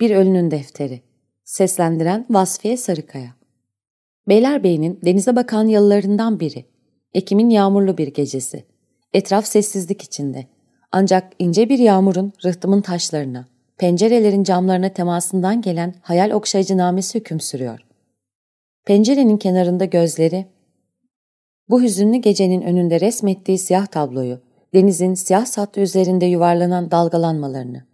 Bir Ölünün Defteri Seslendiren Vasfiye Sarıkaya Beylerbeyi'nin denize bakan yalılarından biri. Ekim'in yağmurlu bir gecesi. Etraf sessizlik içinde. Ancak ince bir yağmurun rıhtımın taşlarına, pencerelerin camlarına temasından gelen hayal okşayıcı namesi hüküm sürüyor. Pencerenin kenarında gözleri, bu hüzünlü gecenin önünde resmettiği siyah tabloyu, denizin siyah sattı üzerinde yuvarlanan dalgalanmalarını,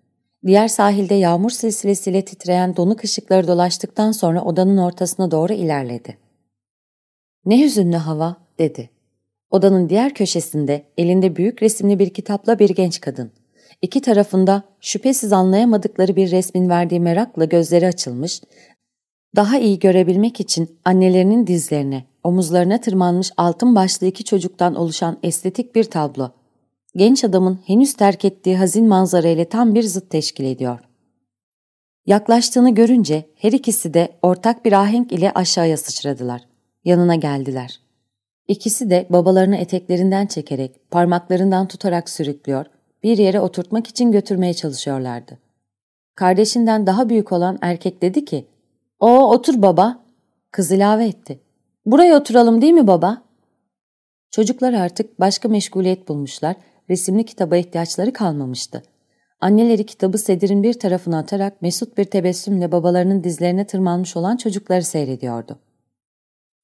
diğer sahilde yağmur silsilesiyle titreyen donuk ışıkları dolaştıktan sonra odanın ortasına doğru ilerledi. ''Ne hüzünlü hava'' dedi. Odanın diğer köşesinde elinde büyük resimli bir kitapla bir genç kadın. İki tarafında şüphesiz anlayamadıkları bir resmin verdiği merakla gözleri açılmış, daha iyi görebilmek için annelerinin dizlerine, omuzlarına tırmanmış altın başlı iki çocuktan oluşan estetik bir tablo, genç adamın henüz terk ettiği hazin manzara ile tam bir zıt teşkil ediyor. Yaklaştığını görünce her ikisi de ortak bir ahenk ile aşağıya sıçradılar. Yanına geldiler. İkisi de babalarını eteklerinden çekerek, parmaklarından tutarak sürüklüyor, bir yere oturtmak için götürmeye çalışıyorlardı. Kardeşinden daha büyük olan erkek dedi ki, ''O otur baba.'' Kız ilave etti. ''Buraya oturalım değil mi baba?'' Çocuklar artık başka meşguliyet bulmuşlar, resimli kitaba ihtiyaçları kalmamıştı. Anneleri kitabı sedirin bir tarafına atarak mesut bir tebessümle babalarının dizlerine tırmanmış olan çocukları seyrediyordu.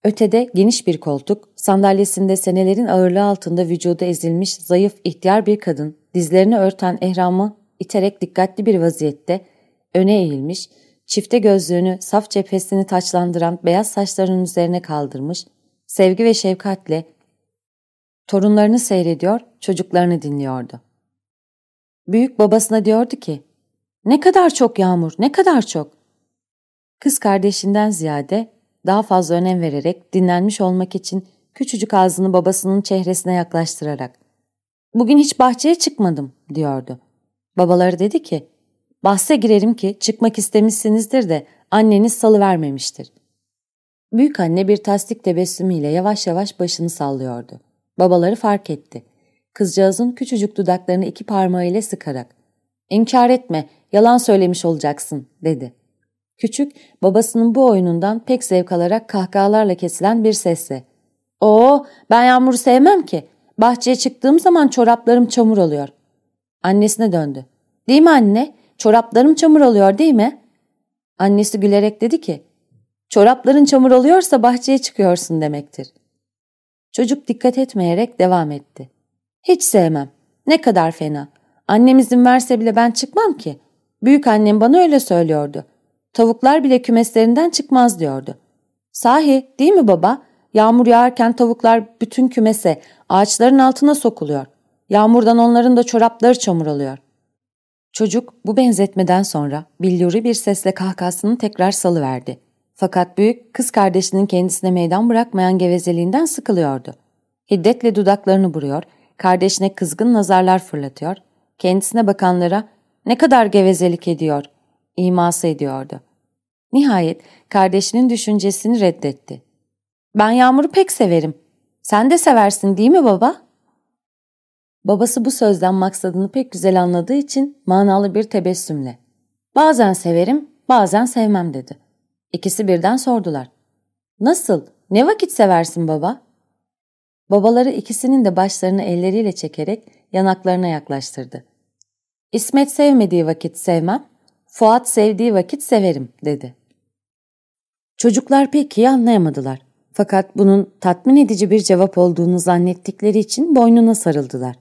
Ötede geniş bir koltuk, sandalyesinde senelerin ağırlığı altında vücudu ezilmiş, zayıf, ihtiyar bir kadın, dizlerini örten ehramı iterek dikkatli bir vaziyette öne eğilmiş, çifte gözlüğünü, saf cephesini taçlandıran beyaz saçlarının üzerine kaldırmış, sevgi ve şefkatle torunlarını seyrediyor, çocuklarını dinliyordu. Büyük babasına diyordu ki, ''Ne kadar çok yağmur, ne kadar çok.'' Kız kardeşinden ziyade daha fazla önem vererek dinlenmiş olmak için küçücük ağzını babasının çehresine yaklaştırarak ''Bugün hiç bahçeye çıkmadım.'' diyordu. Babaları dedi ki ''Bahse girerim ki çıkmak istemişsinizdir de anneniz salı vermemiştir.'' Büyük anne bir tasdik tebessümüyle yavaş yavaş başını sallıyordu. Babaları fark etti. Kızcağızın küçücük dudaklarını iki parmağıyla sıkarak ''İnkar etme, yalan söylemiş olacaksın.'' dedi. Küçük, babasının bu oyunundan pek zevk alarak kahkahalarla kesilen bir sesle. ''Oo, ben yağmuru sevmem ki. Bahçeye çıktığım zaman çoraplarım çamur oluyor.'' Annesine döndü. ''Değil mi anne? Çoraplarım çamur oluyor değil mi?'' Annesi gülerek dedi ki, ''Çorapların çamur oluyorsa bahçeye çıkıyorsun demektir.'' Çocuk dikkat etmeyerek devam etti. ''Hiç sevmem. Ne kadar fena. Annem izin verse bile ben çıkmam ki. Büyük annem bana öyle söylüyordu. Tavuklar bile kümeslerinden çıkmaz diyordu. Sahi değil mi baba? Yağmur yağarken tavuklar bütün kümese, ağaçların altına sokuluyor. Yağmurdan onların da çorapları çamur oluyor. Çocuk bu benzetmeden sonra billuri bir sesle kahkahasını tekrar salıverdi. Fakat büyük kız kardeşinin kendisine meydan bırakmayan gevezeliğinden sıkılıyordu. Hiddetle dudaklarını buruyor, kardeşine kızgın nazarlar fırlatıyor, kendisine bakanlara ne kadar gevezelik ediyor, iması ediyordu. Nihayet kardeşinin düşüncesini reddetti. Ben Yağmur'u pek severim. Sen de seversin değil mi baba? Babası bu sözden maksadını pek güzel anladığı için manalı bir tebessümle. Bazen severim, bazen sevmem dedi. İkisi birden sordular. Nasıl, ne vakit seversin baba? Babaları ikisinin de başlarını elleriyle çekerek yanaklarına yaklaştırdı. İsmet sevmediği vakit sevmem, Fuat sevdiği vakit severim dedi. Çocuklar pek iyi anlayamadılar. Fakat bunun tatmin edici bir cevap olduğunu zannettikleri için boynuna sarıldılar.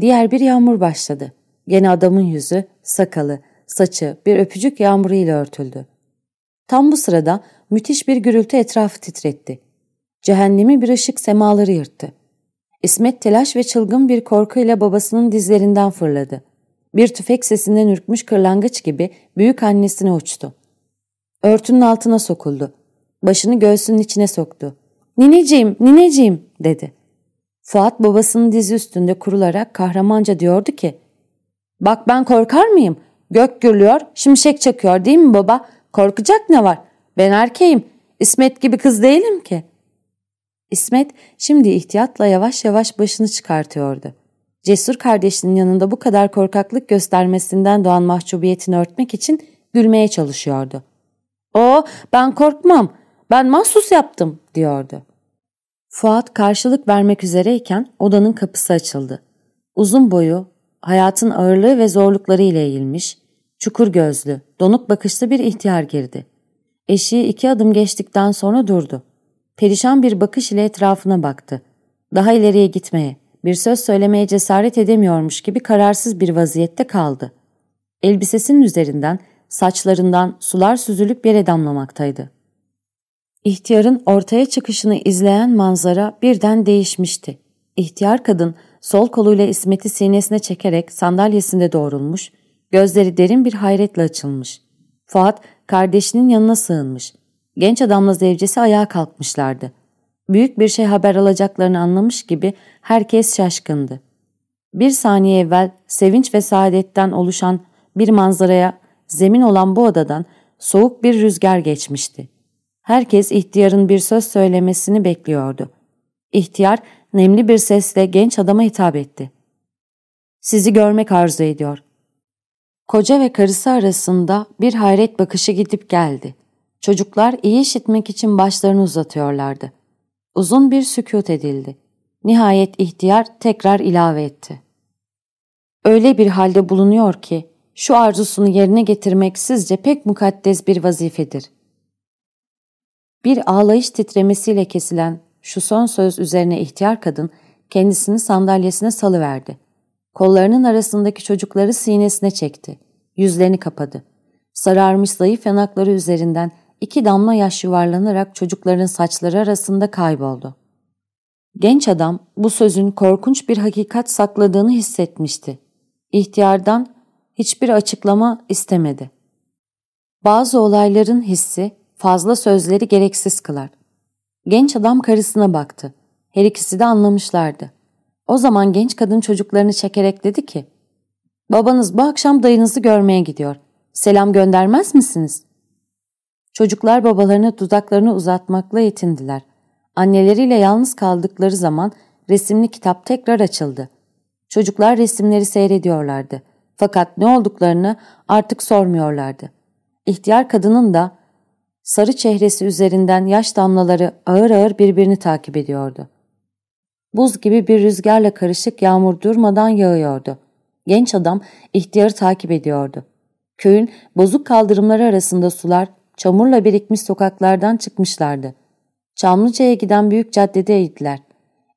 Diğer bir yağmur başladı. Gene adamın yüzü, sakalı, saçı bir öpücük yağmuru ile örtüldü. Tam bu sırada müthiş bir gürültü etrafı titretti. Cehennemi bir ışık semaları yırttı. İsmet telaş ve çılgın bir korkuyla babasının dizlerinden fırladı. Bir tüfek sesinden ürkmüş kırlangıç gibi büyük annesine uçtu. Örtünün altına sokuldu. Başını göğsünün içine soktu. Nineciğim, nineciğim dedi. Fuat babasının dizi üstünde kurularak kahramanca diyordu ki Bak ben korkar mıyım? Gök gürlüyor, şimşek çakıyor değil mi baba? Korkacak ne var? Ben erkeğim. İsmet gibi kız değilim ki. İsmet şimdi ihtiyatla yavaş yavaş başını çıkartıyordu. Cesur kardeşinin yanında bu kadar korkaklık göstermesinden doğan mahcubiyetini örtmek için gülmeye çalışıyordu. O ben korkmam, ben mahsus yaptım diyordu. Fuat karşılık vermek üzereyken odanın kapısı açıldı. Uzun boyu, hayatın ağırlığı ve zorlukları ile eğilmiş, çukur gözlü, donuk bakışlı bir ihtiyar girdi. Eşiği iki adım geçtikten sonra durdu. Perişan bir bakış ile etrafına baktı. Daha ileriye gitmeye, bir söz söylemeye cesaret edemiyormuş gibi kararsız bir vaziyette kaldı. Elbisesinin üzerinden, saçlarından sular süzülüp yere damlamaktaydı. İhtiyarın ortaya çıkışını izleyen manzara birden değişmişti. İhtiyar kadın sol koluyla İsmet'i sinesine çekerek sandalyesinde doğrulmuş, gözleri derin bir hayretle açılmış. Fuat kardeşinin yanına sığınmış. Genç adamla zevcesi ayağa kalkmışlardı. Büyük bir şey haber alacaklarını anlamış gibi herkes şaşkındı. Bir saniye evvel sevinç ve saadetten oluşan bir manzaraya zemin olan bu odadan soğuk bir rüzgar geçmişti. Herkes ihtiyarın bir söz söylemesini bekliyordu. İhtiyar nemli bir sesle genç adama hitap etti. Sizi görmek arzu ediyor. Koca ve karısı arasında bir hayret bakışı gidip geldi. Çocuklar iyi işitmek için başlarını uzatıyorlardı. Uzun bir sükut edildi. Nihayet ihtiyar tekrar ilave etti. Öyle bir halde bulunuyor ki şu arzusunu yerine getirmek sizce pek mukaddes bir vazifedir. Bir ağlayış titremesiyle kesilen şu son söz üzerine ihtiyar kadın kendisini sandalyesine salıverdi. Kollarının arasındaki çocukları sinesine çekti. Yüzlerini kapadı. Sararmış zayıf yanakları üzerinden iki damla yaş yuvarlanarak çocukların saçları arasında kayboldu. Genç adam bu sözün korkunç bir hakikat sakladığını hissetmişti. İhtiyardan hiçbir açıklama istemedi. Bazı olayların hissi fazla sözleri gereksiz kılar. Genç adam karısına baktı. Her ikisi de anlamışlardı. O zaman genç kadın çocuklarını çekerek dedi ki, ''Babanız bu akşam dayınızı görmeye gidiyor. Selam göndermez misiniz?'' Çocuklar babalarına dudaklarını uzatmakla yetindiler. Anneleriyle yalnız kaldıkları zaman resimli kitap tekrar açıldı. Çocuklar resimleri seyrediyorlardı. Fakat ne olduklarını artık sormuyorlardı. İhtiyar kadının da sarı çehresi üzerinden yaş damlaları ağır ağır birbirini takip ediyordu. Buz gibi bir rüzgarla karışık yağmur durmadan yağıyordu. Genç adam ihtiyarı takip ediyordu. Köyün bozuk kaldırımları arasında sular çamurla birikmiş sokaklardan çıkmışlardı. Çamlıca'ya giden büyük caddedeydiler.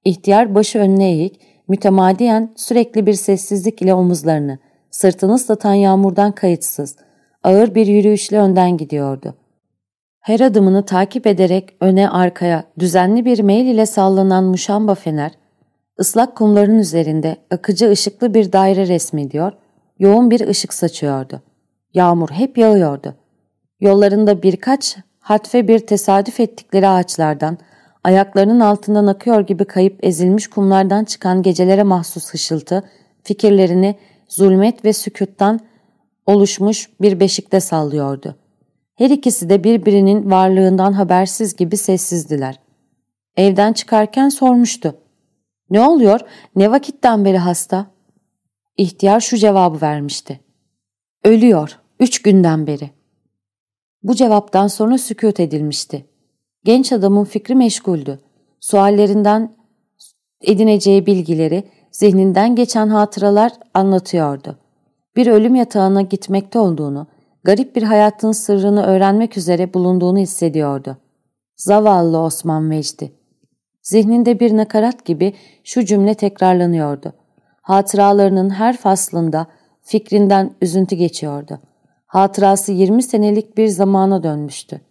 İhtiyar başı önüne eğik, mütemadiyen sürekli bir sessizlik ile omuzlarını, sırtını ıslatan yağmurdan kayıtsız, ağır bir yürüyüşle önden gidiyordu. Her adımını takip ederek öne arkaya düzenli bir meyil ile sallanan muşamba fener, ıslak kumların üzerinde akıcı ışıklı bir daire resmediyor, yoğun bir ışık saçıyordu. Yağmur hep yağıyordu. Yollarında birkaç hatfe bir tesadüf ettikleri ağaçlardan, ayaklarının altından akıyor gibi kayıp ezilmiş kumlardan çıkan gecelere mahsus hışıltı, fikirlerini zulmet ve sükuttan oluşmuş bir beşikte sallıyordu. Her ikisi de birbirinin varlığından habersiz gibi sessizdiler. Evden çıkarken sormuştu. Ne oluyor? Ne vakitten beri hasta? İhtiyar şu cevabı vermişti. Ölüyor. Üç günden beri. Bu cevaptan sonra sükut edilmişti. Genç adamın fikri meşguldü. Suallerinden edineceği bilgileri, zihninden geçen hatıralar anlatıyordu. Bir ölüm yatağına gitmekte olduğunu, garip bir hayatın sırrını öğrenmek üzere bulunduğunu hissediyordu. Zavallı Osman Vecdi. Zihninde bir nakarat gibi şu cümle tekrarlanıyordu. Hatıralarının her faslında fikrinden üzüntü geçiyordu. Hatırası 20 senelik bir zamana dönmüştü.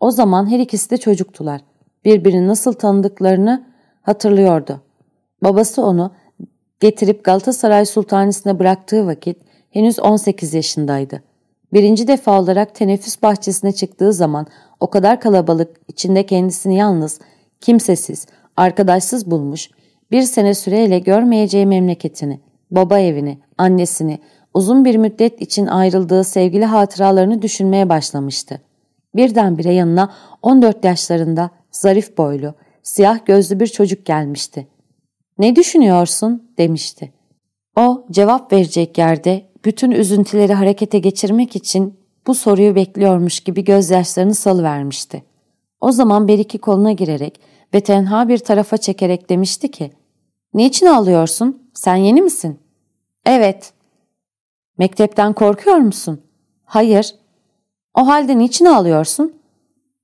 O zaman her ikisi de çocuktular. Birbirini nasıl tanıdıklarını hatırlıyordu. Babası onu getirip Galatasaray Sultanisi'ne bıraktığı vakit henüz 18 yaşındaydı. Birinci defa olarak teneffüs bahçesine çıktığı zaman o kadar kalabalık, içinde kendisini yalnız, kimsesiz, arkadaşsız bulmuş, bir sene süreyle görmeyeceği memleketini, baba evini, annesini, uzun bir müddet için ayrıldığı sevgili hatıralarını düşünmeye başlamıştı. Birdenbire yanına 14 yaşlarında zarif boylu, siyah gözlü bir çocuk gelmişti. ''Ne düşünüyorsun?'' demişti. O cevap verecek yerde bütün üzüntüleri harekete geçirmek için bu soruyu bekliyormuş gibi gözyaşlarını salıvermişti. O zaman bir iki koluna girerek ve tenha bir tarafa çekerek demişti ki, ''Niçin ağlıyorsun? Sen yeni misin?'' ''Evet.'' ''Mektepten korkuyor musun?'' ''Hayır.'' ''O halde niçin ağlıyorsun?''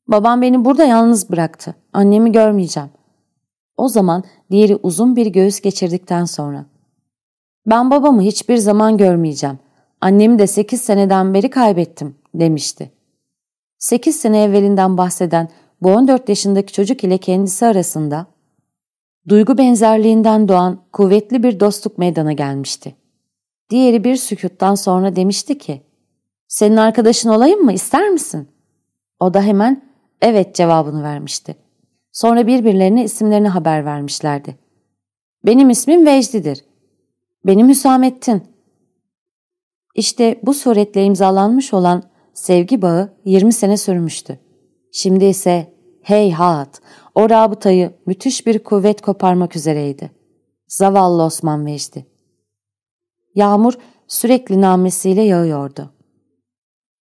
''Babam beni burada yalnız bıraktı. Annemi görmeyeceğim.'' O zaman diğeri uzun bir göğüs geçirdikten sonra ben babamı hiçbir zaman görmeyeceğim. Annemi de 8 seneden beri kaybettim demişti. 8 sene evvelinden bahseden bu 14 yaşındaki çocuk ile kendisi arasında duygu benzerliğinden doğan kuvvetli bir dostluk meydana gelmişti. Diğeri bir sükuttan sonra demişti ki, ''Senin arkadaşın olayım mı, ister misin?'' O da hemen ''Evet'' cevabını vermişti. Sonra birbirlerine isimlerini haber vermişlerdi. ''Benim ismim Vecdi'dir. Benim Hüsamettin. İşte bu suretle imzalanmış olan sevgi bağı 20 sene sürmüştü. Şimdi ise heyhat o rabıtayı müthiş bir kuvvet koparmak üzereydi. Zavallı Osman Vecdi. Yağmur sürekli namesiyle yağıyordu.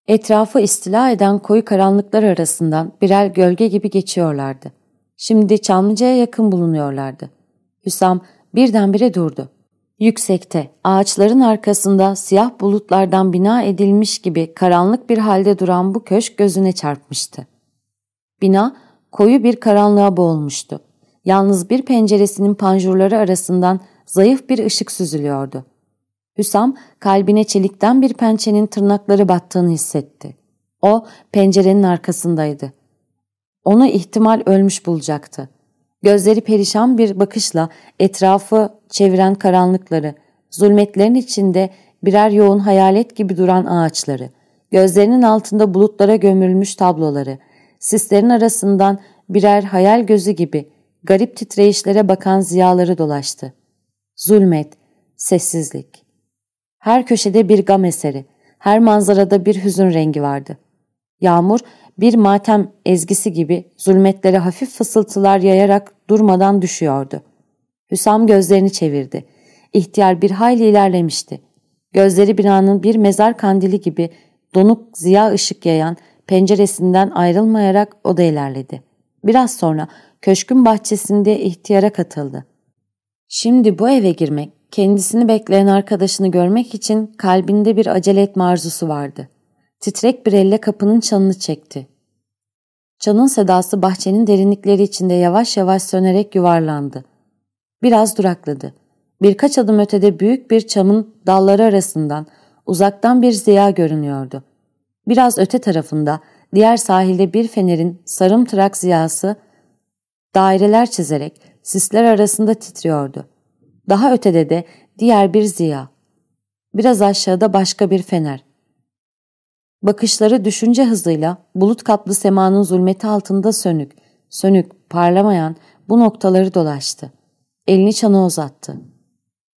Etrafı istila eden koyu karanlıklar arasından birer gölge gibi geçiyorlardı. Şimdi Çamlıca'ya yakın bulunuyorlardı. Hüsam birdenbire durdu. Yüksekte, ağaçların arkasında siyah bulutlardan bina edilmiş gibi karanlık bir halde duran bu köşk gözüne çarpmıştı. Bina koyu bir karanlığa boğulmuştu. Yalnız bir penceresinin panjurları arasından zayıf bir ışık süzülüyordu. Hüsam kalbine çelikten bir pençenin tırnakları battığını hissetti. O pencerenin arkasındaydı. Onu ihtimal ölmüş bulacaktı. Gözleri perişan bir bakışla etrafı çeviren karanlıkları, zulmetlerin içinde birer yoğun hayalet gibi duran ağaçları, gözlerinin altında bulutlara gömülmüş tabloları, sislerin arasından birer hayal gözü gibi garip titreyişlere bakan ziyaları dolaştı. Zulmet, sessizlik. Her köşede bir gam eseri, her manzarada bir hüzün rengi vardı. Yağmur bir matem ezgisi gibi zulmetlere hafif fısıltılar yayarak durmadan düşüyordu. Hüsam gözlerini çevirdi. İhtiyar bir hayli ilerlemişti. Gözleri binanın bir mezar kandili gibi donuk ziya ışık yayan penceresinden ayrılmayarak oda ilerledi. Biraz sonra köşkün bahçesinde ihtiyara katıldı. Şimdi bu eve girmek, kendisini bekleyen arkadaşını görmek için kalbinde bir acele etme arzusu vardı. Titrek bir elle kapının çanını çekti. Çanın sedası bahçenin derinlikleri içinde yavaş yavaş sönerek yuvarlandı. Biraz durakladı. Birkaç adım ötede büyük bir çamın dalları arasından uzaktan bir ziya görünüyordu. Biraz öte tarafında diğer sahilde bir fenerin sarımtırak ziyası daireler çizerek sisler arasında titriyordu. Daha ötede de diğer bir ziya. Biraz aşağıda başka bir fener. Bakışları düşünce hızıyla bulut kaplı semanın zulmeti altında sönük, sönük, parlamayan bu noktaları dolaştı. Elini çana uzattı.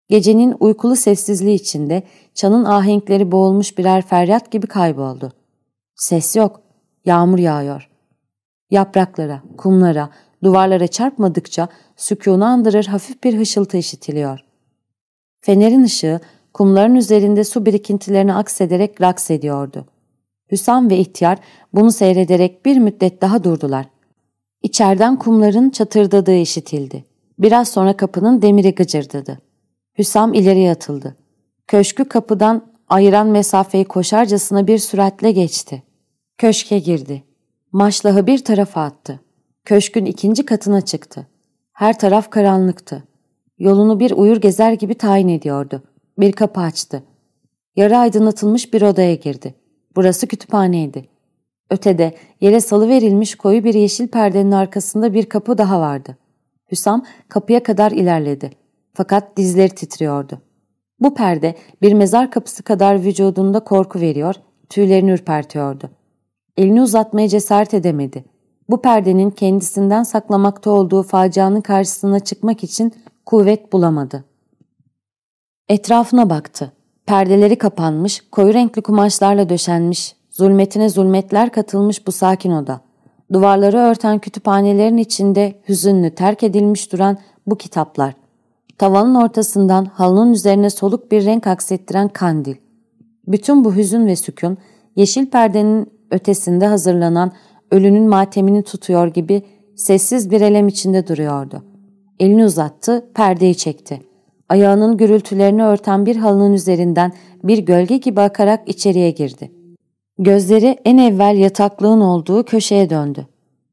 Gecenin uykulu sessizliği içinde çanın ahenkleri boğulmuş birer feryat gibi kayboldu. Ses yok, yağmur yağıyor. Yapraklara, kumlara, duvarlara çarpmadıkça sükûnu andırır hafif bir hışıltı işitiliyor. Fenerin ışığı kumların üzerinde su birikintilerini aksederek raks ediyordu. Hüsam ve ihtiyar bunu seyrederek bir müddet daha durdular. İçeriden kumların çatırdadığı işitildi. Biraz sonra kapının demiri gıcırdadı. Hüsam ileriye atıldı. Köşkü kapıdan ayıran mesafeyi koşarcasına bir süratle geçti. Köşke girdi. Maşlahı bir tarafa attı. Köşkün ikinci katına çıktı. Her taraf karanlıktı. Yolunu bir uyur gezer gibi tayin ediyordu. Bir kapı açtı. Yarı aydınlatılmış bir odaya girdi. Burası kütüphaneydi. Ötede yere salı verilmiş koyu bir yeşil perdenin arkasında bir kapı daha vardı. Hüsam kapıya kadar ilerledi. Fakat dizleri titriyordu. Bu perde bir mezar kapısı kadar vücudunda korku veriyor, tüylerini ürpertiyordu. Elini uzatmaya cesaret edemedi. Bu perdenin kendisinden saklamakta olduğu facianın karşısına çıkmak için kuvvet bulamadı. Etrafına baktı. Perdeleri kapanmış, koyu renkli kumaşlarla döşenmiş, zulmetine zulmetler katılmış bu sakin oda. Duvarları örten kütüphanelerin içinde hüzünlü terk edilmiş duran bu kitaplar. Tavanın ortasından halının üzerine soluk bir renk aksettiren kandil. Bütün bu hüzün ve sükun, yeşil perdenin ötesinde hazırlanan ölünün matemini tutuyor gibi sessiz bir elem içinde duruyordu. Elini uzattı, perdeyi çekti. Ayağının gürültülerini örten bir halının üzerinden bir gölge gibi akarak içeriye girdi. Gözleri en evvel yataklığın olduğu köşeye döndü.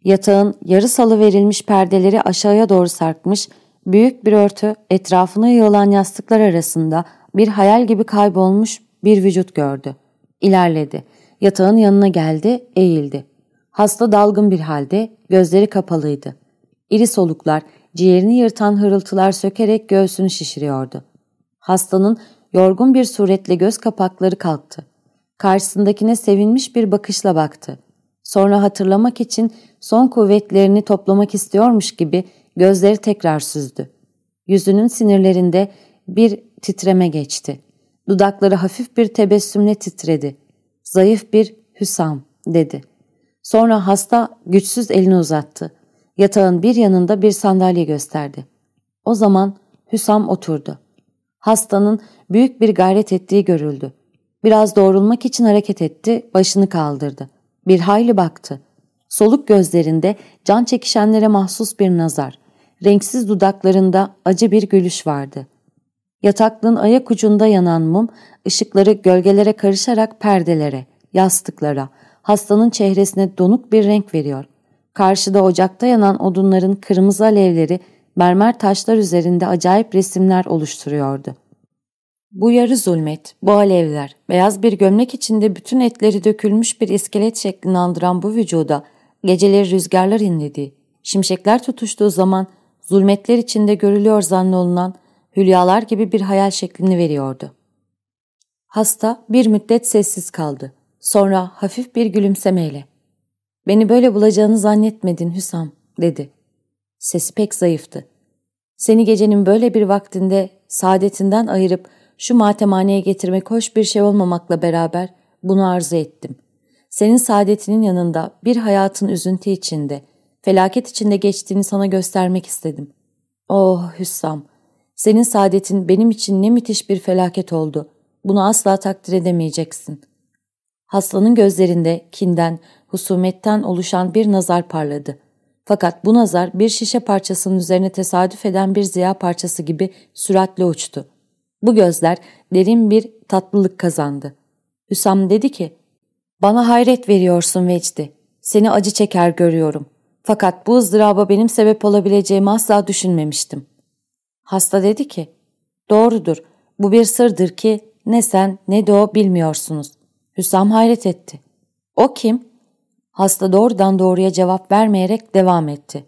Yatağın yarı salı verilmiş perdeleri aşağıya doğru sarkmış, büyük bir örtü etrafına yığılan yastıklar arasında bir hayal gibi kaybolmuş bir vücut gördü. İlerledi. Yatağın yanına geldi, eğildi. Hasta dalgın bir halde, gözleri kapalıydı. İri soluklar, ciğerini yırtan hırıltılar sökerek göğsünü şişiriyordu. Hastanın yorgun bir suretle göz kapakları kalktı. Karşısındakine sevinmiş bir bakışla baktı. Sonra hatırlamak için son kuvvetlerini toplamak istiyormuş gibi gözleri tekrar süzdü. Yüzünün sinirlerinde bir titreme geçti. Dudakları hafif bir tebessümle titredi. Zayıf bir Hüsam dedi. Sonra hasta güçsüz elini uzattı. Yatağın bir yanında bir sandalye gösterdi. O zaman Hüsam oturdu. Hastanın büyük bir gayret ettiği görüldü. Biraz doğrulmak için hareket etti, başını kaldırdı. Bir hayli baktı. Soluk gözlerinde can çekişenlere mahsus bir nazar. Renksiz dudaklarında acı bir gülüş vardı. Yataklığın ayak ucunda yanan mum, ışıkları gölgelere karışarak perdelere, yastıklara, hastanın çehresine donuk bir renk veriyor. Karşıda ocakta yanan odunların kırmızı alevleri mermer taşlar üzerinde acayip resimler oluşturuyordu. Bu yarı zulmet, bu alevler, beyaz bir gömlek içinde bütün etleri dökülmüş bir iskelet şeklini andıran bu vücuda geceleri rüzgarlar inlediği, şimşekler tutuştuğu zaman zulmetler içinde görülüyor zannolunan hülyalar gibi bir hayal şeklini veriyordu. Hasta bir müddet sessiz kaldı. Sonra hafif bir gülümsemeyle ''Beni böyle bulacağını zannetmedin Hüsam'' dedi. Sesi pek zayıftı. ''Seni gecenin böyle bir vaktinde saadetinden ayırıp şu matemhaneye getirmek hoş bir şey olmamakla beraber bunu arzu ettim. Senin saadetinin yanında bir hayatın üzüntü içinde, felaket içinde geçtiğini sana göstermek istedim. Oh Hüsam, senin saadetin benim için ne müthiş bir felaket oldu. Bunu asla takdir edemeyeceksin. Hastanın gözlerinde kinden, husumetten oluşan bir nazar parladı. Fakat bu nazar bir şişe parçasının üzerine tesadüf eden bir ziya parçası gibi süratle uçtu. Bu gözler derin bir tatlılık kazandı. Hüsam dedi ki, ''Bana hayret veriyorsun Vecdi. Seni acı çeker görüyorum. Fakat bu ızdıraba benim sebep olabileceğimi asla düşünmemiştim.'' Hasta dedi ki, ''Doğrudur, bu bir sırdır ki ne sen ne de o bilmiyorsunuz. Hüsam hayret etti. O kim? Hasta doğrudan doğruya cevap vermeyerek devam etti.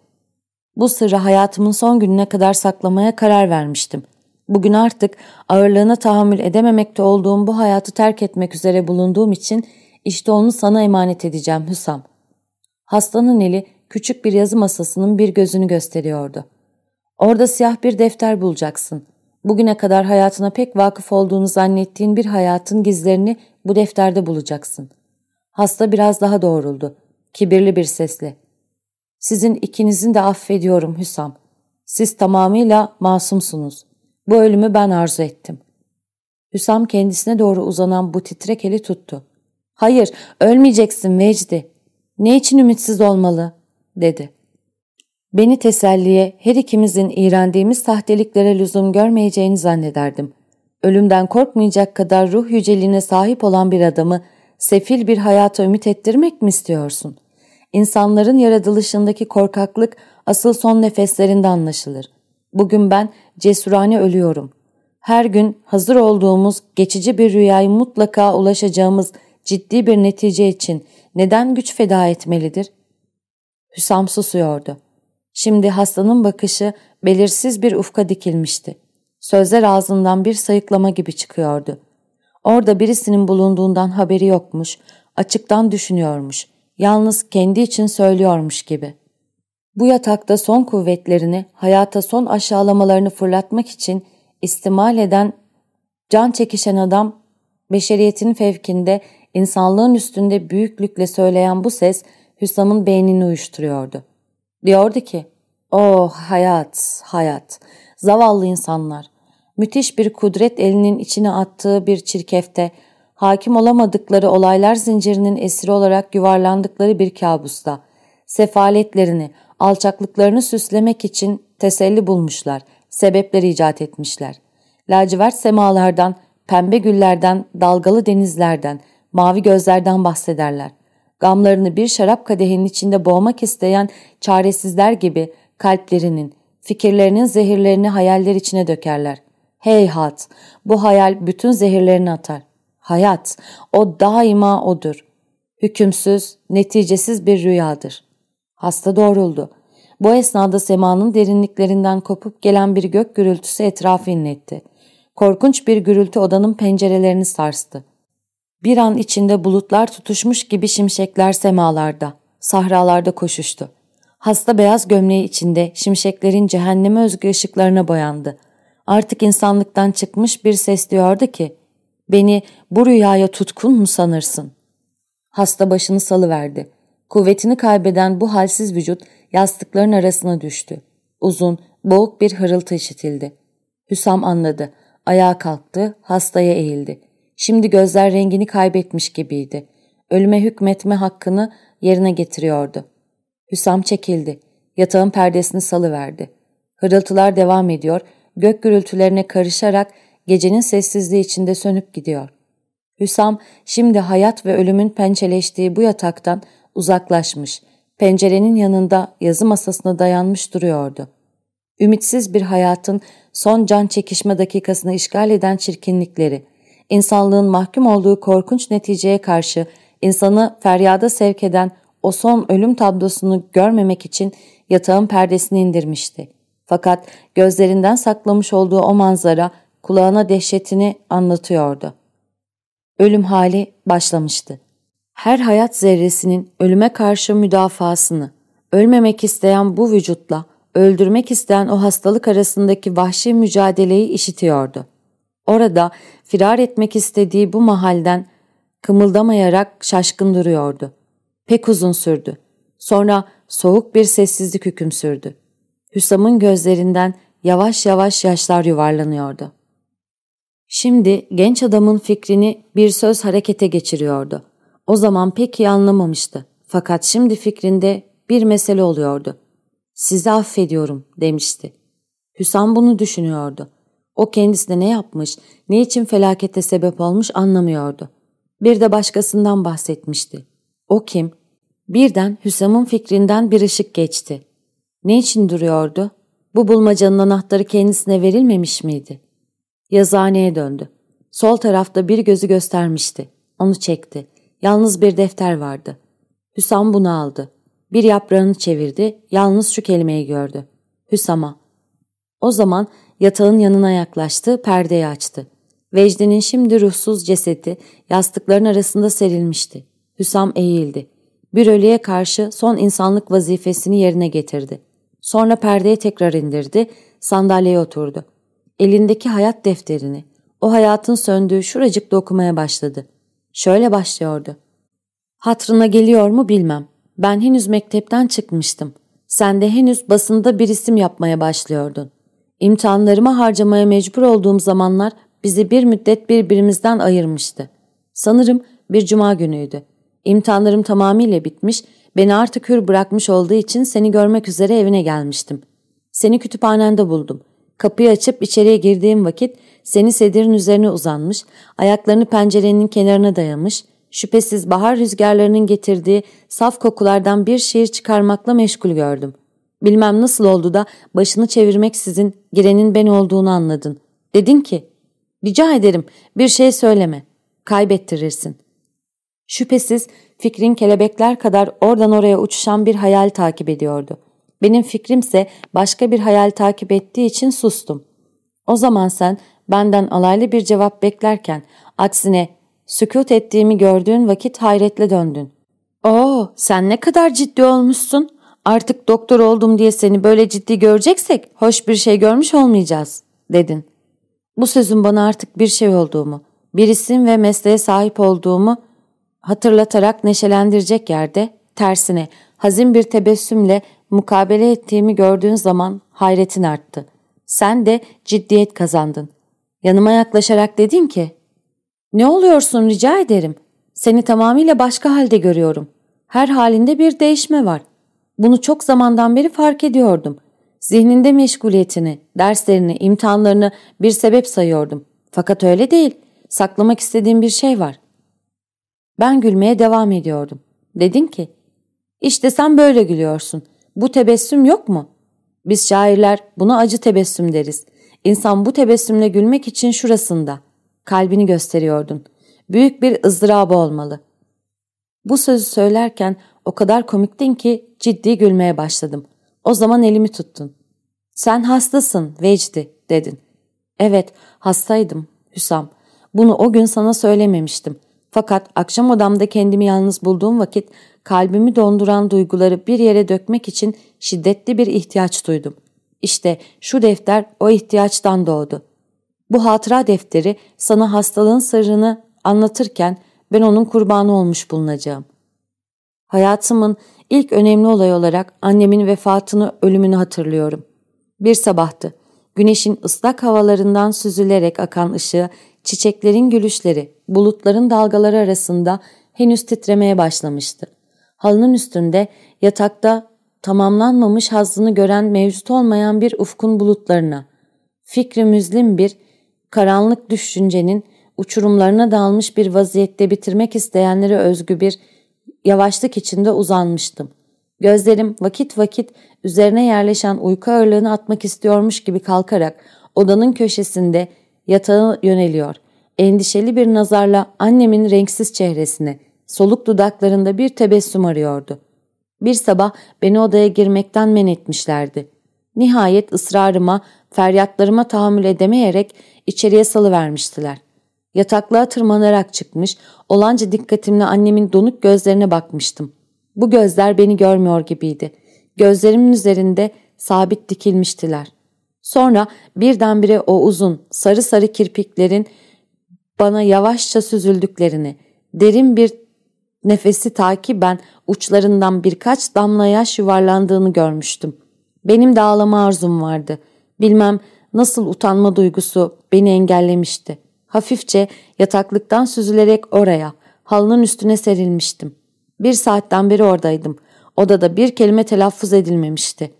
Bu sırrı hayatımın son gününe kadar saklamaya karar vermiştim. Bugün artık ağırlığına tahammül edememekte olduğum bu hayatı terk etmek üzere bulunduğum için işte onu sana emanet edeceğim Hüsam. Hastanın eli küçük bir yazı masasının bir gözünü gösteriyordu. Orada siyah bir defter bulacaksın. Bugüne kadar hayatına pek vakıf olduğunu zannettiğin bir hayatın gizlerini bu defterde bulacaksın. Hasta biraz daha doğruldu. Kibirli bir sesle. Sizin ikinizin de affediyorum Hüsam. Siz tamamıyla masumsunuz. Bu ölümü ben arzu ettim. Hüsam kendisine doğru uzanan bu titrek eli tuttu. Hayır, ölmeyeceksin Vecdi. Ne için ümitsiz olmalı? dedi. Beni teselliye her ikimizin iğrendiğimiz sahteliklere lüzum görmeyeceğini zannederdim. Ölümden korkmayacak kadar ruh yüceliğine sahip olan bir adamı sefil bir hayata ümit ettirmek mi istiyorsun? İnsanların yaratılışındaki korkaklık asıl son nefeslerinde anlaşılır. Bugün ben cesurane ölüyorum. Her gün hazır olduğumuz geçici bir rüyayı mutlaka ulaşacağımız ciddi bir netice için neden güç feda etmelidir? Hüsam susuyordu. Şimdi hastanın bakışı belirsiz bir ufka dikilmişti. Sözler ağzından bir sayıklama gibi çıkıyordu. Orada birisinin bulunduğundan haberi yokmuş, açıktan düşünüyormuş, yalnız kendi için söylüyormuş gibi. Bu yatakta son kuvvetlerini, hayata son aşağılamalarını fırlatmak için istimal eden, can çekişen adam, beşeriyetin fevkinde, insanlığın üstünde büyüklükle söyleyen bu ses Hüsam'ın beynini uyuşturuyordu. Diyordu ki, oh hayat, hayat, zavallı insanlar, müthiş bir kudret elinin içine attığı bir çirkefte, hakim olamadıkları olaylar zincirinin esiri olarak yuvarlandıkları bir kabusta, sefaletlerini, alçaklıklarını süslemek için teselli bulmuşlar, sebepler icat etmişler. Lacivert semalardan, pembe güllerden, dalgalı denizlerden, mavi gözlerden bahsederler. Gamlarını bir şarap kadehinin içinde boğmak isteyen çaresizler gibi kalplerinin, fikirlerinin zehirlerini hayaller içine dökerler. Heyhat, bu hayal bütün zehirlerini atar. Hayat, o daima odur. Hükümsüz, neticesiz bir rüyadır. Hasta doğruldu. Bu esnada semanın derinliklerinden kopup gelen bir gök gürültüsü etrafı inletti. Korkunç bir gürültü odanın pencerelerini sarstı. Bir an içinde bulutlar tutuşmuş gibi şimşekler semalarda, sahralarda koşuştu. Hasta beyaz gömleği içinde şimşeklerin cehenneme özgü ışıklarına boyandı. Artık insanlıktan çıkmış bir ses diyordu ki, ''Beni bu rüyaya tutkun mu sanırsın?'' Hasta başını salıverdi. Kuvvetini kaybeden bu halsiz vücut yastıkların arasına düştü. Uzun, boğuk bir hırıltı işitildi. Hüsam anladı. Ayağa kalktı, hastaya eğildi. Şimdi gözler rengini kaybetmiş gibiydi. Ölüme hükmetme hakkını yerine getiriyordu. Hüsam çekildi. Yatağın perdesini salıverdi. Hırıltılar devam ediyor, gök gürültülerine karışarak gecenin sessizliği içinde sönüp gidiyor. Hüsam şimdi hayat ve ölümün pençeleştiği bu yataktan uzaklaşmış, pencerenin yanında yazı masasına dayanmış duruyordu. Ümitsiz bir hayatın son can çekişme dakikasını işgal eden çirkinlikleri, insanlığın mahkum olduğu korkunç neticeye karşı insanı feryada sevk eden o son ölüm tablosunu görmemek için yatağın perdesini indirmişti. Fakat gözlerinden saklamış olduğu o manzara kulağına dehşetini anlatıyordu. Ölüm hali başlamıştı. Her hayat zerresinin ölüme karşı müdafasını, ölmemek isteyen bu vücutla öldürmek isteyen o hastalık arasındaki vahşi mücadeleyi işitiyordu. Orada firar etmek istediği bu mahalden kımıldamayarak şaşkın duruyordu. Pek uzun sürdü. Sonra soğuk bir sessizlik hüküm sürdü. Hüsam'ın gözlerinden yavaş yavaş yaşlar yuvarlanıyordu. Şimdi genç adamın fikrini bir söz harekete geçiriyordu. O zaman pek iyi anlamamıştı. Fakat şimdi fikrinde bir mesele oluyordu. Sizi affediyorum demişti. Hüsam bunu düşünüyordu. O kendisine ne yapmış, ne için felakete sebep olmuş anlamıyordu. Bir de başkasından bahsetmişti. O kim? Birden Hüsam'ın fikrinden bir ışık geçti. Ne için duruyordu? Bu bulmacanın anahtarı kendisine verilmemiş miydi? Yazıhaneye döndü. Sol tarafta bir gözü göstermişti. Onu çekti. Yalnız bir defter vardı. Hüsam bunu aldı. Bir yaprağını çevirdi, yalnız şu kelimeyi gördü. Hüsam'a. O zaman yatağın yanına yaklaştı, perdeyi açtı. Vecdi'nin şimdi ruhsuz cesedi yastıkların arasında serilmişti. Hüsam eğildi. Bir ölüye karşı son insanlık vazifesini yerine getirdi. Sonra perdeyi tekrar indirdi, sandalyeye oturdu. Elindeki hayat defterini, o hayatın söndüğü şuracıkta okumaya başladı. Şöyle başlıyordu. Hatrına geliyor mu bilmem. Ben henüz mektepten çıkmıştım. Sen de henüz basında bir isim yapmaya başlıyordun. İmtihanlarıma harcamaya mecbur olduğum zamanlar bizi bir müddet birbirimizden ayırmıştı. Sanırım bir cuma günüydü. İmtihanlarım tamamıyla bitmiş, beni artık hür bırakmış olduğu için seni görmek üzere evine gelmiştim. Seni kütüphanende buldum. Kapıyı açıp içeriye girdiğim vakit seni sedirin üzerine uzanmış, ayaklarını pencerenin kenarına dayamış, şüphesiz bahar rüzgarlarının getirdiği saf kokulardan bir şiir çıkarmakla meşgul gördüm. Bilmem nasıl oldu da başını çevirmeksizin girenin ben olduğunu anladın. Dedin ki, rica ederim bir şey söyleme, kaybettirirsin. Şüphesiz fikrin kelebekler kadar oradan oraya uçuşan bir hayal takip ediyordu. Benim fikrimse başka bir hayal takip ettiği için sustum. O zaman sen benden alaylı bir cevap beklerken Aksine sükut ettiğimi gördüğün vakit hayretle döndün. Oo sen ne kadar ciddi olmuşsun. Artık doktor oldum diye seni böyle ciddi göreceksek hoş bir şey görmüş olmayacağız dedin. Bu sözün bana artık bir şey olduğumu, bir isim ve mesleğe sahip olduğumu hatırlatarak neşelendirecek yerde tersine hazin bir tebessümle mukabele ettiğimi gördüğün zaman hayretin arttı. Sen de ciddiyet kazandın. Yanıma yaklaşarak dedin ki, ''Ne oluyorsun rica ederim. Seni tamamıyla başka halde görüyorum. Her halinde bir değişme var. Bunu çok zamandan beri fark ediyordum. Zihninde meşguliyetini, derslerini, imtihanlarını bir sebep sayıyordum. Fakat öyle değil. Saklamak istediğim bir şey var. Ben gülmeye devam ediyordum. Dedin ki, işte sen böyle gülüyorsun. Bu tebessüm yok mu? Biz şairler buna acı tebessüm deriz. İnsan bu tebessümle gülmek için şurasında. Kalbini gösteriyordun. Büyük bir ızdırabı olmalı. Bu sözü söylerken o kadar komiktin ki ciddi gülmeye başladım. O zaman elimi tuttun. Sen hastasın Vecdi dedin. Evet hastaydım Hüsam. Bunu o gün sana söylememiştim. Fakat akşam odamda kendimi yalnız bulduğum vakit kalbimi donduran duyguları bir yere dökmek için şiddetli bir ihtiyaç duydum. İşte şu defter o ihtiyaçtan doğdu. Bu hatıra defteri sana hastalığın sırrını anlatırken ben onun kurbanı olmuş bulunacağım. Hayatımın ilk önemli olay olarak annemin vefatını, ölümünü hatırlıyorum. Bir sabahtı. Güneşin ıslak havalarından süzülerek akan ışığı, çiçeklerin gülüşleri, bulutların dalgaları arasında henüz titremeye başlamıştı. Halının üstünde, yatakta tamamlanmamış hazzını gören mevcut olmayan bir ufkun bulutlarına, fikri müzlim bir, karanlık düşüncenin uçurumlarına dalmış bir vaziyette bitirmek isteyenlere özgü bir yavaşlık içinde uzanmıştım. Gözlerim vakit vakit üzerine yerleşen uyku ağırlığını atmak istiyormuş gibi kalkarak odanın köşesinde yatağa yöneliyor. Endişeli bir nazarla annemin renksiz çehresine, soluk dudaklarında bir tebessüm arıyordu. Bir sabah beni odaya girmekten men etmişlerdi. Nihayet ısrarıma, feryatlarıma tahammül edemeyerek içeriye salıvermiştiler. Yataklığa tırmanarak çıkmış, olanca dikkatimle annemin donuk gözlerine bakmıştım. Bu gözler beni görmüyor gibiydi. Gözlerimin üzerinde sabit dikilmiştiler. Sonra birdenbire o uzun, sarı sarı kirpiklerin bana yavaşça süzüldüklerini, derin bir nefesi takiben uçlarından birkaç damla yaş yuvarlandığını görmüştüm. Benim de ağlama arzum vardı. Bilmem nasıl utanma duygusu beni engellemişti. Hafifçe yataklıktan süzülerek oraya, halının üstüne serilmiştim. Bir saatten beri oradaydım. Odada bir kelime telaffuz edilmemişti.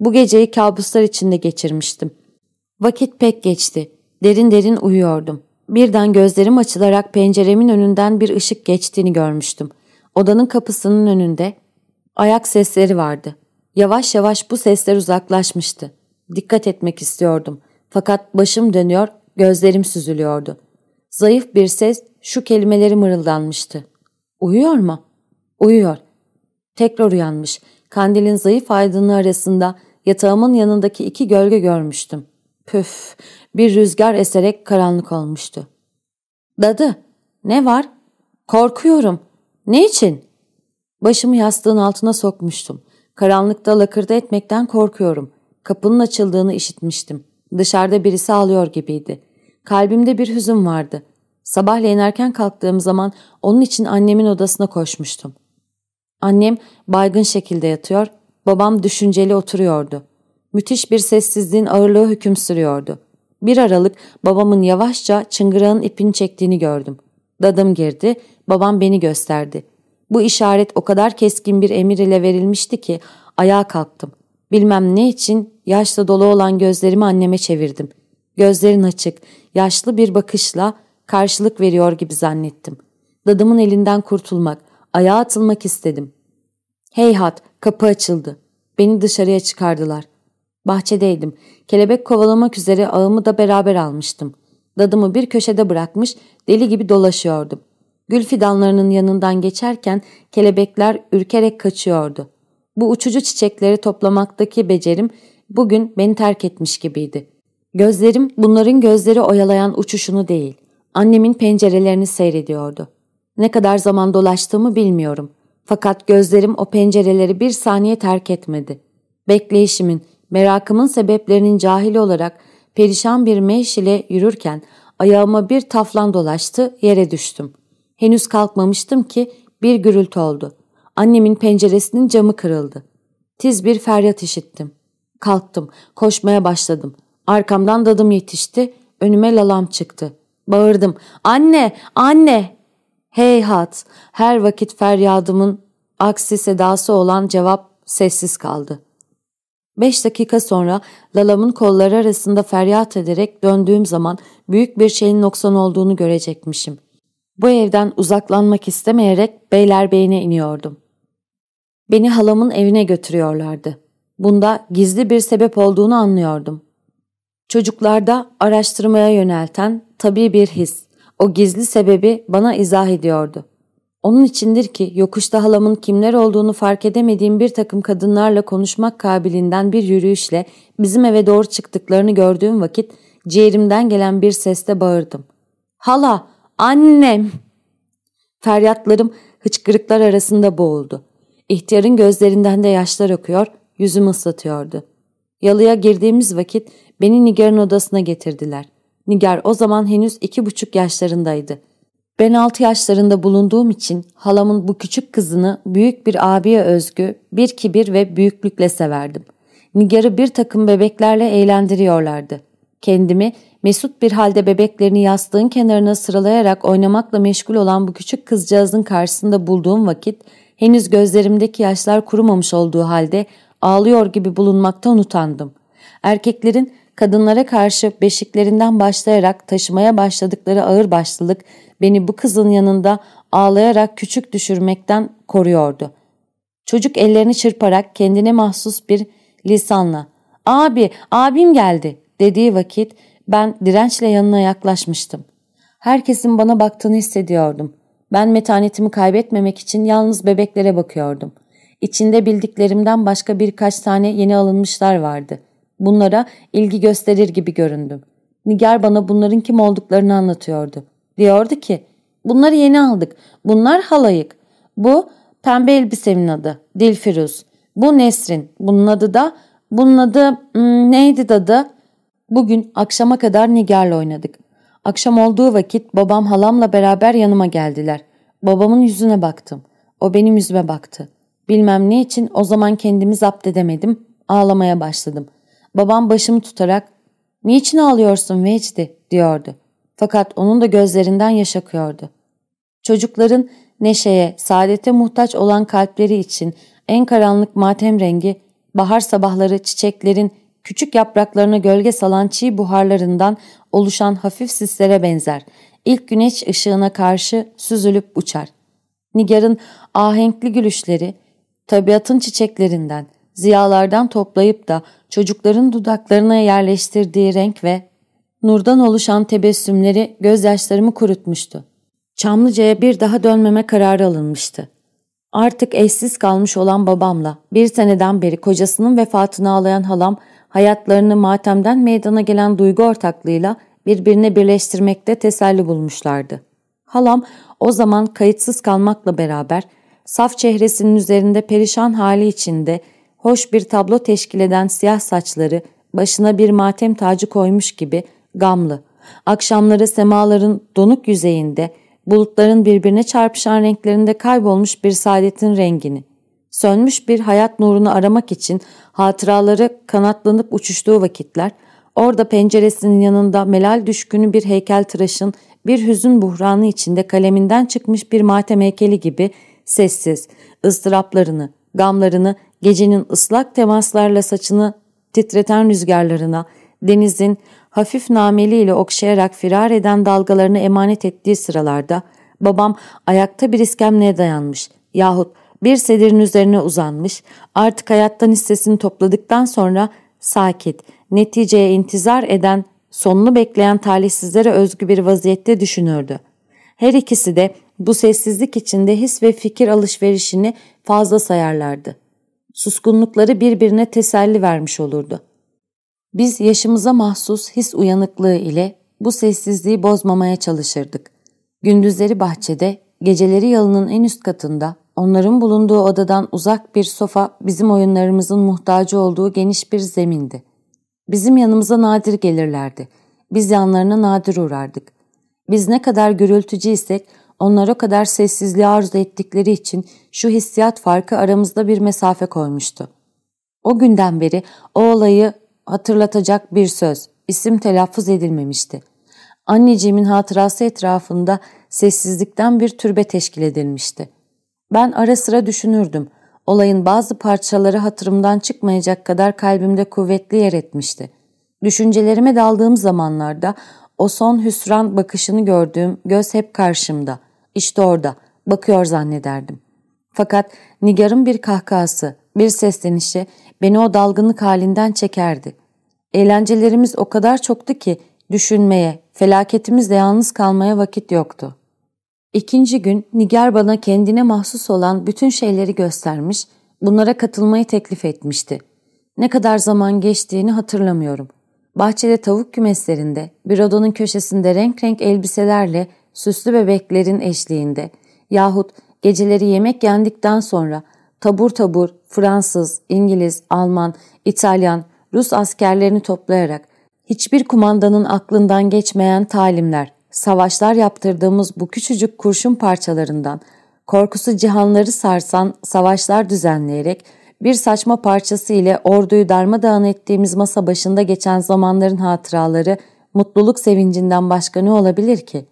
Bu geceyi kabuslar içinde geçirmiştim. Vakit pek geçti. Derin derin uyuyordum. Birden gözlerim açılarak penceremin önünden bir ışık geçtiğini görmüştüm. Odanın kapısının önünde ayak sesleri vardı. Yavaş yavaş bu sesler uzaklaşmıştı. Dikkat etmek istiyordum. Fakat başım dönüyor, gözlerim süzülüyordu. Zayıf bir ses şu kelimeleri mırıldanmıştı. Uyuyor mu? Uyuyor. Tekrar uyanmış. Kandilin zayıf aydınlığı arasında yatağımın yanındaki iki gölge görmüştüm. Püf, bir rüzgar eserek karanlık olmuştu. Dadı, ne var? Korkuyorum. Ne için? Başımı yastığın altına sokmuştum. Karanlıkta lakırdı etmekten korkuyorum. Kapının açıldığını işitmiştim. Dışarıda birisi ağlıyor gibiydi. Kalbimde bir hüzün vardı. Sabahleyin erken kalktığım zaman onun için annemin odasına koşmuştum. Annem baygın şekilde yatıyor, babam düşünceli oturuyordu. Müthiş bir sessizliğin ağırlığı hüküm sürüyordu. Bir aralık babamın yavaşça çıngırağın ipini çektiğini gördüm. Dadım girdi, babam beni gösterdi. Bu işaret o kadar keskin bir emir ile verilmişti ki ayağa kalktım. Bilmem ne için yaşla dolu olan gözlerimi anneme çevirdim. Gözlerin açık, yaşlı bir bakışla karşılık veriyor gibi zannettim. Dadımın elinden kurtulmak, ayağa atılmak istedim. Heyhat, kapı açıldı. Beni dışarıya çıkardılar. Bahçedeydim. Kelebek kovalamak üzere ağımı da beraber almıştım. Dadımı bir köşede bırakmış, deli gibi dolaşıyordum. Gül fidanlarının yanından geçerken kelebekler ürkerek kaçıyordu. Bu uçucu çiçekleri toplamaktaki becerim bugün beni terk etmiş gibiydi. Gözlerim bunların gözleri oyalayan uçuşunu değil, Annemin pencerelerini seyrediyordu. Ne kadar zaman dolaştığımı bilmiyorum. Fakat gözlerim o pencereleri bir saniye terk etmedi. Bekleyişimin, merakımın sebeplerinin cahili olarak perişan bir meş ile yürürken ayağıma bir taflan dolaştı, yere düştüm. Henüz kalkmamıştım ki bir gürültü oldu. Annemin penceresinin camı kırıldı. Tiz bir feryat işittim. Kalktım, koşmaya başladım. Arkamdan dadım yetişti, önüme lalam çıktı. Bağırdım, anne, anne! Heyhat, her vakit feryadımın aksi sedası olan cevap sessiz kaldı. Beş dakika sonra lalamın kolları arasında feryat ederek döndüğüm zaman büyük bir şeyin noksan olduğunu görecekmişim. Bu evden uzaklanmak istemeyerek Beylerbeyi'ne iniyordum. Beni halamın evine götürüyorlardı. Bunda gizli bir sebep olduğunu anlıyordum. Çocuklarda araştırmaya yönelten tabii bir his, o gizli sebebi bana izah ediyordu. Onun içindir ki yokuşta halamın kimler olduğunu fark edemediğim bir takım kadınlarla konuşmak kabiliğinden bir yürüyüşle bizim eve doğru çıktıklarını gördüğüm vakit ciğerimden gelen bir sesle bağırdım. Hala, annem! Feryatlarım hıçkırıklar arasında boğuldu. İhtiyarın gözlerinden de yaşlar akıyor, yüzümü ıslatıyordu. Yalıya girdiğimiz vakit beni Nigar'ın odasına getirdiler. Nigar o zaman henüz iki buçuk yaşlarındaydı. Ben altı yaşlarında bulunduğum için halamın bu küçük kızını büyük bir abiye özgü bir kibir ve büyüklükle severdim. Nigar'ı bir takım bebeklerle eğlendiriyorlardı. Kendimi mesut bir halde bebeklerini yastığın kenarına sıralayarak oynamakla meşgul olan bu küçük kızcağızın karşısında bulduğum vakit henüz gözlerimdeki yaşlar kurumamış olduğu halde ağlıyor gibi bulunmaktan utandım. Erkeklerin kadınlara karşı beşiklerinden başlayarak taşımaya başladıkları ağır başlılık beni bu kızın yanında ağlayarak küçük düşürmekten koruyordu. Çocuk ellerini çırparak kendine mahsus bir lisanla ''Abi, abim geldi.'' dediği vakit ben dirençle yanına yaklaşmıştım. Herkesin bana baktığını hissediyordum. Ben metanetimi kaybetmemek için yalnız bebeklere bakıyordum. İçinde bildiklerimden başka birkaç tane yeni alınmışlar vardı. Bunlara ilgi gösterir gibi göründüm. Nigar bana bunların kim olduklarını anlatıyordu. Diyordu ki, bunları yeni aldık. Bunlar halayık. Bu pembe elbisemin adı, Dilfiruz. Bu Nesrin. Bunun adı da, bunun adı hmm, neydi adı? Bugün akşama kadar Nigar'la oynadık. Akşam olduğu vakit babam halamla beraber yanıma geldiler. Babamın yüzüne baktım. O benim yüzüme baktı. Bilmem ne için o zaman kendimi zapt edemedim. Ağlamaya başladım. Babam başımı tutarak ''Niçin ağlıyorsun Vecdi?'' diyordu. Fakat onun da gözlerinden yaş akıyordu. Çocukların neşeye, saadete muhtaç olan kalpleri için en karanlık matem rengi, bahar sabahları çiçeklerin küçük yapraklarına gölge salan çiğ buharlarından oluşan hafif sislere benzer. İlk güneş ışığına karşı süzülüp uçar. Nigar'ın ahenkli gülüşleri, tabiatın çiçeklerinden, ziyalardan toplayıp da çocukların dudaklarına yerleştirdiği renk ve nurdan oluşan tebessümleri gözyaşlarımı kurutmuştu. Çamlıca'ya bir daha dönmeme kararı alınmıştı. Artık eşsiz kalmış olan babamla bir seneden beri kocasının vefatını ağlayan halam hayatlarını matemden meydana gelen duygu ortaklığıyla birbirine birleştirmekte teselli bulmuşlardı. Halam o zaman kayıtsız kalmakla beraber saf çehresinin üzerinde perişan hali içinde hoş bir tablo teşkil eden siyah saçları başına bir matem tacı koymuş gibi gamlı. Akşamları semaların donuk yüzeyinde bulutların birbirine çarpışan renklerinde kaybolmuş bir saadetin rengini, sönmüş bir hayat nurunu aramak için hatıraları kanatlanıp uçuştuğu vakitler, orada penceresinin yanında melal düşkünü bir heykel tıraşın bir hüzün buhranı içinde kaleminden çıkmış bir matem heykeli gibi sessiz, ıstıraplarını, gamlarını, gecenin ıslak temaslarla saçını titreten rüzgarlarına, denizin hafif nameliyle okşayarak firar eden dalgalarını emanet ettiği sıralarda babam ayakta bir iskemleye dayanmış yahut bir sedirin üzerine uzanmış, artık hayattan hissesini topladıktan sonra sakit, neticeye intizar eden, sonunu bekleyen talihsizlere özgü bir vaziyette düşünürdü. Her ikisi de bu sessizlik içinde his ve fikir alışverişini fazla sayarlardı. Suskunlukları birbirine teselli vermiş olurdu. Biz yaşımıza mahsus his uyanıklığı ile bu sessizliği bozmamaya çalışırdık. Gündüzleri bahçede, geceleri yalının en üst katında, onların bulunduğu odadan uzak bir sofa bizim oyunlarımızın muhtacı olduğu geniş bir zemindi. Bizim yanımıza nadir gelirlerdi. Biz yanlarına nadir uğrardık. Biz ne kadar gürültücüysek onlar o kadar sessizliği arzu ettikleri için şu hissiyat farkı aramızda bir mesafe koymuştu. O günden beri o olayı hatırlatacak bir söz, isim telaffuz edilmemişti. Anneciğimin hatırası etrafında sessizlikten bir türbe teşkil edilmişti. Ben ara sıra düşünürdüm. Olayın bazı parçaları hatırımdan çıkmayacak kadar kalbimde kuvvetli yer etmişti. Düşüncelerime daldığım zamanlarda o son hüsran bakışını gördüğüm göz hep karşımda. İşte orada, bakıyor zannederdim. Fakat Nigar'ın bir kahkahası, bir seslenişi beni o dalgınlık halinden çekerdi. Eğlencelerimiz o kadar çoktu ki düşünmeye, felaketimizle yalnız kalmaya vakit yoktu. İkinci gün Nigar bana kendine mahsus olan bütün şeyleri göstermiş, bunlara katılmayı teklif etmişti. Ne kadar zaman geçtiğini hatırlamıyorum. Bahçede tavuk kümeslerinde, bir odanın köşesinde renk renk elbiselerle süslü bebeklerin eşliğinde yahut geceleri yemek yendikten sonra tabur tabur Fransız, İngiliz, Alman, İtalyan, Rus askerlerini toplayarak hiçbir kumandanın aklından geçmeyen talimler, savaşlar yaptırdığımız bu küçücük kurşun parçalarından, korkusu cihanları sarsan savaşlar düzenleyerek bir saçma parçası ile orduyu darmadağın ettiğimiz masa başında geçen zamanların hatıraları mutluluk sevincinden başka ne olabilir ki?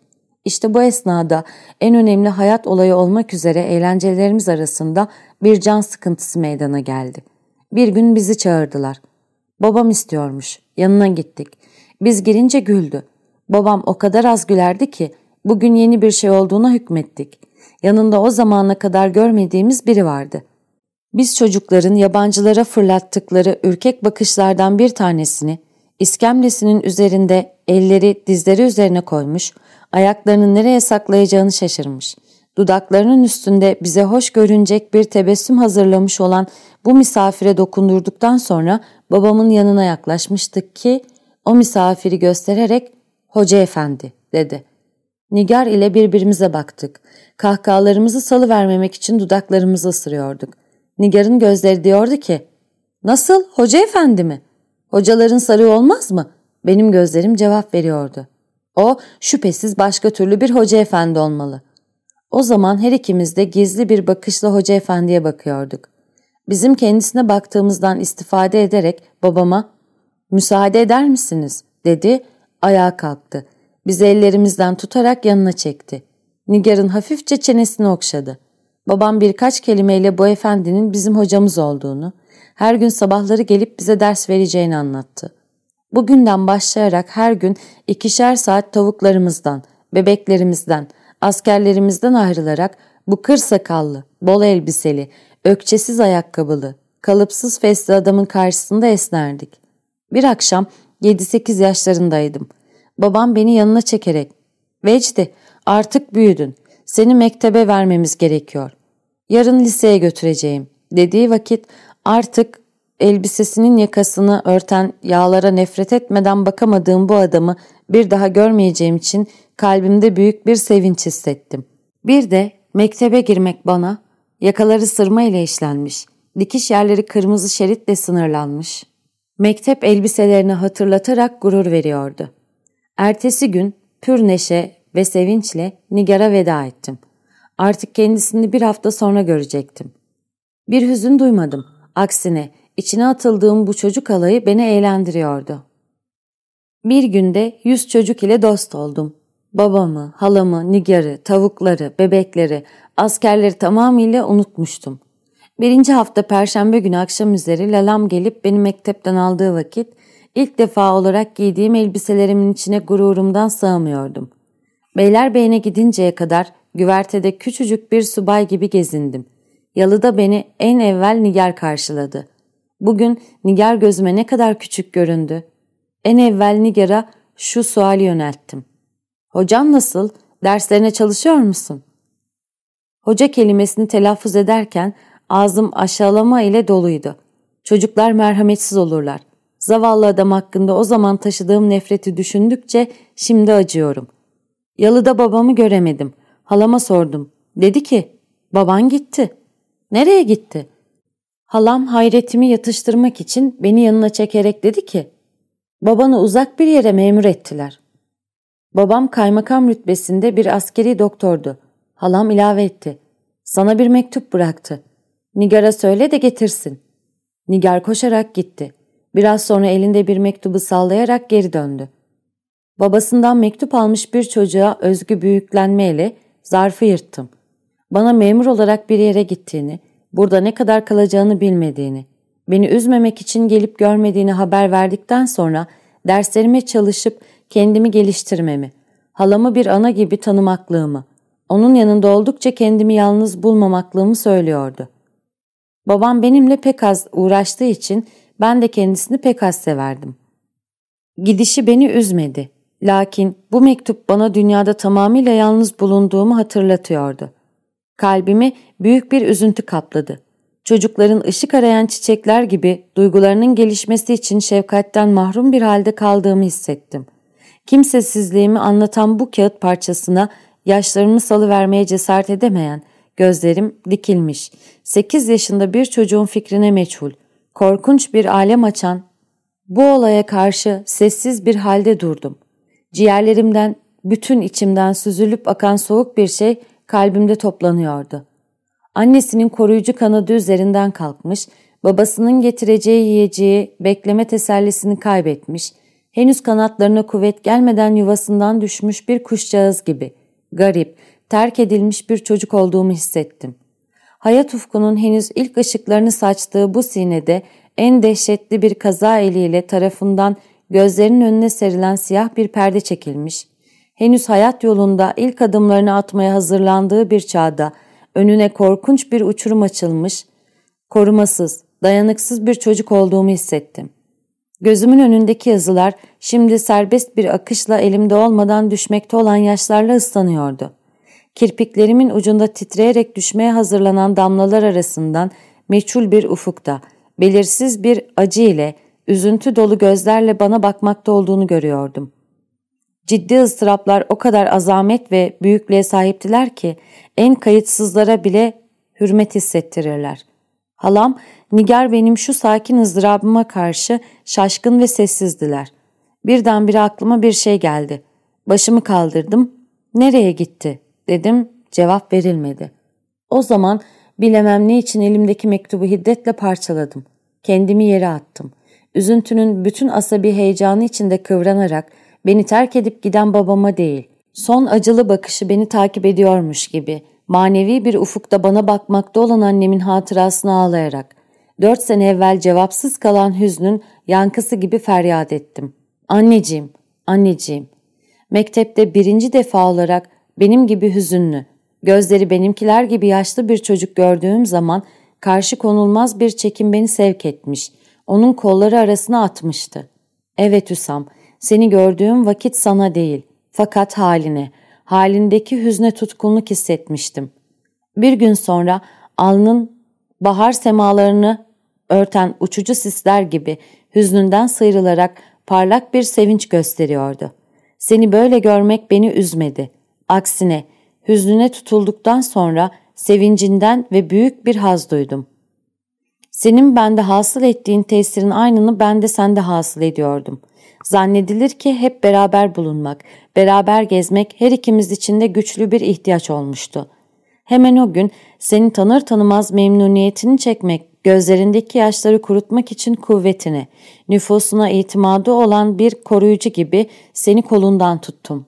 İşte bu esnada en önemli hayat olayı olmak üzere eğlencelerimiz arasında bir can sıkıntısı meydana geldi. Bir gün bizi çağırdılar. Babam istiyormuş. Yanına gittik. Biz girince güldü. Babam o kadar az gülerdi ki bugün yeni bir şey olduğuna hükmettik. Yanında o zamana kadar görmediğimiz biri vardı. Biz çocukların yabancılara fırlattıkları ürkek bakışlardan bir tanesini iskemlesinin üzerinde elleri dizleri üzerine koymuş, ayaklarını nereye saklayacağını şaşırmış. Dudaklarının üstünde bize hoş görünecek bir tebessüm hazırlamış olan bu misafire dokundurduktan sonra babamın yanına yaklaşmıştık ki o misafiri göstererek Hoca efendi dedi. Nigar ile birbirimize baktık. Kahkahalarımızı salıvermemek için dudaklarımızı ısırıyorduk. Nigar'ın gözleri diyordu ki ''Nasıl hoca efendi mi? Hocaların sarığı olmaz mı?'' Benim gözlerim cevap veriyordu. O şüphesiz başka türlü bir hoca efendi olmalı. O zaman her ikimiz de gizli bir bakışla hoca efendiye bakıyorduk. Bizim kendisine baktığımızdan istifade ederek babama ''Müsaade eder misiniz?'' dedi, ayağa kalktı. Bizi ellerimizden tutarak yanına çekti. Nigar'ın hafifçe çenesini okşadı. Babam birkaç kelimeyle bu efendinin bizim hocamız olduğunu, her gün sabahları gelip bize ders vereceğini anlattı. Bugünden başlayarak her gün ikişer saat tavuklarımızdan, bebeklerimizden, askerlerimizden ayrılarak bu kır sakallı, bol elbiseli, ökçesiz ayakkabılı, kalıpsız fesli adamın karşısında esnerdik. Bir akşam 7-8 yaşlarındaydım. Babam beni yanına çekerek, ''Vecdi, artık büyüdün. Seni mektebe vermemiz gerekiyor. Yarın liseye götüreceğim.'' dediği vakit artık elbisesinin yakasını örten yağlara nefret etmeden bakamadığım bu adamı bir daha görmeyeceğim için kalbimde büyük bir sevinç hissettim. Bir de mektebe girmek bana yakaları sırma ile işlenmiş, dikiş yerleri kırmızı şeritle sınırlanmış. Mektep elbiselerini hatırlatarak gurur veriyordu. Ertesi gün pür neşe ve sevinçle Nigar'a veda ettim. Artık kendisini bir hafta sonra görecektim. Bir hüzün duymadım. Aksine içine atıldığım bu çocuk alayı beni eğlendiriyordu. Bir günde yüz çocuk ile dost oldum. Babamı, halamı, Nigar'ı, tavukları, bebekleri, askerleri tamamıyla unutmuştum. Birinci hafta perşembe günü akşam üzeri Lalam gelip beni mektepten aldığı vakit ilk defa olarak giydiğim elbiselerimin içine gururumdan sığamıyordum. Beylerbeyi'ne gidinceye kadar güvertede küçücük bir subay gibi gezindim. Yalıda beni en evvel Nigar karşıladı. Bugün Nigar gözüme ne kadar küçük göründü. En evvel Nigar'a şu suali yönelttim. Hocan nasıl? Derslerine çalışıyor musun? Hoca kelimesini telaffuz ederken ağzım aşağılama ile doluydu. Çocuklar merhametsiz olurlar. Zavallı adam hakkında o zaman taşıdığım nefreti düşündükçe şimdi acıyorum. Yalıda babamı göremedim. Halama sordum. Dedi ki, baban gitti. Nereye gitti? Halam hayretimi yatıştırmak için beni yanına çekerek dedi ki, babanı uzak bir yere memur ettiler. Babam kaymakam rütbesinde bir askeri doktordu. Halam ilave etti. Sana bir mektup bıraktı. Nigar'a söyle de getirsin. Nigar koşarak gitti. Biraz sonra elinde bir mektubu sallayarak geri döndü. Babasından mektup almış bir çocuğa özgü büyüklenmeyle zarfı yırttım. Bana memur olarak bir yere gittiğini, burada ne kadar kalacağını bilmediğini, beni üzmemek için gelip görmediğini haber verdikten sonra derslerime çalışıp kendimi geliştirmemi, halamı bir ana gibi tanımaklığımı, onun yanında oldukça kendimi yalnız bulmamaklığımı söylüyordu. Babam benimle pek az uğraştığı için ben de kendisini pek az severdim. Gidişi beni üzmedi. Lakin bu mektup bana dünyada tamamıyla yalnız bulunduğumu hatırlatıyordu. Kalbimi büyük bir üzüntü kapladı. Çocukların ışık arayan çiçekler gibi duygularının gelişmesi için şefkatten mahrum bir halde kaldığımı hissettim. Kimsesizliğimi anlatan bu kağıt parçasına yaşlarımı salıvermeye cesaret edemeyen, gözlerim dikilmiş, sekiz yaşında bir çocuğun fikrine meçhul, korkunç bir alem açan, bu olaya karşı sessiz bir halde durdum. Ciğerlerimden, bütün içimden süzülüp akan soğuk bir şey kalbimde toplanıyordu. Annesinin koruyucu kanadı üzerinden kalkmış, babasının getireceği yiyeceği bekleme tesellisini kaybetmiş, henüz kanatlarına kuvvet gelmeden yuvasından düşmüş bir kuşcağız gibi, garip, terk edilmiş bir çocuk olduğumu hissettim. Hayat ufkunun henüz ilk ışıklarını saçtığı bu sinede en dehşetli bir kaza eliyle tarafından gözlerinin önüne serilen siyah bir perde çekilmiş, henüz hayat yolunda ilk adımlarını atmaya hazırlandığı bir çağda önüne korkunç bir uçurum açılmış, korumasız, dayanıksız bir çocuk olduğumu hissettim. Gözümün önündeki yazılar şimdi serbest bir akışla elimde olmadan düşmekte olan yaşlarla ıslanıyordu. Kirpiklerimin ucunda titreyerek düşmeye hazırlanan damlalar arasından meçhul bir ufukta, belirsiz bir acı ile, üzüntü dolu gözlerle bana bakmakta olduğunu görüyordum. Ciddi ıstıraplar o kadar azamet ve büyüklüğe sahiptiler ki en kayıtsızlara bile hürmet hissettirirler. Halam, Nigar benim şu sakin ızdırabıma karşı şaşkın ve sessizdiler. Birdenbire aklıma bir şey geldi. Başımı kaldırdım. Nereye gitti? dedim. Cevap verilmedi. O zaman bilemem ne için elimdeki mektubu hiddetle parçaladım. Kendimi yere attım. Üzüntünün bütün asabi heyecanı içinde kıvranarak beni terk edip giden babama değil, son acılı bakışı beni takip ediyormuş gibi, manevi bir ufukta bana bakmakta olan annemin hatırasını ağlayarak, dört sene evvel cevapsız kalan hüznün yankısı gibi feryat ettim. Anneciğim, anneciğim. Mektepte birinci defa olarak benim gibi hüzünlü, gözleri benimkiler gibi yaşlı bir çocuk gördüğüm zaman karşı konulmaz bir çekim beni sevk etmiş, onun kolları arasına atmıştı. Evet Hüsam, seni gördüğüm vakit sana değil, fakat haline, halindeki hüzne tutkunluk hissetmiştim. Bir gün sonra alnın bahar semalarını örten uçucu sisler gibi hüznünden sıyrılarak parlak bir sevinç gösteriyordu. Seni böyle görmek beni üzmedi. Aksine hüznüne tutulduktan sonra sevincinden ve büyük bir haz duydum. Senin bende hasıl ettiğin tesirin aynını ben de sende hasıl ediyordum. Zannedilir ki hep beraber bulunmak, beraber gezmek her ikimiz için de güçlü bir ihtiyaç olmuştu. Hemen o gün seni tanır tanımaz memnuniyetini çekmek, gözlerindeki yaşları kurutmak için kuvvetini, nüfusuna itimadı olan bir koruyucu gibi seni kolundan tuttum.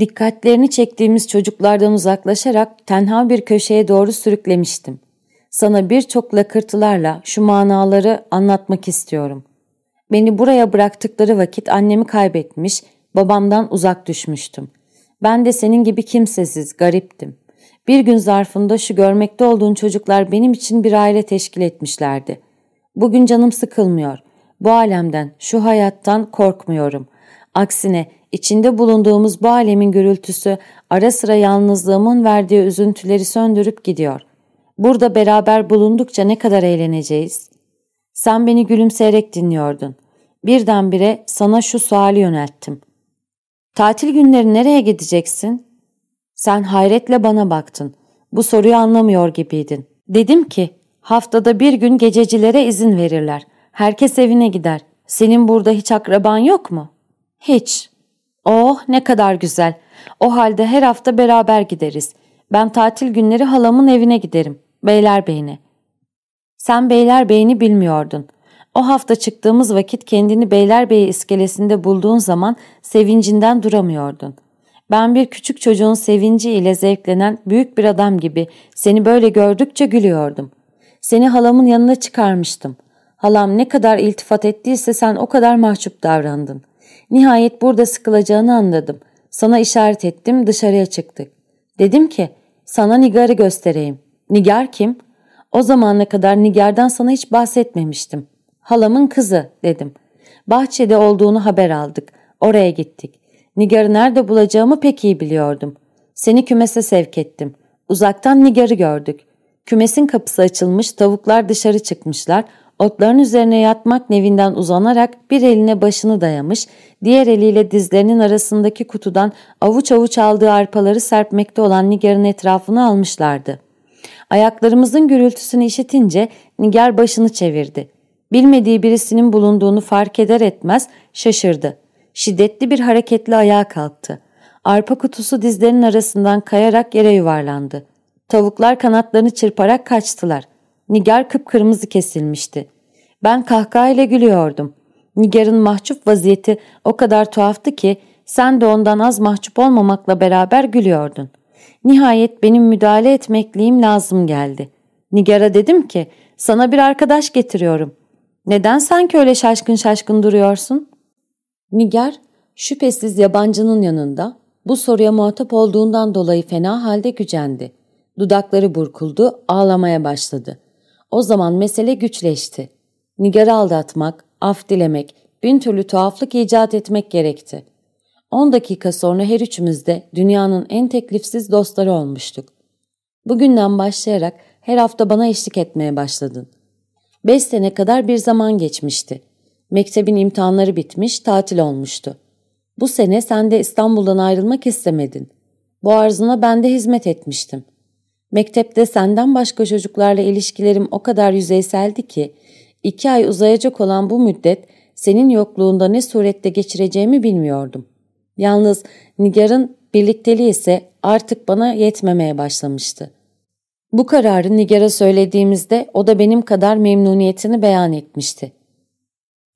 Dikkatlerini çektiğimiz çocuklardan uzaklaşarak tenha bir köşeye doğru sürüklemiştim. Sana birçok lakırtılarla şu manaları anlatmak istiyorum. Beni buraya bıraktıkları vakit annemi kaybetmiş, babamdan uzak düşmüştüm. Ben de senin gibi kimsesiz, gariptim. Bir gün zarfında şu görmekte olduğun çocuklar benim için bir aile teşkil etmişlerdi. Bugün canım sıkılmıyor. Bu alemden, şu hayattan korkmuyorum. Aksine içinde bulunduğumuz bu alemin gürültüsü ara sıra yalnızlığımın verdiği üzüntüleri söndürüp gidiyor. Burada beraber bulundukça ne kadar eğleneceğiz. Sen beni gülümseyerek dinliyordun. birdenbire sana şu suali yönelttim. Tatil günleri nereye gideceksin? Sen hayretle bana baktın. Bu soruyu anlamıyor gibiydin. Dedim ki, haftada bir gün gececilere izin verirler. Herkes evine gider. Senin burada hiç akraban yok mu? Hiç. Oh ne kadar güzel. O halde her hafta beraber gideriz. Ben tatil günleri halamın evine giderim. Beylerbeyi'ne. Sen Beylerbeyi'ni bilmiyordun. O hafta çıktığımız vakit kendini Beylerbeyi iskelesinde bulduğun zaman sevincinden duramıyordun. Ben bir küçük çocuğun sevinci ile zevklenen büyük bir adam gibi seni böyle gördükçe gülüyordum. Seni halamın yanına çıkarmıştım. Halam ne kadar iltifat ettiyse sen o kadar mahcup davrandın. Nihayet burada sıkılacağını anladım. Sana işaret ettim dışarıya çıktık. Dedim ki sana Nigar'ı göstereyim. Nigar kim? O zamana kadar Nigar'dan sana hiç bahsetmemiştim. Halamın kızı dedim. Bahçede olduğunu haber aldık. Oraya gittik. Nigar'ı nerede bulacağımı pek iyi biliyordum. Seni kümese sevk ettim. Uzaktan Nigar'ı gördük. Kümesin kapısı açılmış, tavuklar dışarı çıkmışlar. Otların üzerine yatmak nevinden uzanarak bir eline başını dayamış, diğer eliyle dizlerinin arasındaki kutudan avuç avuç aldığı arpaları serpmekte olan Nigar'ın etrafını almışlardı. Ayaklarımızın gürültüsünü işitince Nigar başını çevirdi. Bilmediği birisinin bulunduğunu fark eder etmez şaşırdı. Şiddetli bir hareketle ayağa kalktı. Arpa kutusu dizlerinin arasından kayarak yere yuvarlandı. Tavuklar kanatlarını çırparak kaçtılar. Nigar kıpkırmızı kesilmişti. Ben kahkahayla gülüyordum. Nigar'ın mahcup vaziyeti o kadar tuhaftı ki sen de ondan az mahcup olmamakla beraber gülüyordun. Nihayet benim müdahale etmekliğim lazım geldi. Nigar'a dedim ki sana bir arkadaş getiriyorum. Neden sanki öyle şaşkın şaşkın duruyorsun? Nigar şüphesiz yabancının yanında bu soruya muhatap olduğundan dolayı fena halde gücendi. Dudakları burkuldu, ağlamaya başladı. O zaman mesele güçleşti. Nigar'ı aldatmak, af dilemek, bin türlü tuhaflık icat etmek gerekti. On dakika sonra her üçümüz de dünyanın en teklifsiz dostları olmuştuk. Bugünden başlayarak her hafta bana eşlik etmeye başladın. Beş sene kadar bir zaman geçmişti. Mektebin imtihanları bitmiş, tatil olmuştu. Bu sene sen de İstanbul'dan ayrılmak istemedin. Bu arzuna ben de hizmet etmiştim. Mektepte senden başka çocuklarla ilişkilerim o kadar yüzeyseldi ki, iki ay uzayacak olan bu müddet senin yokluğunda ne surette geçireceğimi bilmiyordum. Yalnız Nigar'ın birlikteliği ise artık bana yetmemeye başlamıştı. Bu kararı Nigar'a söylediğimizde o da benim kadar memnuniyetini beyan etmişti.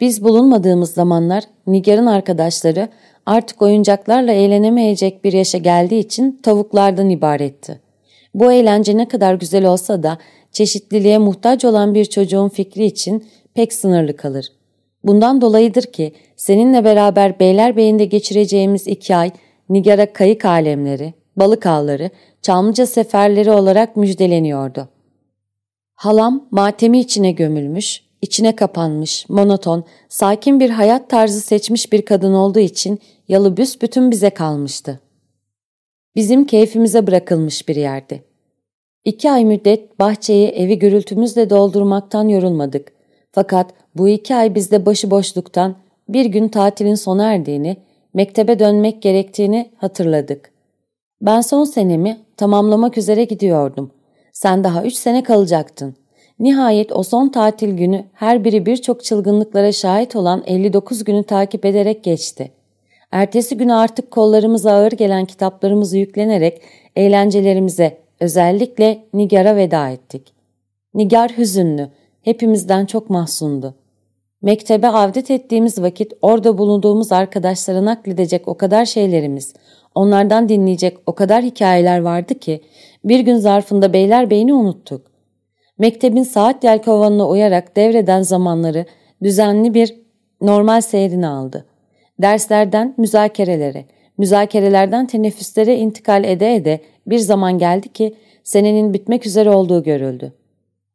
Biz bulunmadığımız zamanlar Nigar'ın arkadaşları artık oyuncaklarla eğlenemeyecek bir yaşa geldiği için tavuklardan ibaretti. Bu eğlence ne kadar güzel olsa da çeşitliliğe muhtaç olan bir çocuğun fikri için pek sınırlı kalır. Bundan dolayıdır ki seninle beraber Beylerbeyi'nde geçireceğimiz iki ay Nigar'a kayık alemleri, balık ağları, Çamlıca seferleri olarak müjdeleniyordu. Halam matemi içine gömülmüş, içine kapanmış, monoton, sakin bir hayat tarzı seçmiş bir kadın olduğu için yalı büsbütün bize kalmıştı. Bizim keyfimize bırakılmış bir yerdi. İki ay müddet bahçeyi evi gürültümüzle doldurmaktan yorulmadık. Fakat bu iki ay bizde başıboşluktan bir gün tatilin sona erdiğini, mektebe dönmek gerektiğini hatırladık. Ben son senemi tamamlamak üzere gidiyordum. Sen daha üç sene kalacaktın. Nihayet o son tatil günü her biri birçok çılgınlıklara şahit olan 59 günü takip ederek geçti. Ertesi günü artık kollarımıza ağır gelen kitaplarımızı yüklenerek eğlencelerimize özellikle Nigar'a veda ettik. Nigar hüzünlü, hepimizden çok mahzundu. Mektebe avdet ettiğimiz vakit orada bulunduğumuz arkadaşlara nakledecek o kadar şeylerimiz, onlardan dinleyecek o kadar hikayeler vardı ki bir gün zarfında Beylerbeyi'ni unuttuk. Mektebin saat yelkovanına uyarak devreden zamanları düzenli bir normal seyrini aldı. Derslerden müzakerelere, müzakerelerden teneffüslere intikal ede ede bir zaman geldi ki senenin bitmek üzere olduğu görüldü.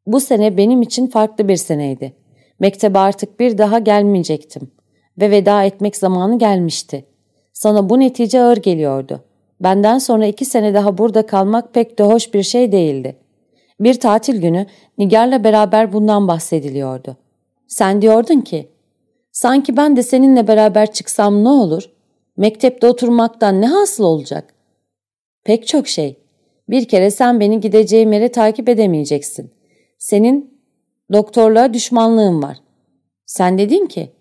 Bu sene benim için farklı bir seneydi. Mektebe artık bir daha gelmeyecektim ve veda etmek zamanı gelmişti. Sana bu netice ağır geliyordu. Benden sonra iki sene daha burada kalmak pek de hoş bir şey değildi. Bir tatil günü Nigar'la beraber bundan bahsediliyordu. Sen diyordun ki, Sanki ben de seninle beraber çıksam ne olur? Mektepte oturmaktan ne hasıl olacak? Pek çok şey. Bir kere sen beni gideceğim yere takip edemeyeceksin. Senin doktorluğa düşmanlığın var. Sen dedin ki,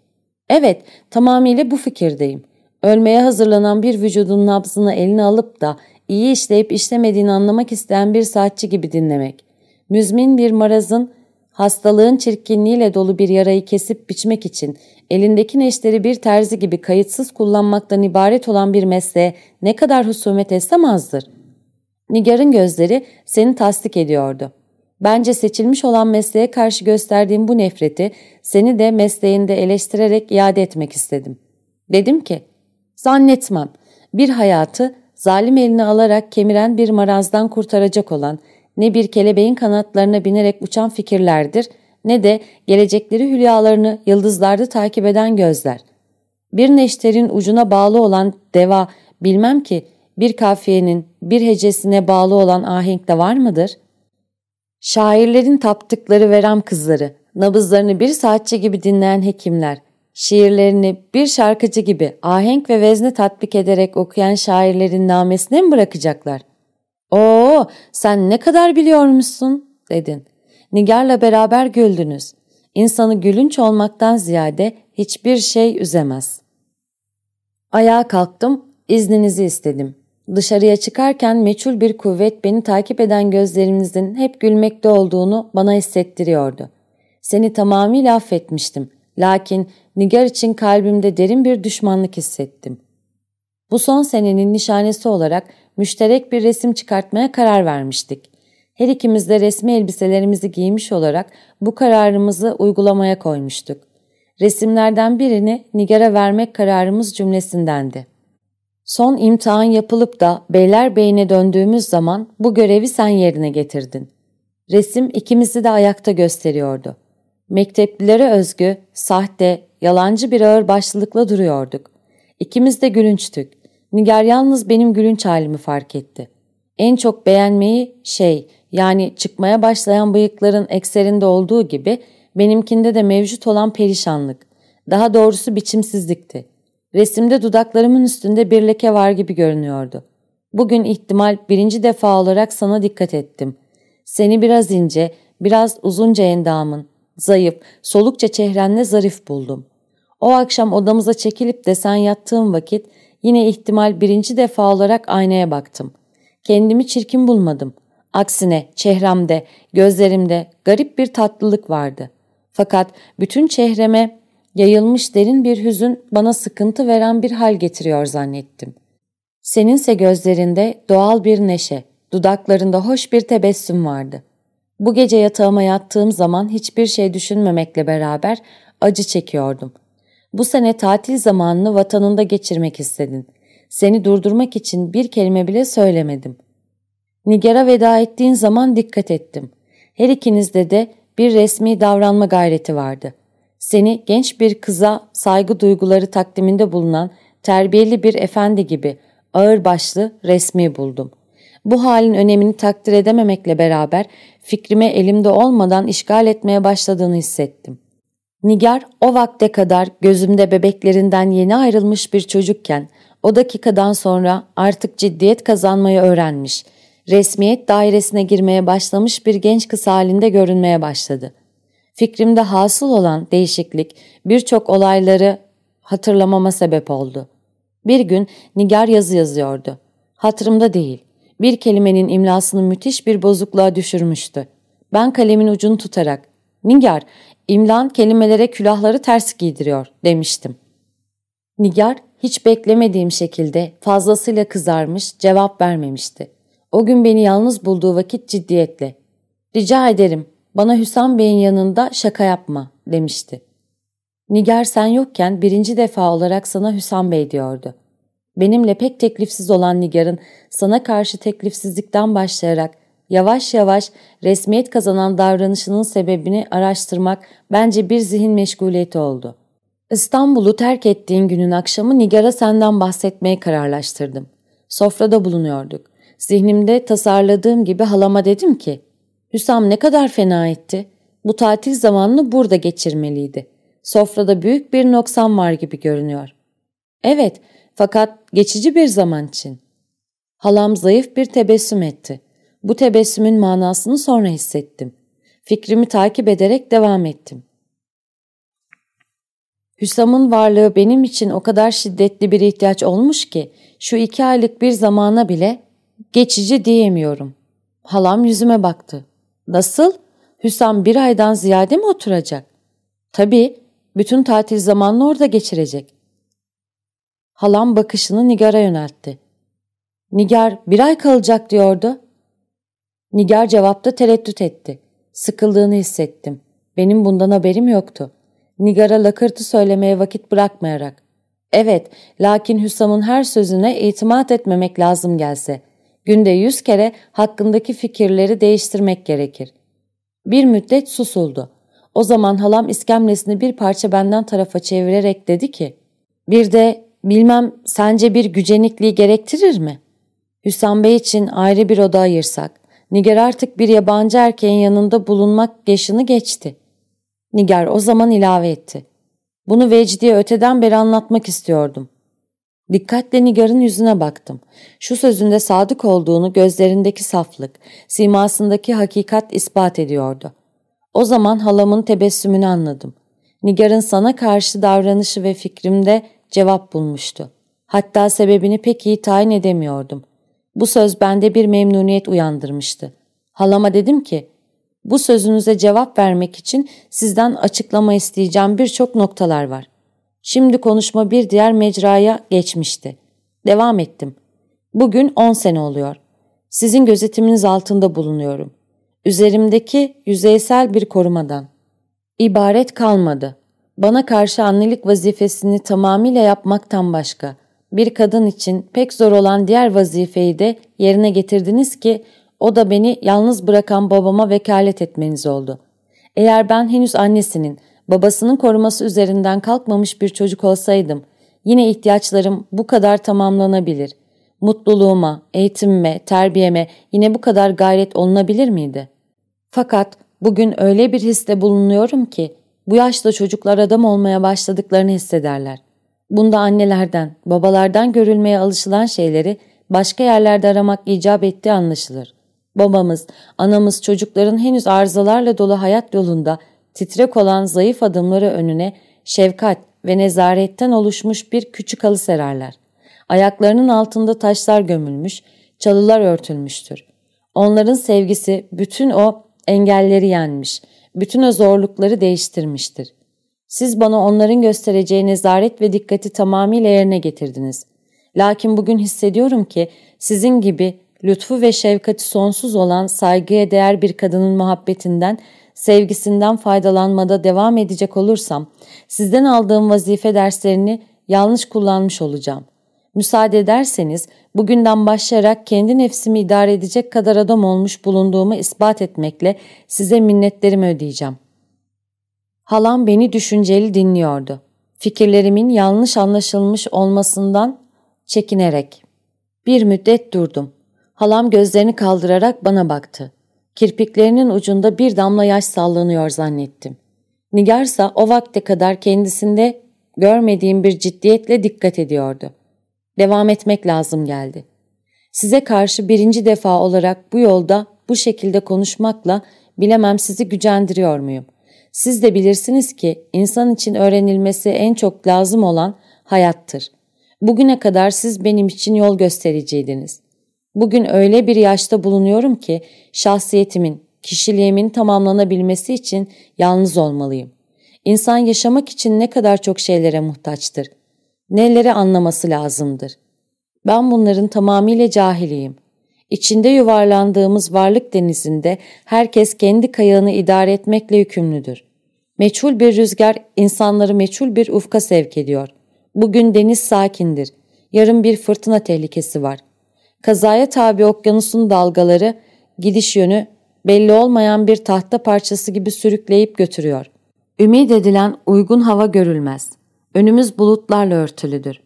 evet tamamıyla bu fikirdeyim. Ölmeye hazırlanan bir vücudun nabzını eline alıp da iyi işleyip işlemediğini anlamak isteyen bir saatçi gibi dinlemek. Müzmin bir marazın, hastalığın çirkinliğiyle dolu bir yarayı kesip biçmek için elindeki neşteri bir terzi gibi kayıtsız kullanmaktan ibaret olan bir mesleğe ne kadar husumet etsem azdır. Nigar'ın gözleri seni tasdik ediyordu. Bence seçilmiş olan mesleğe karşı gösterdiğim bu nefreti seni de mesleğinde eleştirerek iade etmek istedim. Dedim ki, zannetmem bir hayatı zalim eline alarak kemiren bir marazdan kurtaracak olan ne bir kelebeğin kanatlarına binerek uçan fikirlerdir ne de gelecekleri hülyalarını yıldızlarda takip eden gözler. Bir neşterin ucuna bağlı olan deva bilmem ki bir kafiyenin bir hecesine bağlı olan ahenk de var mıdır? Şairlerin taptıkları verem kızları, nabızlarını bir saatçi gibi dinleyen hekimler, şiirlerini bir şarkıcı gibi ahenk ve vezne tatbik ederek okuyan şairlerin namesine mi bırakacaklar? Oo, sen ne kadar biliyormuşsun, dedin. Nigar'la beraber güldünüz. İnsanı gülünç olmaktan ziyade hiçbir şey üzemez. Ayağa kalktım, izninizi istedim. Dışarıya çıkarken meçhul bir kuvvet beni takip eden gözlerimizin hep gülmekte olduğunu bana hissettiriyordu. Seni tamamıyla affetmiştim. Lakin Nigar için kalbimde derin bir düşmanlık hissettim. Bu son senenin nişanesi olarak müşterek bir resim çıkartmaya karar vermiştik. Her ikimiz de resmi elbiselerimizi giymiş olarak bu kararımızı uygulamaya koymuştuk. Resimlerden birini Nigar'a vermek kararımız cümlesindendi. Son imtihan yapılıp da Beylerbeyi'ne döndüğümüz zaman bu görevi sen yerine getirdin. Resim ikimizi de ayakta gösteriyordu. Mekteplilere özgü, sahte, yalancı bir ağır başlılıkla duruyorduk. İkimiz de gülünçtük. Nigar yalnız benim gülünç halimi fark etti. En çok beğenmeyi şey yani çıkmaya başlayan bıyıkların ekserinde olduğu gibi benimkinde de mevcut olan perişanlık. Daha doğrusu biçimsizlikti. Resimde dudaklarımın üstünde bir leke var gibi görünüyordu. Bugün ihtimal birinci defa olarak sana dikkat ettim. Seni biraz ince, biraz uzunca endamın, zayıf, solukça çehrenle zarif buldum. O akşam odamıza çekilip de sen yattığın vakit yine ihtimal birinci defa olarak aynaya baktım. Kendimi çirkin bulmadım. Aksine çehremde, gözlerimde garip bir tatlılık vardı. Fakat bütün çehreme Yayılmış derin bir hüzün bana sıkıntı veren bir hal getiriyor zannettim. Seninse gözlerinde doğal bir neşe, dudaklarında hoş bir tebessüm vardı. Bu gece yatağıma yattığım zaman hiçbir şey düşünmemekle beraber acı çekiyordum. Bu sene tatil zamanını vatanında geçirmek istedin. Seni durdurmak için bir kelime bile söylemedim. Nigar'a veda ettiğin zaman dikkat ettim. Her ikinizde de bir resmi davranma gayreti vardı.'' Seni genç bir kıza saygı duyguları takdiminde bulunan terbiyeli bir efendi gibi ağırbaşlı resmi buldum. Bu halin önemini takdir edememekle beraber fikrime elimde olmadan işgal etmeye başladığını hissettim. Nigar o vakte kadar gözümde bebeklerinden yeni ayrılmış bir çocukken o dakikadan sonra artık ciddiyet kazanmayı öğrenmiş, resmiyet dairesine girmeye başlamış bir genç kız halinde görünmeye başladı.'' Fikrimde hasıl olan değişiklik birçok olayları hatırlamama sebep oldu. Bir gün Nigar yazı yazıyordu. Hatırımda değil. Bir kelimenin imlasını müthiş bir bozukluğa düşürmüştü. Ben kalemin ucunu tutarak Nigar, imlan kelimelere külahları ters giydiriyor demiştim. Nigar hiç beklemediğim şekilde fazlasıyla kızarmış cevap vermemişti. O gün beni yalnız bulduğu vakit ciddiyetle. Rica ederim bana Hüsam Bey'in yanında şaka yapma demişti. Nigar sen yokken birinci defa olarak sana Hüsam Bey diyordu. Benimle pek teklifsiz olan Nigar'ın sana karşı teklifsizlikten başlayarak yavaş yavaş resmiyet kazanan davranışının sebebini araştırmak bence bir zihin meşguliyeti oldu. İstanbul'u terk ettiğin günün akşamı Nigar'a senden bahsetmeye kararlaştırdım. Sofrada bulunuyorduk. Zihnimde tasarladığım gibi halama dedim ki Hüsam ne kadar fena etti. Bu tatil zamanını burada geçirmeliydi. Sofrada büyük bir noksan var gibi görünüyor. Evet, fakat geçici bir zaman için. Halam zayıf bir tebessüm etti. Bu tebessümün manasını sonra hissettim. Fikrimi takip ederek devam ettim. Hüsam'ın varlığı benim için o kadar şiddetli bir ihtiyaç olmuş ki şu iki aylık bir zamana bile geçici diyemiyorum. Halam yüzüme baktı. Nasıl? Hüsam bir aydan ziyade mi oturacak? Tabii, bütün tatil zamanını orada geçirecek. Halam bakışını Nigar'a yöneltti. Nigar bir ay kalacak diyordu. Nigar cevapta tereddüt etti. Sıkıldığını hissettim. Benim bundan haberim yoktu. Nigar'a lakırtı söylemeye vakit bırakmayarak. Evet, lakin Hüsam'ın her sözüne itimat etmemek lazım gelse. Günde yüz kere hakkındaki fikirleri değiştirmek gerekir. Bir müddet susuldu. O zaman halam iskemlesini bir parça benden tarafa çevirerek dedi ki, ''Bir de bilmem sence bir gücenikliği gerektirir mi? Hüsam Bey için ayrı bir oda ayırsak, Nigar artık bir yabancı erkeğin yanında bulunmak yaşını geçti.'' Nigar o zaman ilave etti. Bunu Vecdi'ye öteden beri anlatmak istiyordum. Dikkatle Nigar'ın yüzüne baktım. Şu sözünde sadık olduğunu gözlerindeki saflık, simasındaki hakikat ispat ediyordu. O zaman halamın tebessümünü anladım. Nigar'ın sana karşı davranışı ve fikrimde cevap bulmuştu. Hatta sebebini pek iyi tayin edemiyordum. Bu söz bende bir memnuniyet uyandırmıştı. Halama dedim ki, bu sözünüze cevap vermek için sizden açıklama isteyeceğim birçok noktalar var. Şimdi konuşma bir diğer mecraya geçmişti. Devam ettim. Bugün 10 sene oluyor. Sizin gözetiminiz altında bulunuyorum. Üzerimdeki yüzeysel bir korumadan. İbaret kalmadı. Bana karşı annelik vazifesini tamamıyla yapmaktan başka bir kadın için pek zor olan diğer vazifeyi de yerine getirdiniz ki o da beni yalnız bırakan babama vekalet etmeniz oldu. Eğer ben henüz annesinin, babasının koruması üzerinden kalkmamış bir çocuk olsaydım, yine ihtiyaçlarım bu kadar tamamlanabilir. Mutluluğuma, eğitimime, terbiyeme yine bu kadar gayret olunabilir miydi? Fakat bugün öyle bir histe bulunuyorum ki, bu yaşta çocuklar adam olmaya başladıklarını hissederler. Bunda annelerden, babalardan görülmeye alışılan şeyleri başka yerlerde aramak icap ettiği anlaşılır. Babamız, anamız çocukların henüz arızalarla dolu hayat yolunda titrek olan zayıf adımları önüne şefkat ve nezaretten oluşmuş bir küçük halı sererler. Ayaklarının altında taşlar gömülmüş, çalılar örtülmüştür. Onların sevgisi bütün o engelleri yenmiş, bütün o zorlukları değiştirmiştir. Siz bana onların göstereceği nezaret ve dikkati tamamıyla yerine getirdiniz. Lakin bugün hissediyorum ki sizin gibi lütfu ve şefkati sonsuz olan saygıya değer bir kadının muhabbetinden, sevgisinden faydalanmada devam edecek olursam, sizden aldığım vazife derslerini yanlış kullanmış olacağım. Müsaade ederseniz bugünden başlayarak kendi nefsimi idare edecek kadar adam olmuş bulunduğumu ispat etmekle size minnetlerimi ödeyeceğim. Halam beni düşünceli dinliyordu. Fikirlerimin yanlış anlaşılmış olmasından çekinerek. Bir müddet durdum. Halam gözlerini kaldırarak bana baktı. Kirpiklerinin ucunda bir damla yaş sallanıyor zannettim. Nigarsa o vakte kadar kendisinde görmediğim bir ciddiyetle dikkat ediyordu. Devam etmek lazım geldi. Size karşı birinci defa olarak bu yolda bu şekilde konuşmakla bilemem sizi gücendiriyor muyum? Siz de bilirsiniz ki insan için öğrenilmesi en çok lazım olan hayattır. Bugüne kadar siz benim için yol göstericiydiniz. Bugün öyle bir yaşta bulunuyorum ki şahsiyetimin, kişiliğimin tamamlanabilmesi için yalnız olmalıyım. İnsan yaşamak için ne kadar çok şeylere muhtaçtır. Neleri anlaması lazımdır. Ben bunların tamamıyla cahiliyim. İçinde yuvarlandığımız varlık denizinde herkes kendi kayığını idare etmekle yükümlüdür. Meçhul bir rüzgar insanları meçhul bir ufka sevk ediyor. Bugün deniz sakindir. Yarın bir fırtına tehlikesi var. Kazaya tabi okyanusun dalgaları gidiş yönü belli olmayan bir tahta parçası gibi sürükleyip götürüyor. Ümid edilen uygun hava görülmez. Önümüz bulutlarla örtülüdür.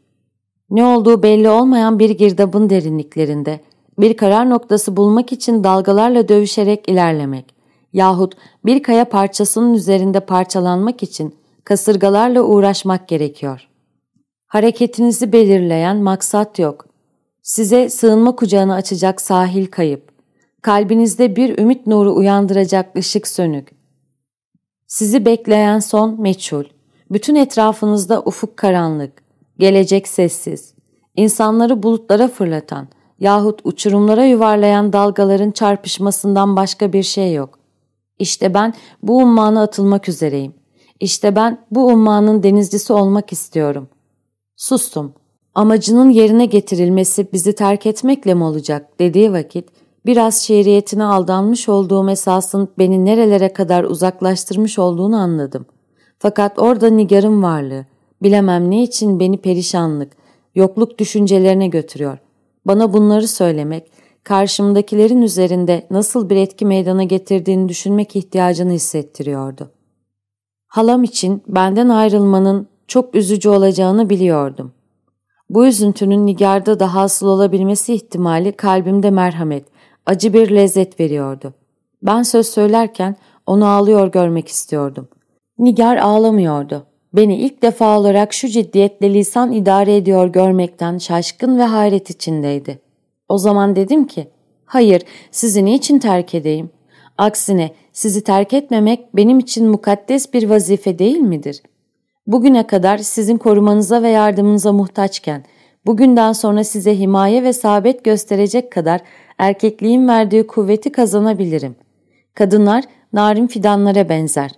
Ne olduğu belli olmayan bir girdabın derinliklerinde bir karar noktası bulmak için dalgalarla dövüşerek ilerlemek yahut bir kaya parçasının üzerinde parçalanmak için kasırgalarla uğraşmak gerekiyor. Hareketinizi belirleyen maksat yok. Size sığınma kucağını açacak sahil kayıp. Kalbinizde bir ümit nuru uyandıracak ışık sönük. Sizi bekleyen son meçhul. Bütün etrafınızda ufuk karanlık. Gelecek sessiz. İnsanları bulutlara fırlatan yahut uçurumlara yuvarlayan dalgaların çarpışmasından başka bir şey yok. İşte ben bu ummana atılmak üzereyim. İşte ben bu ummanın denizcisi olmak istiyorum. Sustum. Amacının yerine getirilmesi bizi terk etmekle mi olacak dediği vakit biraz şiiriyetine aldanmış olduğum esasın beni nerelere kadar uzaklaştırmış olduğunu anladım. Fakat orada Nigar'ın varlığı, bilemem ne için beni perişanlık, yokluk düşüncelerine götürüyor. Bana bunları söylemek, karşımdakilerin üzerinde nasıl bir etki meydana getirdiğini düşünmek ihtiyacını hissettiriyordu. Halam için benden ayrılmanın çok üzücü olacağını biliyordum. Bu üzüntünün Nigar'da da hasıl olabilmesi ihtimali kalbimde merhamet, acı bir lezzet veriyordu. Ben söz söylerken onu ağlıyor görmek istiyordum. Nigar ağlamıyordu. Beni ilk defa olarak şu ciddiyetle lisan idare ediyor görmekten şaşkın ve hayret içindeydi. O zaman dedim ki, hayır sizi niçin terk edeyim? Aksine sizi terk etmemek benim için mukaddes bir vazife değil midir? Bugüne kadar sizin korumanıza ve yardımınıza muhtaçken, bugünden sonra size himaye ve sabit gösterecek kadar erkekliğin verdiği kuvveti kazanabilirim. Kadınlar narin fidanlara benzer.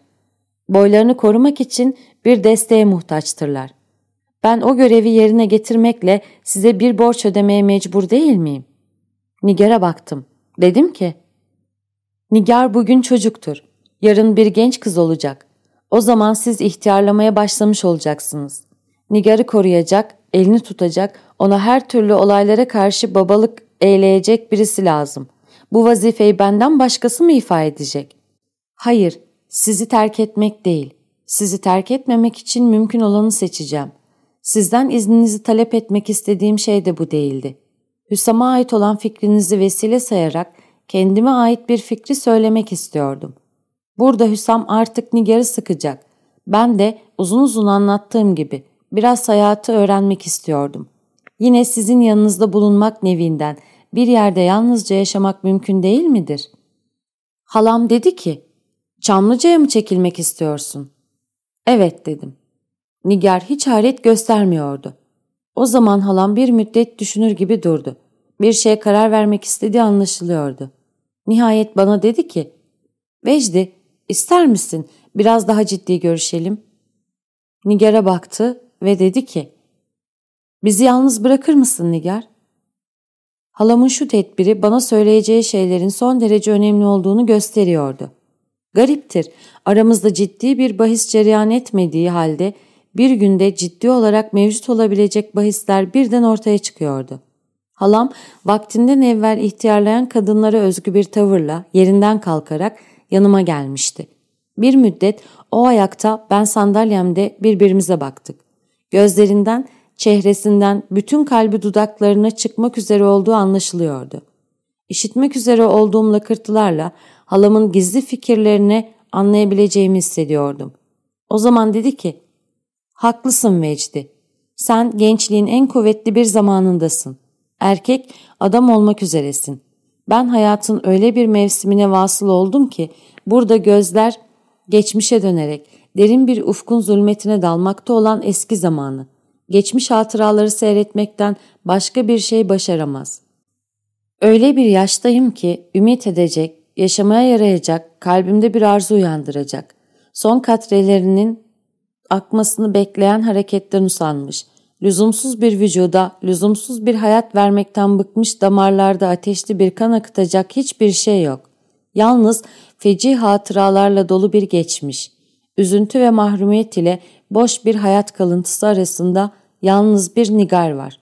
Boylarını korumak için bir desteğe muhtaçtırlar. Ben o görevi yerine getirmekle size bir borç ödemeye mecbur değil miyim? Nigar'a baktım. Dedim ki, Nigar bugün çocuktur. Yarın bir genç kız olacak. O zaman siz ihtiyarlamaya başlamış olacaksınız. Nigar'ı koruyacak, elini tutacak, ona her türlü olaylara karşı babalık eyleyecek birisi lazım. Bu vazifeyi benden başkası mı ifa edecek? Hayır, sizi terk etmek değil. Sizi terk etmemek için mümkün olanı seçeceğim. Sizden izninizi talep etmek istediğim şey de bu değildi. Hüsam'a ait olan fikrinizi vesile sayarak kendime ait bir fikri söylemek istiyordum. Burada Hüsam artık Nigar'ı sıkacak. Ben de uzun uzun anlattığım gibi biraz hayatı öğrenmek istiyordum. Yine sizin yanınızda bulunmak nevinden bir yerde yalnızca yaşamak mümkün değil midir? Halam dedi ki, Çamlıca'ya mı çekilmek istiyorsun? Evet dedim. Nigar hiç hayret göstermiyordu. O zaman halam bir müddet düşünür gibi durdu. Bir şeye karar vermek istediği anlaşılıyordu. Nihayet bana dedi ki, Vecdi ister misin biraz daha ciddi görüşelim? Nigar'a baktı ve dedi ki, Bizi yalnız bırakır mısın Nigar? Halamın şu tedbiri bana söyleyeceği şeylerin son derece önemli olduğunu gösteriyordu. Gariptir, aramızda ciddi bir bahis cereyan etmediği halde bir günde ciddi olarak mevcut olabilecek bahisler birden ortaya çıkıyordu. Halam vaktinden evvel ihtiyarlayan kadınlara özgü bir tavırla yerinden kalkarak yanıma gelmişti. Bir müddet o ayakta ben sandalyemde birbirimize baktık. Gözlerinden, çehresinden bütün kalbi dudaklarına çıkmak üzere olduğu anlaşılıyordu. İşitmek üzere olduğum lakırtılarla halamın gizli fikirlerini anlayabileceğimi hissediyordum. O zaman dedi ki, haklısın Vecdi. Sen gençliğin en kuvvetli bir zamanındasın. Erkek adam olmak üzeresin. Ben hayatın öyle bir mevsimine vasıl oldum ki burada gözler geçmişe dönerek derin bir ufkun zulmetine dalmakta olan eski zamanı, geçmiş hatıraları seyretmekten başka bir şey başaramaz. Öyle bir yaştayım ki ümit edecek, yaşamaya yarayacak, kalbimde bir arzu uyandıracak. Son katrelerinin akmasını bekleyen hareketten usanmış, lüzumsuz bir vücuda, lüzumsuz bir hayat vermekten bıkmış damarlarda ateşli bir kan akıtacak hiçbir şey yok. Yalnız feci hatıralarla dolu bir geçmiş. Üzüntü ve mahrumiyet ile boş bir hayat kalıntısı arasında yalnız bir nigar var.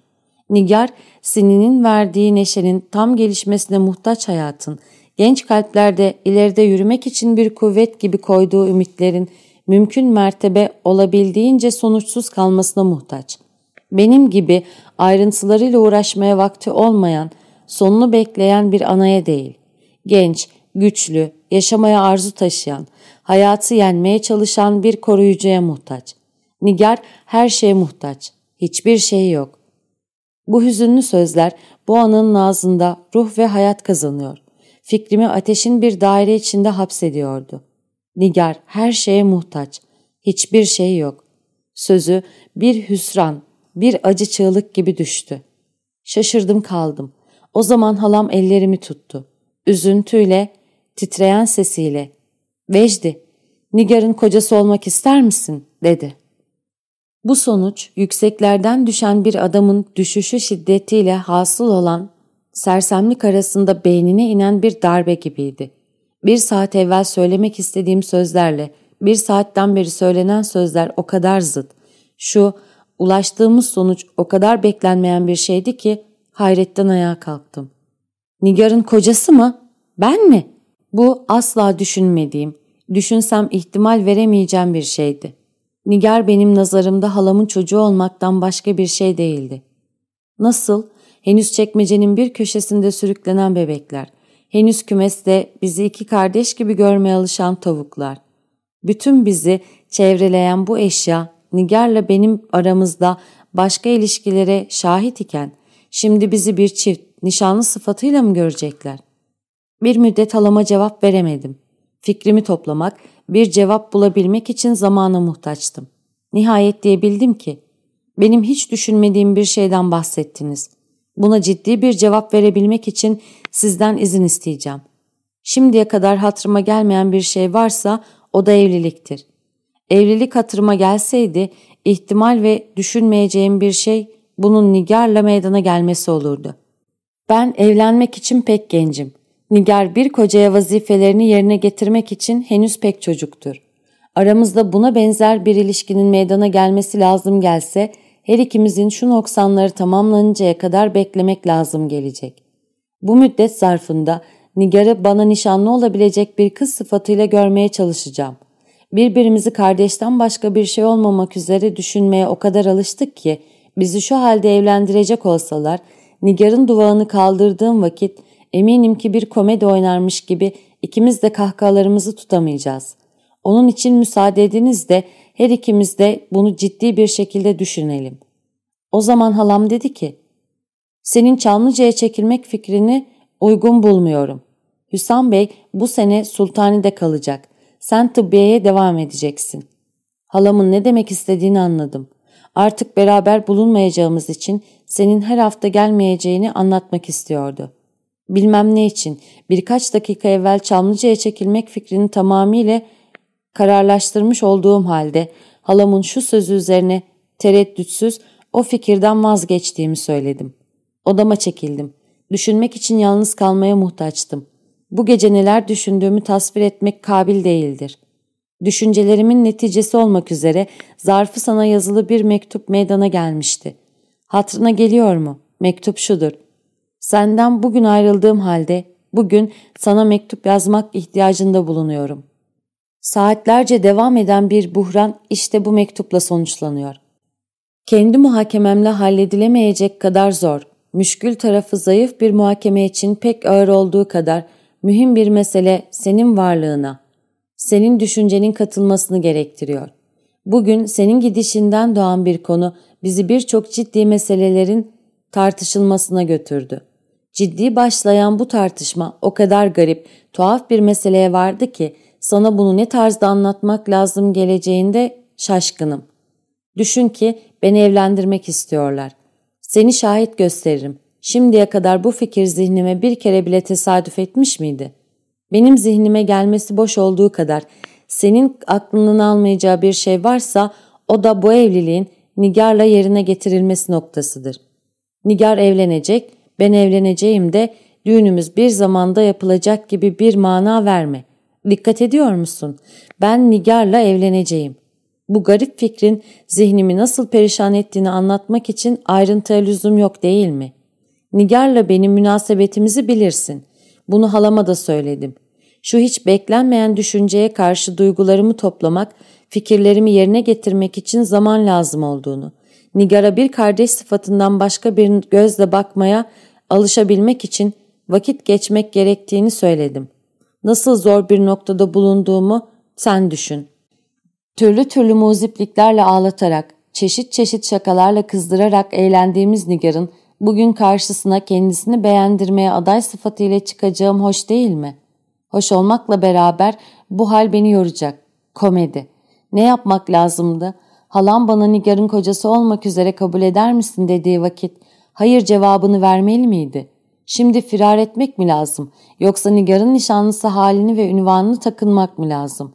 Nigar, sininin verdiği neşenin tam gelişmesine muhtaç hayatın, genç kalplerde ileride yürümek için bir kuvvet gibi koyduğu ümitlerin mümkün mertebe olabildiğince sonuçsuz kalmasına muhtaç. Benim gibi ayrıntılarıyla uğraşmaya vakti olmayan, sonunu bekleyen bir anaya değil. Genç, güçlü, yaşamaya arzu taşıyan, hayatı yenmeye çalışan bir koruyucuya muhtaç. Nigar her şeye muhtaç. Hiçbir şey yok. Bu hüzünlü sözler bu anın ağzında ruh ve hayat kazanıyor. Fikrimi ateşin bir daire içinde hapsediyordu. Nigar her şeye muhtaç. Hiçbir şey yok. Sözü bir hüsran, bir acı çığlık gibi düştü. Şaşırdım kaldım. O zaman halam ellerimi tuttu. Üzüntüyle, titreyen sesiyle. Vecdi, Nigar'ın kocası olmak ister misin? dedi. Bu sonuç yükseklerden düşen bir adamın düşüşü şiddetiyle hasıl olan sersemlik arasında beynine inen bir darbe gibiydi. Bir saat evvel söylemek istediğim sözlerle bir saatten beri söylenen sözler o kadar zıt. Şu ulaştığımız sonuç o kadar beklenmeyen bir şeydi ki hayretten ayağa kalktım. Nigar'ın kocası mı? Ben mi? Bu asla düşünmediğim, düşünsem ihtimal veremeyeceğim bir şeydi. Nigar benim nazarımda halamın çocuğu olmaktan başka bir şey değildi. Nasıl? Henüz çekmecenin bir köşesinde sürüklenen bebekler, henüz kümeste bizi iki kardeş gibi görmeye alışan tavuklar. Bütün bizi çevreleyen bu eşya Nigar'la benim aramızda başka ilişkilere şahit iken şimdi bizi bir çift nişanlı sıfatıyla mı görecekler? Bir müddet halama cevap veremedim. Fikrimi toplamak, bir cevap bulabilmek için zamana muhtaçtım. Nihayet diyebildim ki, benim hiç düşünmediğim bir şeyden bahsettiniz. Buna ciddi bir cevap verebilmek için sizden izin isteyeceğim. Şimdiye kadar hatırıma gelmeyen bir şey varsa o da evliliktir. Evlilik hatırıma gelseydi ihtimal ve düşünmeyeceğim bir şey bunun Nigar'la meydana gelmesi olurdu. Ben evlenmek için pek gencim. Nigar bir kocaya vazifelerini yerine getirmek için henüz pek çocuktur. Aramızda buna benzer bir ilişkinin meydana gelmesi lazım gelse her ikimizin şu noksanları tamamlanıncaya kadar beklemek lazım gelecek. Bu müddet zarfında Nigar'ı bana nişanlı olabilecek bir kız sıfatıyla görmeye çalışacağım. Birbirimizi kardeşten başka bir şey olmamak üzere düşünmeye o kadar alıştık ki bizi şu halde evlendirecek olsalar Nigar'ın duvağını kaldırdığım vakit eminim ki bir komedi oynarmış gibi ikimiz de kahkahalarımızı tutamayacağız. Onun için müsaade ediniz de her ikimiz de bunu ciddi bir şekilde düşünelim. O zaman halam dedi ki, senin Çamlıca'ya çekilmek fikrini uygun bulmuyorum. Hüsam Bey bu sene Sultani'de kalacak. Sen tıbbiyeye devam edeceksin. Halamın ne demek istediğini anladım. Artık beraber bulunmayacağımız için senin her hafta gelmeyeceğini anlatmak istiyordu. Bilmem ne için birkaç dakika evvel Çamlıca'ya çekilmek fikrini tamamıyla kararlaştırmış olduğum halde halamın şu sözü üzerine tereddütsüz o fikirden vazgeçtiğimi söyledim. Odama çekildim. Düşünmek için yalnız kalmaya muhtaçtım. Bu gece neler düşündüğümü tasvir etmek kabil değildir. Düşüncelerimin neticesi olmak üzere zarfı sana yazılı bir mektup meydana gelmişti. Hatrına geliyor mu? Mektup şudur. Senden bugün ayrıldığım halde bugün sana mektup yazmak ihtiyacında bulunuyorum. Saatlerce devam eden bir buhran işte bu mektupla sonuçlanıyor. Kendi muhakememle halledilemeyecek kadar zor, müşkül tarafı zayıf bir muhakeme için pek ağır olduğu kadar mühim bir mesele senin varlığına, senin düşüncenin katılmasını gerektiriyor. Bugün senin gidişinden doğan bir konu bizi birçok ciddi meselelerin tartışılmasına götürdü. Ciddi başlayan bu tartışma o kadar garip, tuhaf bir meseleye vardı ki sana bunu ne tarzda anlatmak lazım geleceğinde şaşkınım. Düşün ki beni evlendirmek istiyorlar. Seni şahit gösteririm. Şimdiye kadar bu fikir zihnime bir kere bile tesadüf etmiş miydi? Benim zihnime gelmesi boş olduğu kadar senin aklının almayacağı bir şey varsa o da bu evliliğin Nigar'la yerine getirilmesi noktasıdır. Nigar evlenecek, ben evleneceğim de düğünümüz bir zamanda yapılacak gibi bir mana verme. Dikkat ediyor musun? Ben Nigar'la evleneceğim. Bu garip fikrin zihnimi nasıl perişan ettiğini anlatmak için ayrıntıya lüzum yok değil mi? Nigar'la benim münasebetimizi bilirsin. Bunu halama da söyledim. Şu hiç beklenmeyen düşünceye karşı duygularımı toplamak, fikirlerimi yerine getirmek için zaman lazım olduğunu, Nigar'a bir kardeş sıfatından başka bir gözle bakmaya alışabilmek için vakit geçmek gerektiğini söyledim. Nasıl zor bir noktada bulunduğumu sen düşün. Türlü türlü muzipliklerle ağlatarak, çeşit çeşit şakalarla kızdırarak eğlendiğimiz Nigar'ın bugün karşısına kendisini beğendirmeye aday sıfatıyla çıkacağım hoş değil mi? Hoş olmakla beraber bu hal beni yoracak. Komedi. Ne yapmak lazımdı? Halam bana Nigar'ın kocası olmak üzere kabul eder misin dediği vakit hayır cevabını vermeli miydi? Şimdi firar etmek mi lazım yoksa Nigar'ın nişanlısı halini ve ünvanını takınmak mı lazım?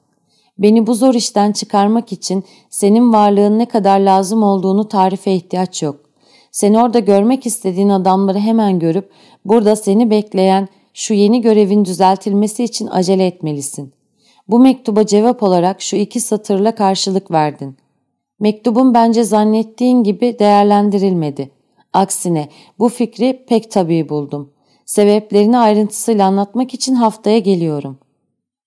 Beni bu zor işten çıkarmak için senin varlığın ne kadar lazım olduğunu tarife ihtiyaç yok. Seni orada görmek istediğin adamları hemen görüp burada seni bekleyen şu yeni görevin düzeltilmesi için acele etmelisin. Bu mektuba cevap olarak şu iki satırla karşılık verdin. Mektubun bence zannettiğin gibi değerlendirilmedi. Aksine bu fikri pek tabii buldum. Sebeplerini ayrıntısıyla anlatmak için haftaya geliyorum.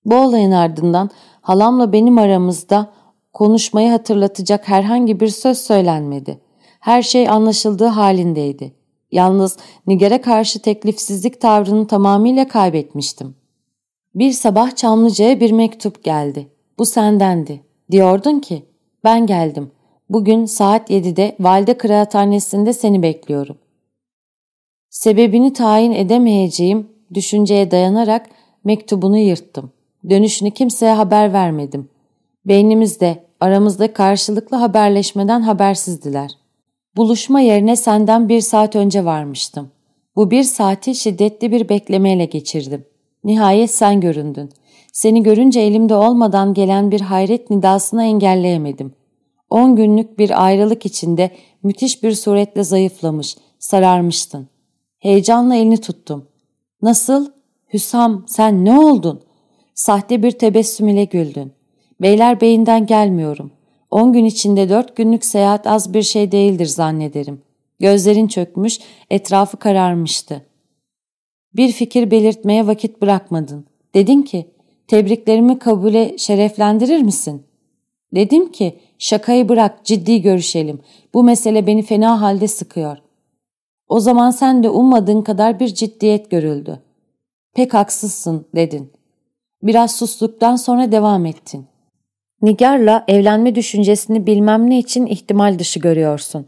Bu olayın ardından halamla benim aramızda konuşmayı hatırlatacak herhangi bir söz söylenmedi. Her şey anlaşıldığı halindeydi. Yalnız Nigar'a karşı teklifsizlik tavrını tamamıyla kaybetmiştim. Bir sabah Çamlıca'ya bir mektup geldi. Bu sendendi. Diyordun ki, ben geldim. Bugün saat 7'de Valide Kıraathanesi'nde seni bekliyorum. Sebebini tayin edemeyeceğim düşünceye dayanarak mektubunu yırttım. Dönüşünü kimseye haber vermedim. Beynimizde, aramızda karşılıklı haberleşmeden habersizdiler. Buluşma yerine senden bir saat önce varmıştım. Bu bir saati şiddetli bir beklemeyle geçirdim. Nihayet sen göründün. Seni görünce elimde olmadan gelen bir hayret nidasını engelleyemedim. On günlük bir ayrılık içinde müthiş bir suretle zayıflamış, sararmıştın. Heyecanla elini tuttum. Nasıl? Hüsam sen ne oldun? Sahte bir tebessüm ile güldün. Beyler beyinden gelmiyorum. On gün içinde dört günlük seyahat az bir şey değildir zannederim. Gözlerin çökmüş, etrafı kararmıştı. Bir fikir belirtmeye vakit bırakmadın. Dedin ki, tebriklerimi kabule şereflendirir misin? Dedim ki, şakayı bırak, ciddi görüşelim. Bu mesele beni fena halde sıkıyor. O zaman sen de ummadığın kadar bir ciddiyet görüldü. Pek haksızsın, dedin. Biraz sustuktan sonra devam ettin. Nigar'la evlenme düşüncesini bilmem ne için ihtimal dışı görüyorsun.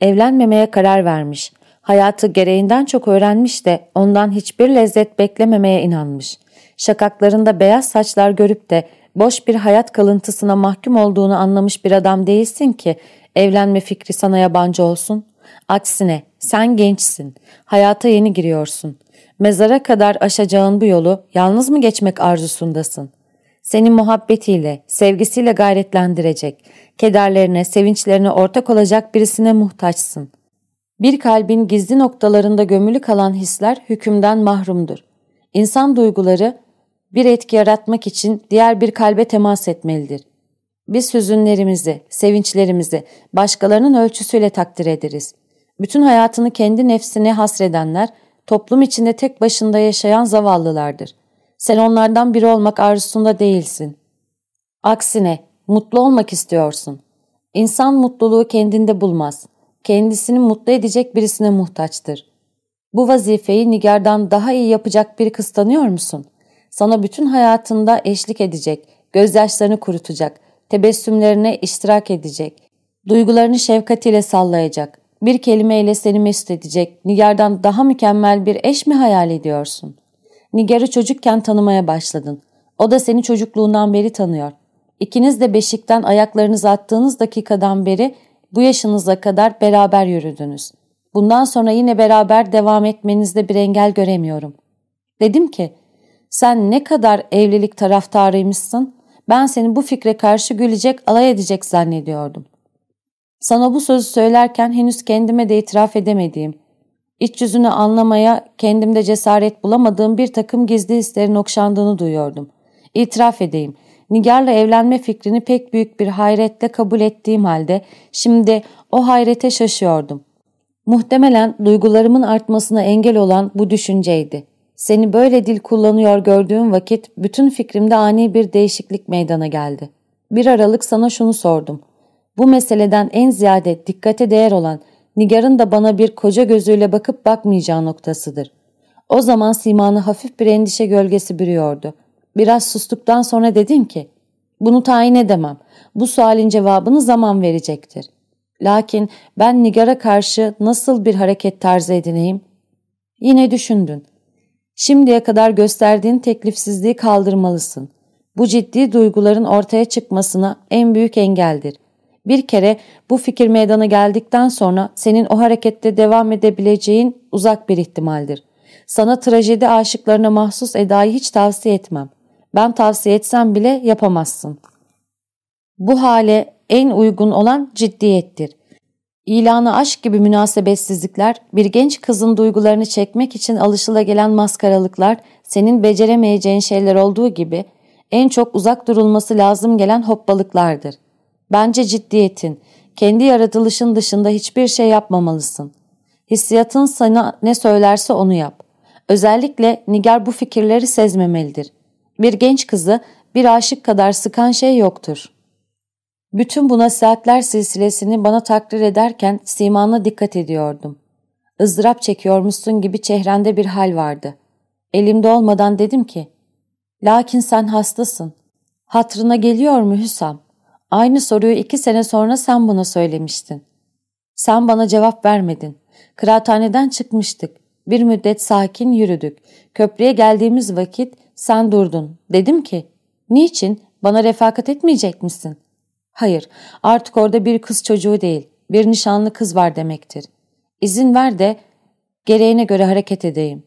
Evlenmemeye karar vermiş. Hayatı gereğinden çok öğrenmiş de ondan hiçbir lezzet beklememeye inanmış. Şakaklarında beyaz saçlar görüp de boş bir hayat kalıntısına mahkum olduğunu anlamış bir adam değilsin ki evlenme fikri sana yabancı olsun. Aksine sen gençsin, hayata yeni giriyorsun. Mezara kadar aşacağın bu yolu yalnız mı geçmek arzusundasın? Seni muhabbetiyle, sevgisiyle gayretlendirecek, kederlerine, sevinçlerine ortak olacak birisine muhtaçsın. Bir kalbin gizli noktalarında gömülü kalan hisler hükümden mahrumdur. İnsan duyguları bir etki yaratmak için diğer bir kalbe temas etmelidir. Biz hüzünlerimizi, sevinçlerimizi başkalarının ölçüsüyle takdir ederiz. Bütün hayatını kendi nefsine hasredenler, toplum içinde tek başında yaşayan zavallılardır. Sen onlardan biri olmak arzusunda değilsin. Aksine mutlu olmak istiyorsun. İnsan mutluluğu kendinde bulmaz. Kendisini mutlu edecek birisine muhtaçtır. Bu vazifeyi Nigar'dan daha iyi yapacak bir kız tanıyor musun? Sana bütün hayatında eşlik edecek, gözyaşlarını kurutacak, tebessümlerine iştirak edecek, duygularını şefkatiyle sallayacak, bir kelimeyle seni mesut edecek, Nigar'dan daha mükemmel bir eş mi hayal ediyorsun? Nigar'ı çocukken tanımaya başladın. O da seni çocukluğundan beri tanıyor. İkiniz de beşikten ayaklarınızı attığınız dakikadan beri bu yaşınıza kadar beraber yürüdünüz. Bundan sonra yine beraber devam etmenizde bir engel göremiyorum. Dedim ki, sen ne kadar evlilik taraftarıymışsın, ben seni bu fikre karşı gülecek, alay edecek zannediyordum. Sana bu sözü söylerken henüz kendime de itiraf edemediğim, iç yüzünü anlamaya kendimde cesaret bulamadığım bir takım gizli hislerin okşandığını duyuyordum. İtiraf edeyim, Nigar'la evlenme fikrini pek büyük bir hayretle kabul ettiğim halde şimdi o hayrete şaşıyordum. Muhtemelen duygularımın artmasına engel olan bu düşünceydi. Seni böyle dil kullanıyor gördüğüm vakit bütün fikrimde ani bir değişiklik meydana geldi. Bir aralık sana şunu sordum. Bu meseleden en ziyade dikkate değer olan Nigar'ın da bana bir koca gözüyle bakıp bakmayacağı noktasıdır. O zaman simanı hafif bir endişe gölgesi bürüyordu. Biraz sustuktan sonra dedin ki, bunu tayin edemem. Bu sualin cevabını zaman verecektir. Lakin ben Nigar'a karşı nasıl bir hareket tarzı edineyim? Yine düşündün. Şimdiye kadar gösterdiğin teklifsizliği kaldırmalısın. Bu ciddi duyguların ortaya çıkmasına en büyük engeldir. Bir kere bu fikir meydana geldikten sonra senin o harekette devam edebileceğin uzak bir ihtimaldir. Sana trajedi aşıklarına mahsus edayı hiç tavsiye etmem. Ben tavsiye etsem bile yapamazsın. Bu hale en uygun olan ciddiyettir. İlanı aşk gibi münasebetsizlikler, bir genç kızın duygularını çekmek için alışılagelen maskaralıklar, senin beceremeyeceğin şeyler olduğu gibi en çok uzak durulması lazım gelen hopbalıklardır. Bence ciddiyetin, kendi yaratılışın dışında hiçbir şey yapmamalısın. Hissiyatın sana ne söylerse onu yap. Özellikle Nigar bu fikirleri sezmemelidir. Bir genç kızı bir aşık kadar sıkan şey yoktur. Bütün bu nasihatler silsilesini bana takdir ederken simana dikkat ediyordum. ızdırap çekiyormuşsun gibi çehrende bir hal vardı. Elimde olmadan dedim ki, ''Lakin sen hastasın. Hatrına geliyor mu Hüsam? Aynı soruyu iki sene sonra sen bana söylemiştin. Sen bana cevap vermedin. Kıraathaneden çıkmıştık. Bir müddet sakin yürüdük. Köprüye geldiğimiz vakit sen durdun. Dedim ki, niçin? Bana refakat etmeyecek misin? Hayır, artık orada bir kız çocuğu değil, bir nişanlı kız var demektir. İzin ver de gereğine göre hareket edeyim.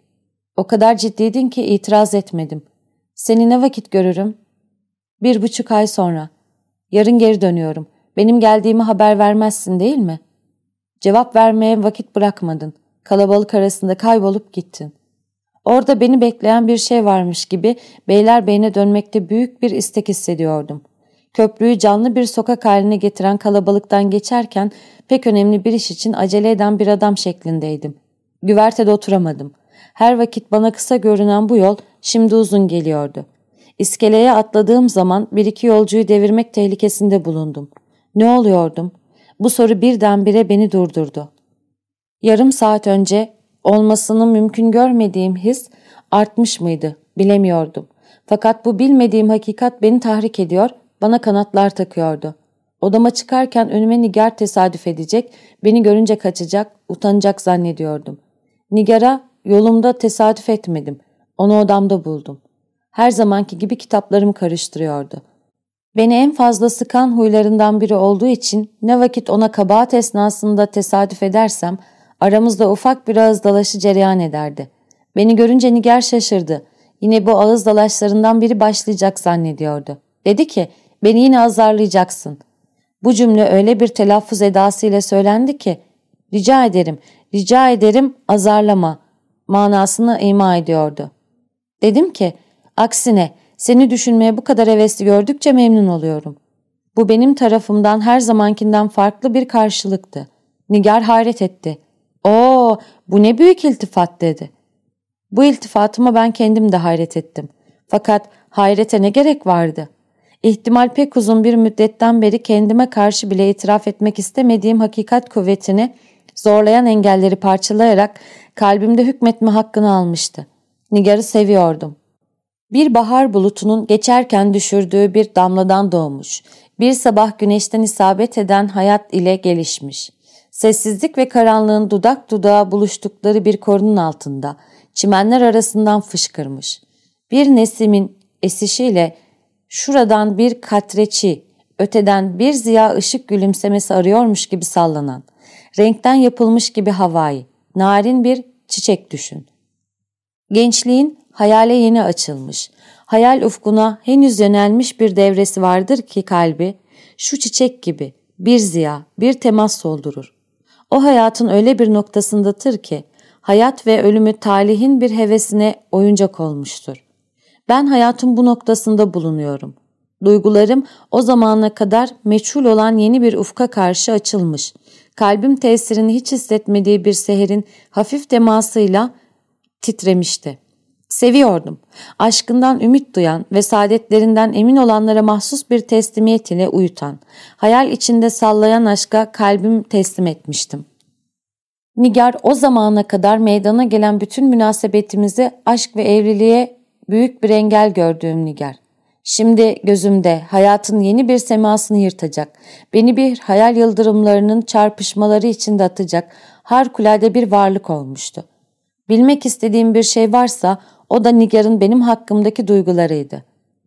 O kadar ciddiydin ki itiraz etmedim. Seni ne vakit görürüm? Bir buçuk ay sonra. Yarın geri dönüyorum. Benim geldiğimi haber vermezsin değil mi? Cevap vermeye vakit bırakmadın. Kalabalık arasında kaybolup gittin. Orada beni bekleyen bir şey varmış gibi Beylerbeyi'ne dönmekte büyük bir istek hissediyordum. Köprüyü canlı bir sokak haline getiren kalabalıktan geçerken pek önemli bir iş için acele eden bir adam şeklindeydim. Güvertede oturamadım. Her vakit bana kısa görünen bu yol şimdi uzun geliyordu. İskeleye atladığım zaman bir iki yolcuyu devirmek tehlikesinde bulundum. Ne oluyordum? Bu soru birdenbire beni durdurdu. Yarım saat önce olmasını mümkün görmediğim his artmış mıydı bilemiyordum. Fakat bu bilmediğim hakikat beni tahrik ediyor, bana kanatlar takıyordu. Odama çıkarken önüme Nigar tesadüf edecek, beni görünce kaçacak, utanacak zannediyordum. Nigar'a yolumda tesadüf etmedim. Onu odamda buldum. Her zamanki gibi kitaplarımı karıştırıyordu. Beni en fazla sıkan huylarından biri olduğu için ne vakit ona kabahat esnasında tesadüf edersem Aramızda ufak bir ağız dalaşı cereyan ederdi. Beni görünce Niger şaşırdı. Yine bu ağız dalaşlarından biri başlayacak zannediyordu. Dedi ki, beni yine azarlayacaksın. Bu cümle öyle bir telaffuz edasıyla söylendi ki, rica ederim, rica ederim azarlama manasını ima ediyordu. Dedim ki, aksine seni düşünmeye bu kadar hevesli gördükçe memnun oluyorum. Bu benim tarafımdan her zamankinden farklı bir karşılıktı. Nigar hayret etti. ''Oo bu ne büyük iltifat'' dedi. Bu iltifatıma ben kendim de hayret ettim. Fakat hayrete ne gerek vardı? İhtimal pek uzun bir müddetten beri kendime karşı bile itiraf etmek istemediğim hakikat kuvvetini zorlayan engelleri parçalayarak kalbimde hükmetme hakkını almıştı. Nigar'ı seviyordum. Bir bahar bulutunun geçerken düşürdüğü bir damladan doğmuş, bir sabah güneşten isabet eden hayat ile gelişmiş. Sessizlik ve karanlığın dudak dudağa buluştukları bir korunun altında, çimenler arasından fışkırmış. Bir nesimin esişiyle şuradan bir katreçi, öteden bir ziya ışık gülümsemesi arıyormuş gibi sallanan, renkten yapılmış gibi havai, narin bir çiçek düşün. Gençliğin hayale yeni açılmış, hayal ufkuna henüz yönelmiş bir devresi vardır ki kalbi, şu çiçek gibi bir ziya, bir temas soldurur. O hayatın öyle bir noktasındadır ki hayat ve ölümü talihin bir hevesine oyuncak olmuştur. Ben hayatın bu noktasında bulunuyorum. Duygularım o zamana kadar meçhul olan yeni bir ufka karşı açılmış. Kalbim tesirini hiç hissetmediği bir seherin hafif temasıyla titremişti. Seviyordum. Aşkından ümit duyan ve saadetlerinden emin olanlara mahsus bir teslimiyet ile uyutan, hayal içinde sallayan aşka kalbim teslim etmiştim. Nigar o zamana kadar meydana gelen bütün münasebetimizi aşk ve evliliğe büyük bir engel gördüğüm Nigar. Şimdi gözümde hayatın yeni bir semasını yırtacak, beni bir hayal yıldırımlarının çarpışmaları içinde atacak harikulade bir varlık olmuştu. Bilmek istediğim bir şey varsa o da Nigar'ın benim hakkımdaki duygularıydı.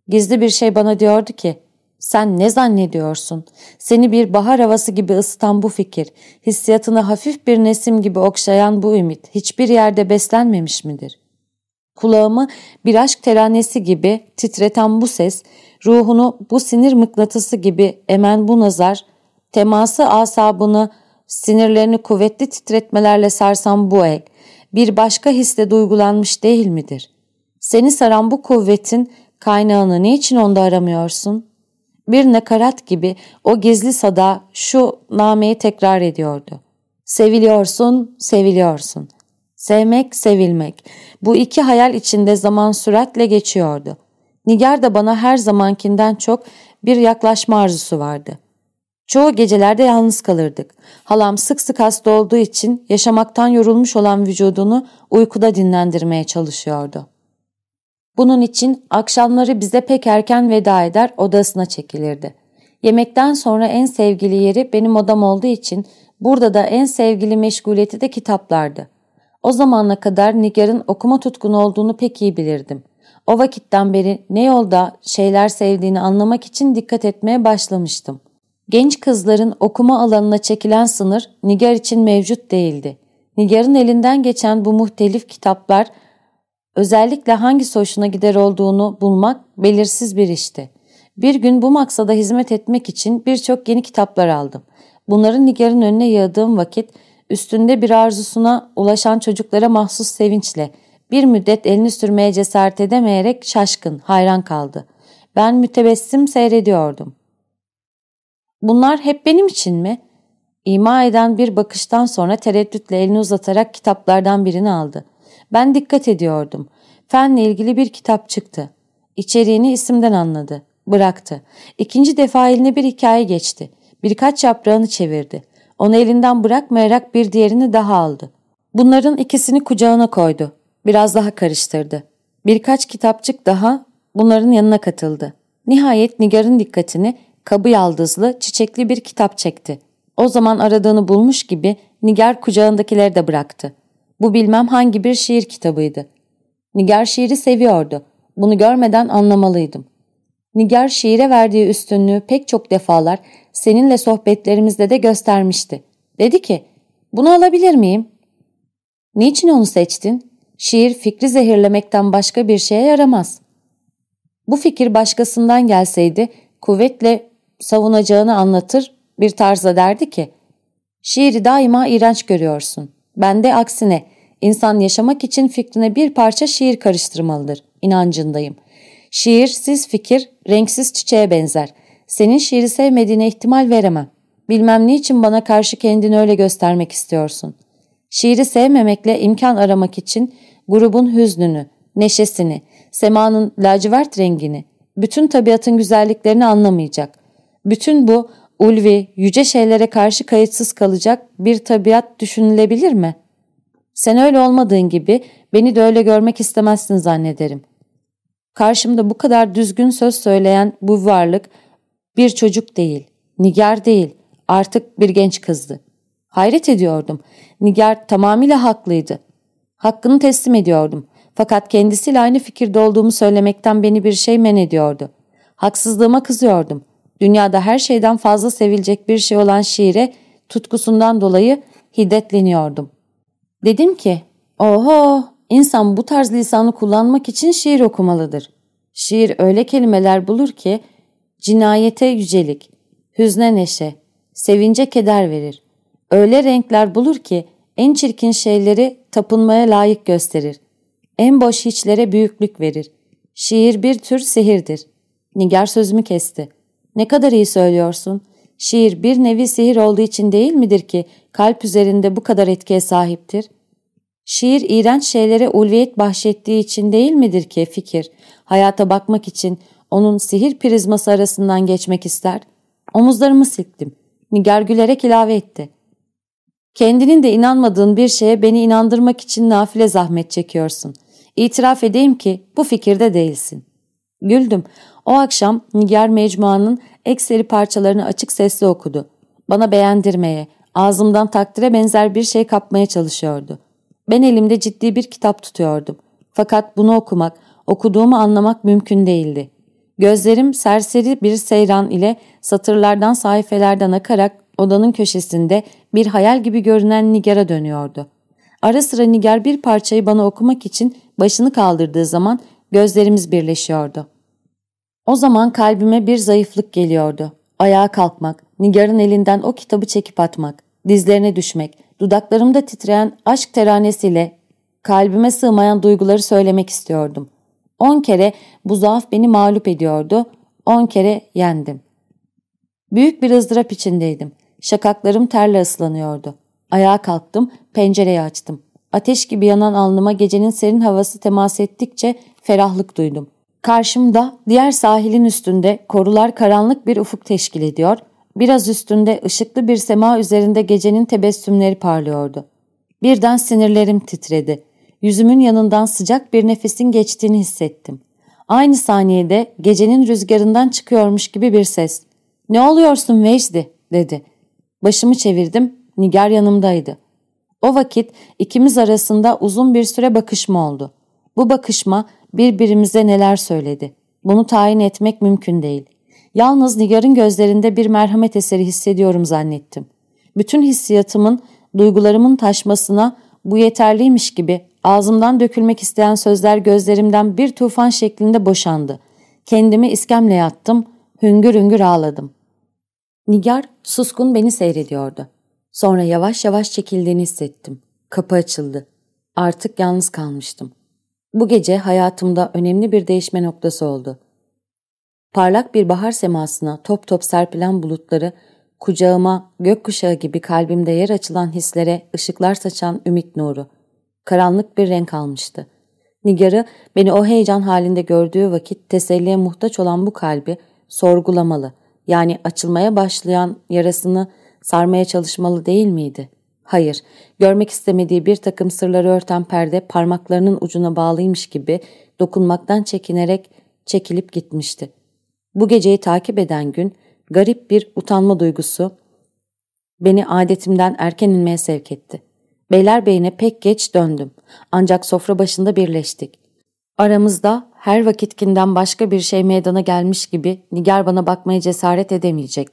Gizli bir şey bana diyordu ki, sen ne zannediyorsun? Seni bir bahar havası gibi ısıtan bu fikir, hissiyatını hafif bir nesim gibi okşayan bu ümit hiçbir yerde beslenmemiş midir? Kulağımı bir aşk teranesi gibi titreten bu ses, ruhunu bu sinir mıknatısı gibi emen bu nazar, teması asabını, sinirlerini kuvvetli titretmelerle sarsan bu el, bir başka hisle duygulanmış değil midir? Seni saran bu kuvvetin kaynağını niçin onda aramıyorsun? Bir nakarat gibi o gizli sada şu nameyi tekrar ediyordu. Seviliyorsun, seviliyorsun. Sevmek, sevilmek. Bu iki hayal içinde zaman süratle geçiyordu. Nigar da bana her zamankinden çok bir yaklaşma arzusu vardı. Çoğu gecelerde yalnız kalırdık. Halam sık sık hasta olduğu için yaşamaktan yorulmuş olan vücudunu uykuda dinlendirmeye çalışıyordu. Bunun için akşamları bize pek erken veda eder odasına çekilirdi. Yemekten sonra en sevgili yeri benim odam olduğu için burada da en sevgili meşguliyeti de kitaplardı. O zamana kadar Nigar'ın okuma tutkunu olduğunu pek iyi bilirdim. O vakitten beri ne yolda şeyler sevdiğini anlamak için dikkat etmeye başlamıştım. Genç kızların okuma alanına çekilen sınır Nigar için mevcut değildi. Nigar'ın elinden geçen bu muhtelif kitaplar özellikle hangi hoşuna gider olduğunu bulmak belirsiz bir işti. Bir gün bu maksada hizmet etmek için birçok yeni kitaplar aldım. Bunların Nigar'ın önüne yağdığım vakit üstünde bir arzusuna ulaşan çocuklara mahsus sevinçle bir müddet elini sürmeye cesaret edemeyerek şaşkın, hayran kaldı. Ben mütebessim seyrediyordum. Bunlar hep benim için mi? İma eden bir bakıştan sonra tereddütle elini uzatarak kitaplardan birini aldı. Ben dikkat ediyordum. Fenle ilgili bir kitap çıktı. İçeriğini isimden anladı. Bıraktı. İkinci defa eline bir hikaye geçti. Birkaç yaprağını çevirdi. Onu elinden bırakmayarak bir diğerini daha aldı. Bunların ikisini kucağına koydu. Biraz daha karıştırdı. Birkaç kitapçık daha bunların yanına katıldı. Nihayet Nigar'ın dikkatini kabı yaldızlı, çiçekli bir kitap çekti. O zaman aradığını bulmuş gibi Nigar kucağındakileri de bıraktı. Bu bilmem hangi bir şiir kitabıydı. Nigar şiiri seviyordu. Bunu görmeden anlamalıydım. Nigar şiire verdiği üstünlüğü pek çok defalar seninle sohbetlerimizde de göstermişti. Dedi ki, bunu alabilir miyim? Niçin onu seçtin? Şiir fikri zehirlemekten başka bir şeye yaramaz. Bu fikir başkasından gelseydi kuvvetle savunacağını anlatır bir tarzda derdi ki, şiiri daima iğrenç görüyorsun. Ben de aksine insan yaşamak için fikrine bir parça şiir karıştırmalıdır inancındayım. Şiirsiz fikir renksiz çiçeğe benzer. Senin şiiri sevmediğine ihtimal veremem. Bilmem niçin bana karşı kendini öyle göstermek istiyorsun. Şiiri sevmemekle imkan aramak için grubun hüznünü, neşesini, semanın lacivert rengini, bütün tabiatın güzelliklerini anlamayacak. Bütün bu ulvi, yüce şeylere karşı kayıtsız kalacak bir tabiat düşünülebilir mi? Sen öyle olmadığın gibi beni de öyle görmek istemezsin zannederim. Karşımda bu kadar düzgün söz söyleyen bu varlık bir çocuk değil, Nigar değil, artık bir genç kızdı. Hayret ediyordum. Nigar tamamıyla haklıydı. Hakkını teslim ediyordum. Fakat kendisiyle aynı fikirde olduğumu söylemekten beni bir şey men ediyordu. Haksızlığıma kızıyordum. Dünyada her şeyden fazla sevilecek bir şey olan şiire tutkusundan dolayı hiddetleniyordum. Dedim ki, oho insan bu tarz lisanı kullanmak için şiir okumalıdır. Şiir öyle kelimeler bulur ki cinayete yücelik, hüzne neşe, sevince keder verir. Öyle renkler bulur ki en çirkin şeyleri tapınmaya layık gösterir. En boş hiçlere büyüklük verir. Şiir bir tür sihirdir. Nigar sözümü kesti. Ne kadar iyi söylüyorsun. Şiir bir nevi sihir olduğu için değil midir ki kalp üzerinde bu kadar etkiye sahiptir? Şiir iğrenç şeylere ulviyet bahşettiği için değil midir ki fikir, hayata bakmak için onun sihir prizması arasından geçmek ister? Omuzlarımı silktim. Nigar gülerek ilave etti. Kendinin de inanmadığın bir şeye beni inandırmak için nafile zahmet çekiyorsun. İtiraf edeyim ki bu fikirde değilsin. Güldüm. O akşam Nigar Mecmua'nın ekseri parçalarını açık sesle okudu. Bana beğendirmeye, ağzımdan takdire benzer bir şey kapmaya çalışıyordu. Ben elimde ciddi bir kitap tutuyordum. Fakat bunu okumak, okuduğumu anlamak mümkün değildi. Gözlerim serseri bir seyran ile satırlardan sayfelerden akarak odanın köşesinde bir hayal gibi görünen Nigar'a dönüyordu. Ara sıra Nigar bir parçayı bana okumak için başını kaldırdığı zaman gözlerimiz birleşiyordu. O zaman kalbime bir zayıflık geliyordu. Ayağa kalkmak, Nigar'ın elinden o kitabı çekip atmak, dizlerine düşmek, dudaklarımda titreyen aşk teranesiyle kalbime sığmayan duyguları söylemek istiyordum. On kere bu zaaf beni mağlup ediyordu, on kere yendim. Büyük bir ızdırap içindeydim. Şakaklarım terle ıslanıyordu. Ayağa kalktım, pencereyi açtım. Ateş gibi yanan alnıma gecenin serin havası temas ettikçe ferahlık duydum. Karşımda diğer sahilin üstünde korular karanlık bir ufuk teşkil ediyor, biraz üstünde ışıklı bir sema üzerinde gecenin tebessümleri parlıyordu. Birden sinirlerim titredi. Yüzümün yanından sıcak bir nefesin geçtiğini hissettim. Aynı saniyede gecenin rüzgarından çıkıyormuş gibi bir ses. ''Ne oluyorsun Vecdi?'' dedi. Başımı çevirdim, Nigar yanımdaydı. O vakit ikimiz arasında uzun bir süre bakışma oldu. Bu bakışma birbirimize neler söyledi. Bunu tayin etmek mümkün değil. Yalnız Nigar'ın gözlerinde bir merhamet eseri hissediyorum zannettim. Bütün hissiyatımın, duygularımın taşmasına bu yeterliymiş gibi ağzımdan dökülmek isteyen sözler gözlerimden bir tufan şeklinde boşandı. Kendimi iskemleye attım, hüngür hüngür ağladım. Nigar suskun beni seyrediyordu. Sonra yavaş yavaş çekildiğini hissettim. Kapı açıldı. Artık yalnız kalmıştım. Bu gece hayatımda önemli bir değişme noktası oldu. Parlak bir bahar semasına top top serpilen bulutları, kucağıma gökkuşağı gibi kalbimde yer açılan hislere ışıklar saçan ümit nuru. Karanlık bir renk almıştı. Nigar'ı beni o heyecan halinde gördüğü vakit teselliye muhtaç olan bu kalbi sorgulamalı, yani açılmaya başlayan yarasını sarmaya çalışmalı değil miydi? Hayır, görmek istemediği bir takım sırları örten perde parmaklarının ucuna bağlıymış gibi dokunmaktan çekinerek çekilip gitmişti. Bu geceyi takip eden gün garip bir utanma duygusu beni adetimden erken inmeye sevk etti. Beylerbeyi'ne pek geç döndüm. Ancak sofra başında birleştik. Aramızda her vakitkinden başka bir şey meydana gelmiş gibi Nigar bana bakmaya cesaret edemeyecek.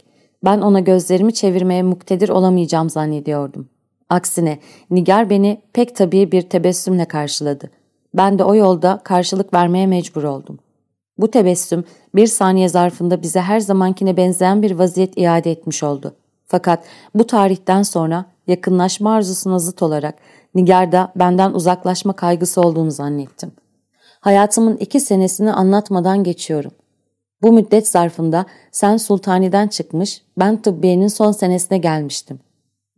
Ben ona gözlerimi çevirmeye muktedir olamayacağım zannediyordum. Aksine Nigar beni pek tabii bir tebessümle karşıladı. Ben de o yolda karşılık vermeye mecbur oldum. Bu tebessüm bir saniye zarfında bize her zamankine benzeyen bir vaziyet iade etmiş oldu. Fakat bu tarihten sonra yakınlaşma arzusuna zıt olarak Nigar'da benden uzaklaşma kaygısı olduğunu zannettim. Hayatımın iki senesini anlatmadan geçiyorum. Bu müddet zarfında sen sultaniden çıkmış, ben tıbbiyenin son senesine gelmiştim.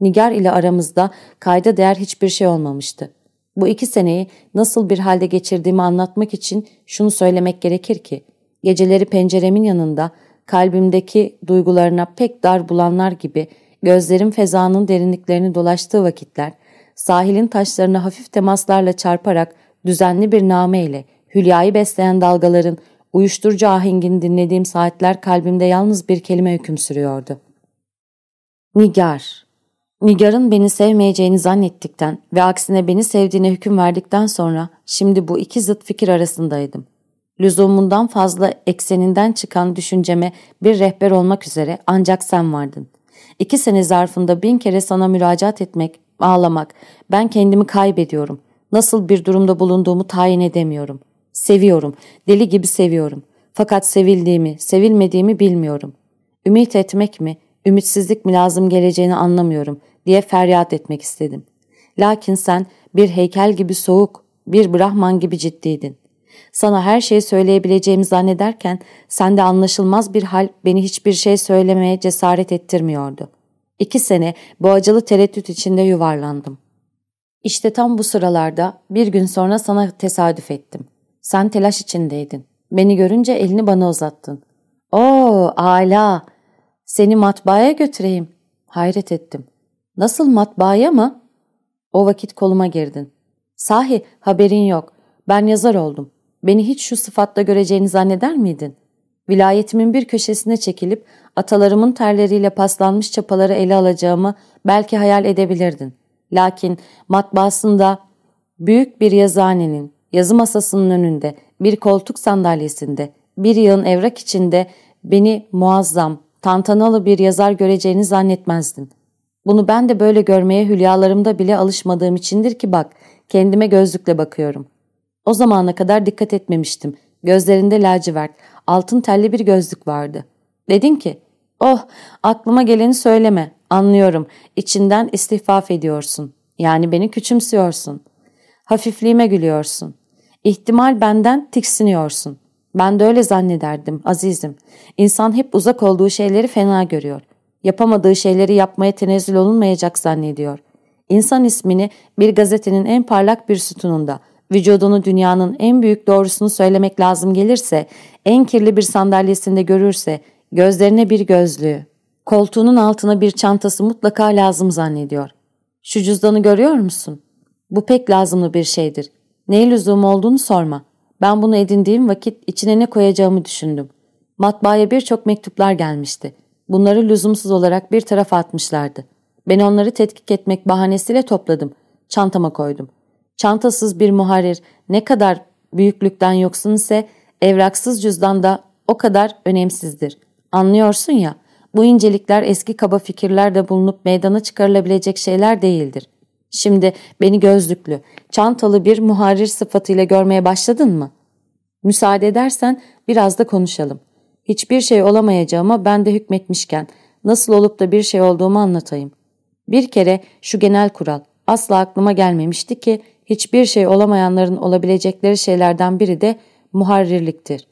Nigar ile aramızda kayda değer hiçbir şey olmamıştı. Bu iki seneyi nasıl bir halde geçirdiğimi anlatmak için şunu söylemek gerekir ki, geceleri penceremin yanında kalbimdeki duygularına pek dar bulanlar gibi gözlerim fezanın derinliklerini dolaştığı vakitler, sahilin taşlarına hafif temaslarla çarparak düzenli bir name ile hülyayı besleyen dalgaların uyuşturucu ahengini dinlediğim saatler kalbimde yalnız bir kelime hüküm sürüyordu. Nigar Nigar'ın beni sevmeyeceğini zannettikten ve aksine beni sevdiğine hüküm verdikten sonra şimdi bu iki zıt fikir arasındaydım. Lüzumundan fazla ekseninden çıkan düşünceme bir rehber olmak üzere ancak sen vardın. İki sene zarfında bin kere sana müracaat etmek, ağlamak, ben kendimi kaybediyorum. Nasıl bir durumda bulunduğumu tayin edemiyorum. Seviyorum, deli gibi seviyorum. Fakat sevildiğimi, sevilmediğimi bilmiyorum. Ümit etmek mi, ümitsizlik mi lazım geleceğini anlamıyorum diye feryat etmek istedim. Lakin sen bir heykel gibi soğuk, bir Brahman gibi ciddiydin. Sana her şeyi söyleyebileceğimi zannederken sende anlaşılmaz bir hal beni hiçbir şey söylemeye cesaret ettirmiyordu. İki sene bu acılı tereddüt içinde yuvarlandım. İşte tam bu sıralarda bir gün sonra sana tesadüf ettim. Sen telaş içindeydin. Beni görünce elini bana uzattın. Oo ala! Seni matbaaya götüreyim. Hayret ettim. Nasıl matbaaya mı? O vakit koluma girdin. Sahi haberin yok. Ben yazar oldum. Beni hiç şu sıfatla göreceğini zanneder miydin? Vilayetimin bir köşesine çekilip atalarımın terleriyle paslanmış çapaları ele alacağımı belki hayal edebilirdin. Lakin matbaasında büyük bir yazıhanenin yazı masasının önünde bir koltuk sandalyesinde bir yığın evrak içinde beni muazzam, tantanalı bir yazar göreceğini zannetmezdin. Bunu ben de böyle görmeye hülyalarımda bile alışmadığım içindir ki bak, kendime gözlükle bakıyorum. O zamana kadar dikkat etmemiştim. Gözlerinde lacivert, altın telli bir gözlük vardı. Dedin ki, oh aklıma geleni söyleme, anlıyorum, içinden istihfaf ediyorsun. Yani beni küçümsüyorsun. Hafifliğime gülüyorsun. İhtimal benden tiksiniyorsun. Ben de öyle zannederdim azizim. İnsan hep uzak olduğu şeyleri fena görüyor. Yapamadığı şeyleri yapmaya tenezzül olunmayacak zannediyor. İnsan ismini bir gazetenin en parlak bir sütununda, vücudunu dünyanın en büyük doğrusunu söylemek lazım gelirse, en kirli bir sandalyesinde görürse, gözlerine bir gözlüğü, koltuğunun altına bir çantası mutlaka lazım zannediyor. Şu cüzdanı görüyor musun? Bu pek lazımlı bir şeydir. Neye lüzum olduğunu sorma. Ben bunu edindiğim vakit içine ne koyacağımı düşündüm. Matbaaya birçok mektuplar gelmişti. Bunları lüzumsuz olarak bir tarafa atmışlardı. Ben onları tetkik etmek bahanesiyle topladım. Çantama koydum. Çantasız bir muharir ne kadar büyüklükten yoksun ise evraksız cüzdan da o kadar önemsizdir. Anlıyorsun ya, bu incelikler eski kaba fikirlerde bulunup meydana çıkarılabilecek şeyler değildir. Şimdi beni gözlüklü, çantalı bir muharir sıfatıyla görmeye başladın mı? Müsaade edersen biraz da konuşalım. Hiçbir şey olamayacağıma ben de hükmetmişken nasıl olup da bir şey olduğumu anlatayım. Bir kere şu genel kural asla aklıma gelmemişti ki hiçbir şey olamayanların olabilecekleri şeylerden biri de muharrirliktir.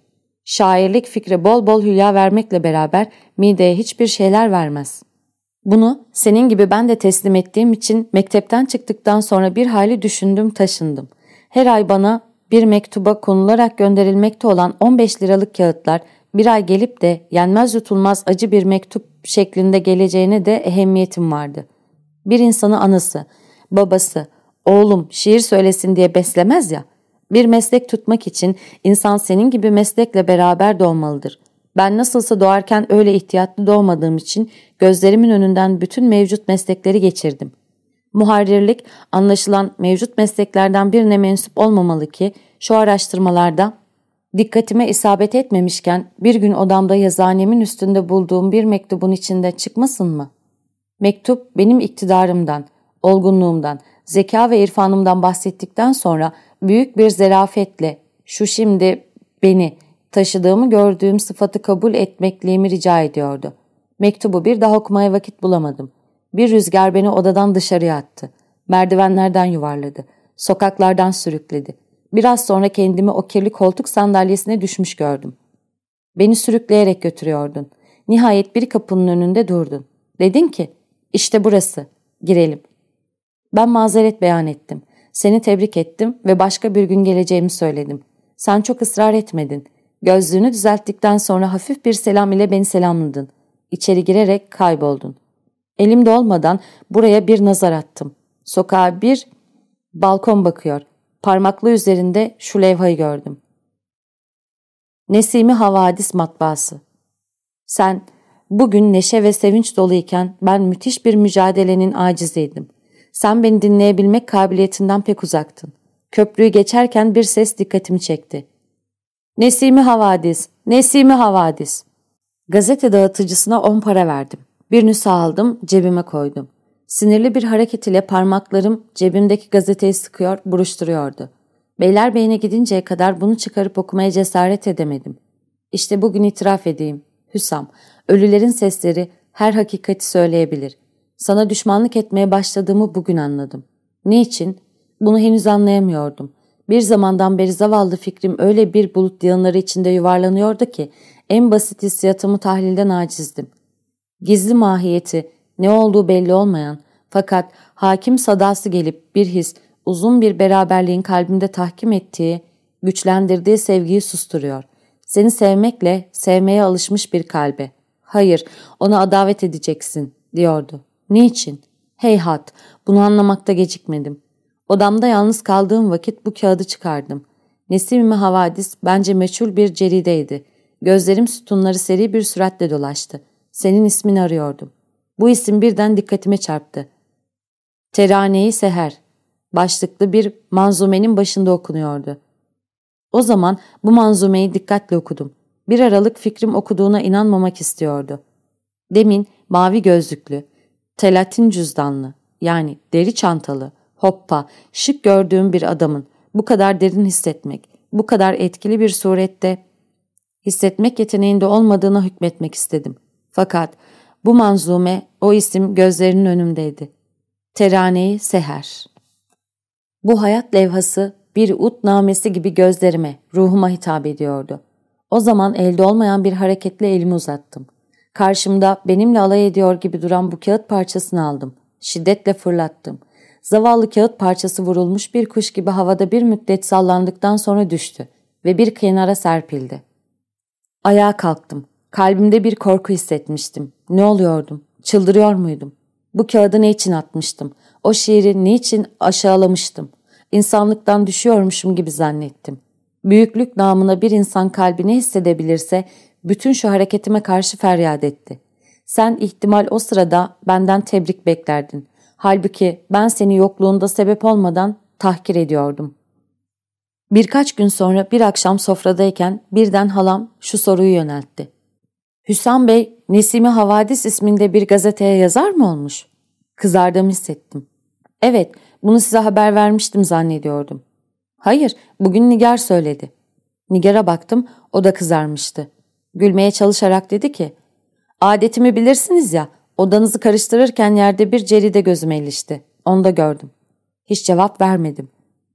Şairlik fikre bol bol hülya vermekle beraber mideye hiçbir şeyler vermez.'' Bunu senin gibi ben de teslim ettiğim için mektepten çıktıktan sonra bir hali düşündüm taşındım. Her ay bana bir mektuba konularak gönderilmekte olan 15 liralık kağıtlar bir ay gelip de yenmez yutulmaz acı bir mektup şeklinde geleceğine de ehemmiyetim vardı. Bir insanı anası, babası, oğlum şiir söylesin diye beslemez ya. Bir meslek tutmak için insan senin gibi meslekle beraber doğmalıdır. Ben nasılsa doğarken öyle ihtiyatlı doğmadığım için gözlerimin önünden bütün mevcut meslekleri geçirdim. Muharrirlik anlaşılan mevcut mesleklerden birine mensup olmamalı ki şu araştırmalarda dikkatime isabet etmemişken bir gün odamda yazıhanemin üstünde bulduğum bir mektubun içinde çıkmasın mı? Mektup benim iktidarımdan, olgunluğumdan, zeka ve irfanımdan bahsettikten sonra büyük bir zerafetle şu şimdi beni taşıdığımı gördüğüm sıfatı kabul etmekliğimi rica ediyordu. Mektubu bir daha okumaya vakit bulamadım. Bir rüzgar beni odadan dışarıya attı. Merdivenlerden yuvarladı. Sokaklardan sürükledi. Biraz sonra kendimi o kirli koltuk sandalyesine düşmüş gördüm. Beni sürükleyerek götürüyordun. Nihayet bir kapının önünde durdun. Dedin ki, işte burası, girelim. Ben mazeret beyan ettim. Seni tebrik ettim ve başka bir gün geleceğimi söyledim. Sen çok ısrar etmedin. Gözlüğünü düzelttikten sonra hafif bir selam ile beni selamladın. İçeri girerek kayboldun. Elimde olmadan buraya bir nazar attım. Sokağa bir balkon bakıyor. Parmaklı üzerinde şu levhayı gördüm. Nesimi Havadis Matbaası Sen bugün neşe ve sevinç doluyken ben müthiş bir mücadelenin aciziydim. Sen beni dinleyebilmek kabiliyetinden pek uzaktın. Köprüyü geçerken bir ses dikkatimi çekti. Nesimi Havadis, Nesimi Havadis. Gazete dağıtıcısına on para verdim. Bir nüsa aldım, cebime koydum. Sinirli bir hareket ile parmaklarım cebimdeki gazeteyi sıkıyor, buruşturuyordu. Beylerbeyi'ne gidinceye kadar bunu çıkarıp okumaya cesaret edemedim. İşte bugün itiraf edeyim. Hüsam, ölülerin sesleri her hakikati söyleyebilir. Sana düşmanlık etmeye başladığımı bugün anladım. Niçin? Bunu henüz anlayamıyordum. Bir zamandan beri zavallı fikrim öyle bir bulut yığınları içinde yuvarlanıyordu ki en basit hissiyatımı tahlilden acizdim. Gizli mahiyeti, ne olduğu belli olmayan fakat hakim sadası gelip bir his, uzun bir beraberliğin kalbimde tahkim ettiği, güçlendirdiği sevgiyi susturuyor. Seni sevmekle sevmeye alışmış bir kalbe. Hayır, ona adavet edeceksin, diyordu. Niçin? Heyhat, bunu anlamakta gecikmedim. Odamda yalnız kaldığım vakit bu kağıdı çıkardım. Nesim-i Havadis bence meçhul bir cerideydi. Gözlerim sütunları seri bir süratle dolaştı. Senin ismini arıyordum. Bu isim birden dikkatime çarptı. Teraneyi Seher. Başlıklı bir manzumenin başında okunuyordu. O zaman bu manzumeyi dikkatle okudum. Bir aralık fikrim okuduğuna inanmamak istiyordu. Demin mavi gözlüklü, telatin cüzdanlı, yani deri çantalı, hoppa, şık gördüğüm bir adamın bu kadar derin hissetmek, bu kadar etkili bir surette hissetmek yeteneğinde olmadığına hükmetmek istedim. Fakat bu manzume, o isim gözlerinin önümdeydi. Teraneyi Seher. Bu hayat levhası bir ut namesi gibi gözlerime, ruhuma hitap ediyordu. O zaman elde olmayan bir hareketle elimi uzattım. Karşımda benimle alay ediyor gibi duran bu kağıt parçasını aldım. Şiddetle fırlattım. Zavallı kağıt parçası vurulmuş bir kuş gibi havada bir müddet sallandıktan sonra düştü ve bir kenara serpildi. Ayağa kalktım. Kalbimde bir korku hissetmiştim. Ne oluyordum? Çıldırıyor muydum? Bu kağıdı ne için atmıştım? O şiiri niçin aşağılamıştım? İnsanlıktan düşüyormuşum gibi zannettim. Büyüklük namına bir insan kalbini hissedebilirse bütün şu hareketime karşı feryat etti. Sen ihtimal o sırada benden tebrik beklerdin. Halbuki ben seni yokluğunda sebep olmadan tahkir ediyordum. Birkaç gün sonra bir akşam sofradayken birden halam şu soruyu yöneltti. Hüsam Bey, Nesimi Havadis isminde bir gazeteye yazar mı olmuş? Kızardığımı hissettim. Evet, bunu size haber vermiştim zannediyordum. Hayır, bugün Nigar söyledi. Nigar'a baktım, o da kızarmıştı. Gülmeye çalışarak dedi ki, adetimi bilirsiniz ya, odanızı karıştırırken yerde bir ceride gözüme ilişti. Onu da gördüm. Hiç cevap vermedim.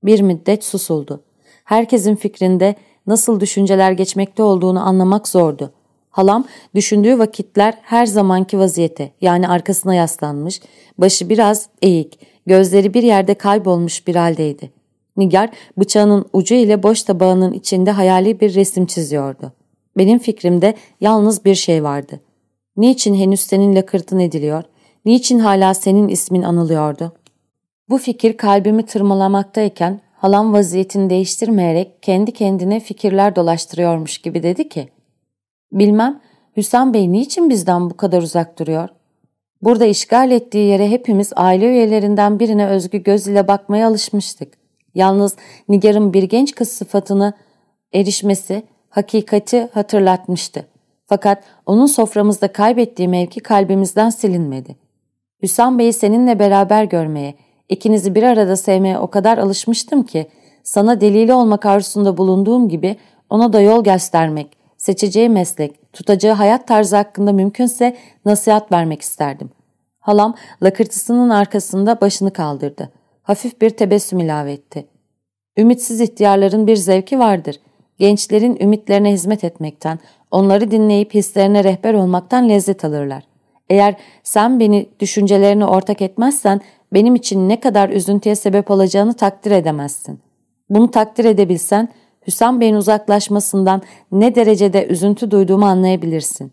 Bir müddet susuldu. Herkesin fikrinde nasıl düşünceler geçmekte olduğunu anlamak zordu. Halam düşündüğü vakitler her zamanki vaziyete yani arkasına yaslanmış, başı biraz eğik, gözleri bir yerde kaybolmuş bir haldeydi. Nigar bıçağının ucu ile boş tabağının içinde hayali bir resim çiziyordu. Benim fikrimde yalnız bir şey vardı. Niçin henüz seninle kırtın ediliyor? Niçin hala senin ismin anılıyordu? Bu fikir kalbimi tırmalamaktayken halam vaziyetini değiştirmeyerek kendi kendine fikirler dolaştırıyormuş gibi dedi ki Bilmem Hüsam Bey niçin bizden bu kadar uzak duruyor? Burada işgal ettiği yere hepimiz aile üyelerinden birine özgü göz ile bakmaya alışmıştık. Yalnız Nigar'ın bir genç kız sıfatını erişmesi hakikati hatırlatmıştı. Fakat onun soframızda kaybettiği mevki kalbimizden silinmedi. Hüsam Bey'i seninle beraber görmeye, ikinizi bir arada sevmeye o kadar alışmıştım ki, sana delili olmak arzusunda bulunduğum gibi ona da yol göstermek, seçeceği meslek, tutacağı hayat tarzı hakkında mümkünse nasihat vermek isterdim. Halam lakırtısının arkasında başını kaldırdı. Hafif bir tebessüm ilave etti. Ümitsiz ihtiyarların bir zevki vardır. Gençlerin ümitlerine hizmet etmekten, onları dinleyip hislerine rehber olmaktan lezzet alırlar. Eğer sen beni düşüncelerine ortak etmezsen benim için ne kadar üzüntüye sebep olacağını takdir edemezsin. Bunu takdir edebilsen Hüsam Bey'in uzaklaşmasından ne derecede üzüntü duyduğumu anlayabilirsin.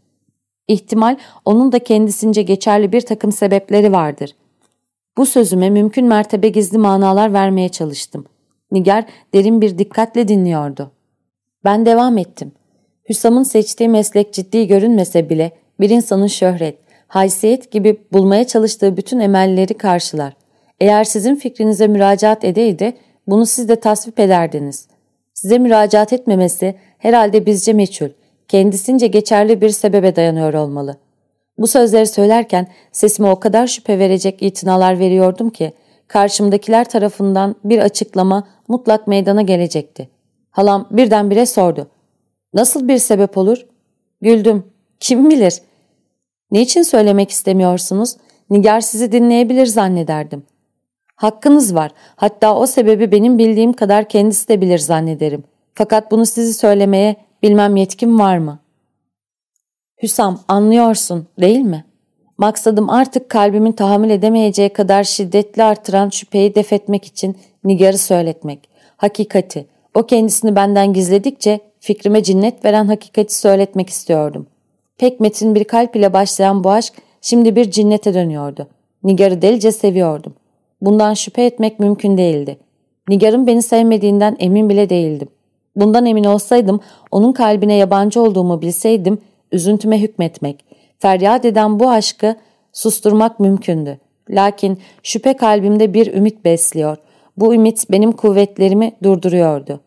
İhtimal onun da kendisince geçerli bir takım sebepleri vardır. Bu sözüme mümkün mertebe gizli manalar vermeye çalıştım. Nigar derin bir dikkatle dinliyordu. Ben devam ettim. Hüsam'ın seçtiği meslek ciddi görünmese bile bir insanın şöhret, haysiyet gibi bulmaya çalıştığı bütün emelleri karşılar. Eğer sizin fikrinize müracaat edeydi bunu siz de tasvip ederdiniz. Size müracaat etmemesi herhalde bizce meçhul, kendisince geçerli bir sebebe dayanıyor olmalı. Bu sözleri söylerken sesime o kadar şüphe verecek itinalar veriyordum ki karşımdakiler tarafından bir açıklama mutlak meydana gelecekti. Halam birdenbire sordu. Nasıl bir sebep olur? Güldüm. Kim bilir? Niçin söylemek istemiyorsunuz? Nigar sizi dinleyebilir zannederdim. Hakkınız var. Hatta o sebebi benim bildiğim kadar kendisi de bilir zannederim. Fakat bunu sizi söylemeye bilmem yetkim var mı? Hüsam anlıyorsun değil mi? Maksadım artık kalbimin tahammül edemeyeceği kadar şiddetli artıran şüpheyi defetmek için Nigar'ı söyletmek. Hakikati. O kendisini benden gizledikçe fikrime cinnet veren hakikati söyletmek istiyordum. Pek metin bir kalp ile başlayan bu aşk şimdi bir cinnete dönüyordu. Nigar'ı delice seviyordum. Bundan şüphe etmek mümkün değildi. Nigar'ın beni sevmediğinden emin bile değildim. Bundan emin olsaydım, onun kalbine yabancı olduğumu bilseydim, üzüntüme hükmetmek, feryat eden bu aşkı susturmak mümkündü. Lakin şüphe kalbimde bir ümit besliyor. Bu ümit benim kuvvetlerimi durduruyordu.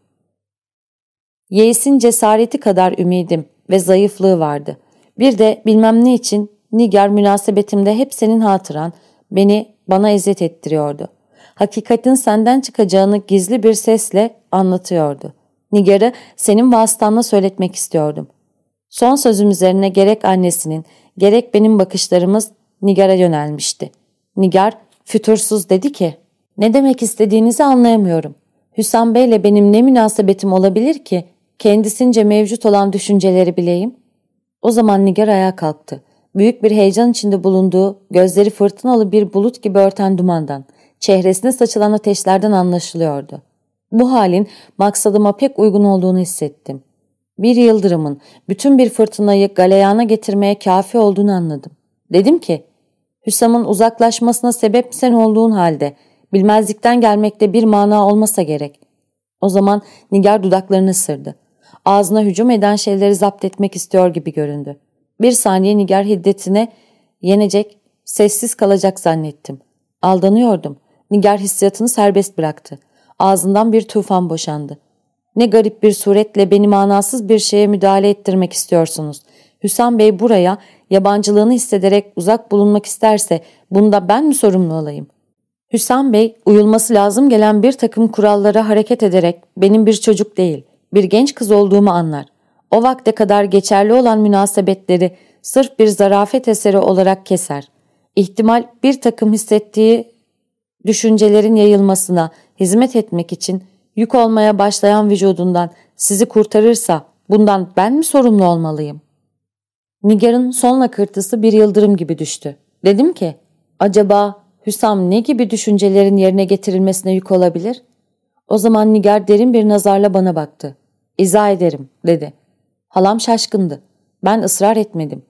Yeğsin cesareti kadar ümidim ve zayıflığı vardı. Bir de bilmem ne için Nigar münasebetimde hep senin hatıran beni bana eziyet ettiriyordu. Hakikatin senden çıkacağını gizli bir sesle anlatıyordu. Nigar'ı senin vasıtanla söyletmek istiyordum. Son sözüm üzerine gerek annesinin gerek benim bakışlarımız Nigar'a yönelmişti. Nigar fütursuz dedi ki ne demek istediğinizi anlayamıyorum. Hüsam Bey'le benim ne münasebetim olabilir ki kendisince mevcut olan düşünceleri bileyim? O zaman Nigar ayağa kalktı. Büyük bir heyecan içinde bulunduğu, gözleri fırtınalı bir bulut gibi örten dumandan, çehresine saçılan ateşlerden anlaşılıyordu. Bu halin maksadıma pek uygun olduğunu hissettim. Bir yıldırımın bütün bir fırtınayı galeyana getirmeye kafi olduğunu anladım. Dedim ki, Hüsam'ın uzaklaşmasına sebep sen olduğun halde bilmezlikten gelmekte bir mana olmasa gerek. O zaman Nigar dudaklarını sırdı. Ağzına hücum eden şeyleri zapt etmek istiyor gibi göründü. Bir saniye Nigar hiddetine yenecek, sessiz kalacak zannettim. Aldanıyordum. Nigar hissiyatını serbest bıraktı. Ağzından bir tufan boşandı. Ne garip bir suretle beni manasız bir şeye müdahale ettirmek istiyorsunuz. Hüsam Bey buraya yabancılığını hissederek uzak bulunmak isterse bunda ben mi sorumlu olayım? Hüsam Bey uyulması lazım gelen bir takım kurallara hareket ederek benim bir çocuk değil, bir genç kız olduğumu anlar. O vakte kadar geçerli olan münasebetleri sırf bir zarafet eseri olarak keser. İhtimal bir takım hissettiği düşüncelerin yayılmasına hizmet etmek için yük olmaya başlayan vücudundan sizi kurtarırsa bundan ben mi sorumlu olmalıyım? Nigar'ın son lakırtısı bir yıldırım gibi düştü. Dedim ki, acaba Hüsam ne gibi düşüncelerin yerine getirilmesine yük olabilir? O zaman Nigar derin bir nazarla bana baktı. İzah ederim, dedi. Halam şaşkındı. Ben ısrar etmedim.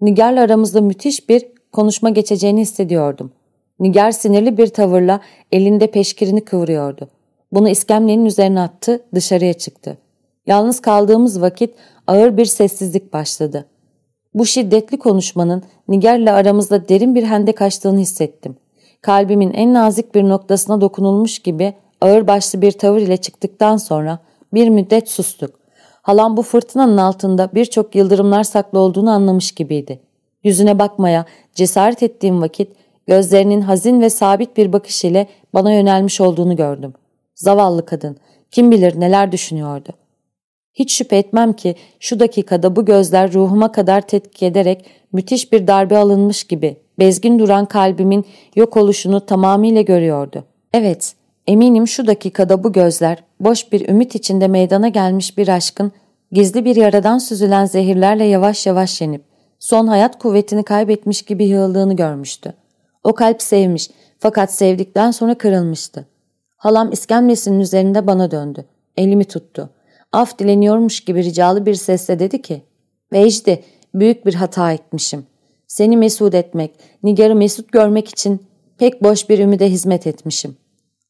Nigar'la aramızda müthiş bir konuşma geçeceğini hissediyordum. Nigar sinirli bir tavırla elinde peşkirini kıvırıyordu. Bunu iskemlenin üzerine attı, dışarıya çıktı. Yalnız kaldığımız vakit ağır bir sessizlik başladı. Bu şiddetli konuşmanın Niger'le aramızda derin bir hendek açtığını hissettim. Kalbimin en nazik bir noktasına dokunulmuş gibi ağır başlı bir tavır ile çıktıktan sonra bir müddet sustuk. Halam bu fırtınanın altında birçok yıldırımlar saklı olduğunu anlamış gibiydi. Yüzüne bakmaya cesaret ettiğim vakit gözlerinin hazin ve sabit bir bakış ile bana yönelmiş olduğunu gördüm. Zavallı kadın kim bilir neler düşünüyordu. Hiç şüphe etmem ki şu dakikada bu gözler ruhuma kadar tetkik ederek müthiş bir darbe alınmış gibi bezgin duran kalbimin yok oluşunu tamamıyla görüyordu. Evet, eminim şu dakikada bu gözler boş bir ümit içinde meydana gelmiş bir aşkın gizli bir yaradan süzülen zehirlerle yavaş yavaş yenip son hayat kuvvetini kaybetmiş gibi yığıldığını görmüştü. O kalp sevmiş fakat sevdikten sonra kırılmıştı. Halam iskemlesinin üzerinde bana döndü. Elimi tuttu. Af dileniyormuş gibi ricalı bir sesle dedi ki Vecdi büyük bir hata etmişim. Seni mesut etmek, Nigar'ı mesut görmek için pek boş bir ümide hizmet etmişim.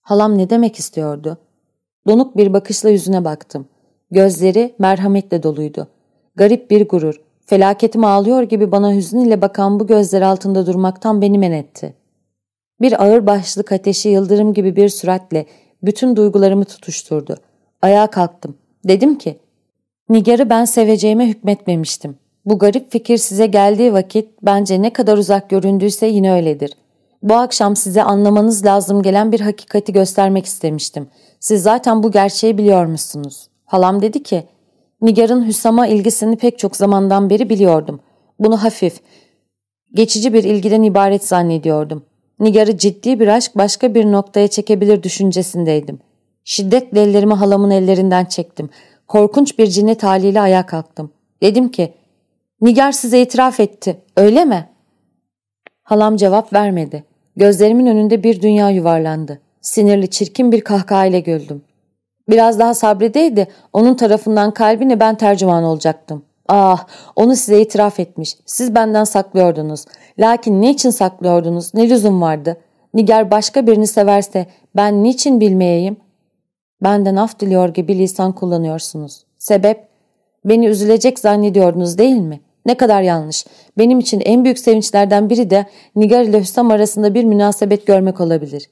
Halam ne demek istiyordu? Donuk bir bakışla yüzüne baktım. Gözleri merhametle doluydu. Garip bir gurur, felaketimi ağlıyor gibi bana hüzün ile bakan bu gözler altında durmaktan beni men etti. Bir ağır başlık ateşi yıldırım gibi bir süratle bütün duygularımı tutuşturdu. Ayağa kalktım. Dedim ki, Nigar'ı ben seveceğime hükmetmemiştim. Bu garip fikir size geldiği vakit bence ne kadar uzak göründüyse yine öyledir. Bu akşam size anlamanız lazım gelen bir hakikati göstermek istemiştim. Siz zaten bu gerçeği biliyormuşsunuz. Halam dedi ki, Nigar'ın Hüsam'a ilgisini pek çok zamandan beri biliyordum. Bunu hafif, geçici bir ilgiden ibaret zannediyordum. Nigar'ı ciddi bir aşk başka bir noktaya çekebilir düşüncesindeydim. Şiddetle ellerimi halamın ellerinden çektim. Korkunç bir cinnet haliyle ayağa kalktım. Dedim ki, Nigar size itiraf etti, öyle mi? Halam cevap vermedi. Gözlerimin önünde bir dünya yuvarlandı. Sinirli, çirkin bir kahkahayla güldüm. Biraz daha sabredeydi, onun tarafından kalbine ben tercüman olacaktım. Ah, onu size itiraf etmiş. Siz benden saklıyordunuz. Lakin ne için saklıyordunuz? Ne lüzum vardı? Nigar başka birini severse ben niçin bilmeyeyim? Benden af diliyor gibi lisan kullanıyorsunuz. Sebep? Beni üzülecek zannediyordunuz değil mi? Ne kadar yanlış. Benim için en büyük sevinçlerden biri de Nigar ile Hüsam arasında bir münasebet görmek olabilir.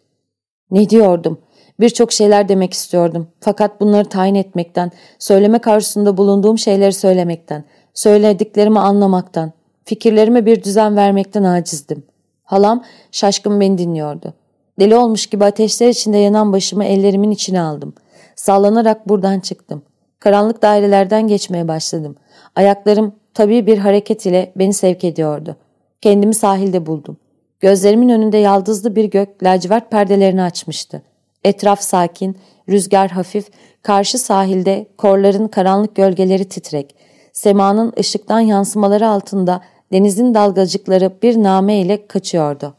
Ne diyordum? Birçok şeyler demek istiyordum. Fakat bunları tayin etmekten, söyleme karşısında bulunduğum şeyleri söylemekten, söylediklerimi anlamaktan, fikirlerime bir düzen vermekten acizdim. Halam şaşkın beni dinliyordu. Deli olmuş gibi ateşler içinde yanan başımı ellerimin içine aldım. Sallanarak buradan çıktım. Karanlık dairelerden geçmeye başladım. Ayaklarım tabii bir hareket ile beni sevk ediyordu. Kendimi sahilde buldum. Gözlerimin önünde yaldızlı bir gök lacivert perdelerini açmıştı. Etraf sakin, rüzgar hafif, karşı sahilde korların karanlık gölgeleri titrek. Semanın ışıktan yansımaları altında denizin dalgacıkları bir name ile kaçıyordu.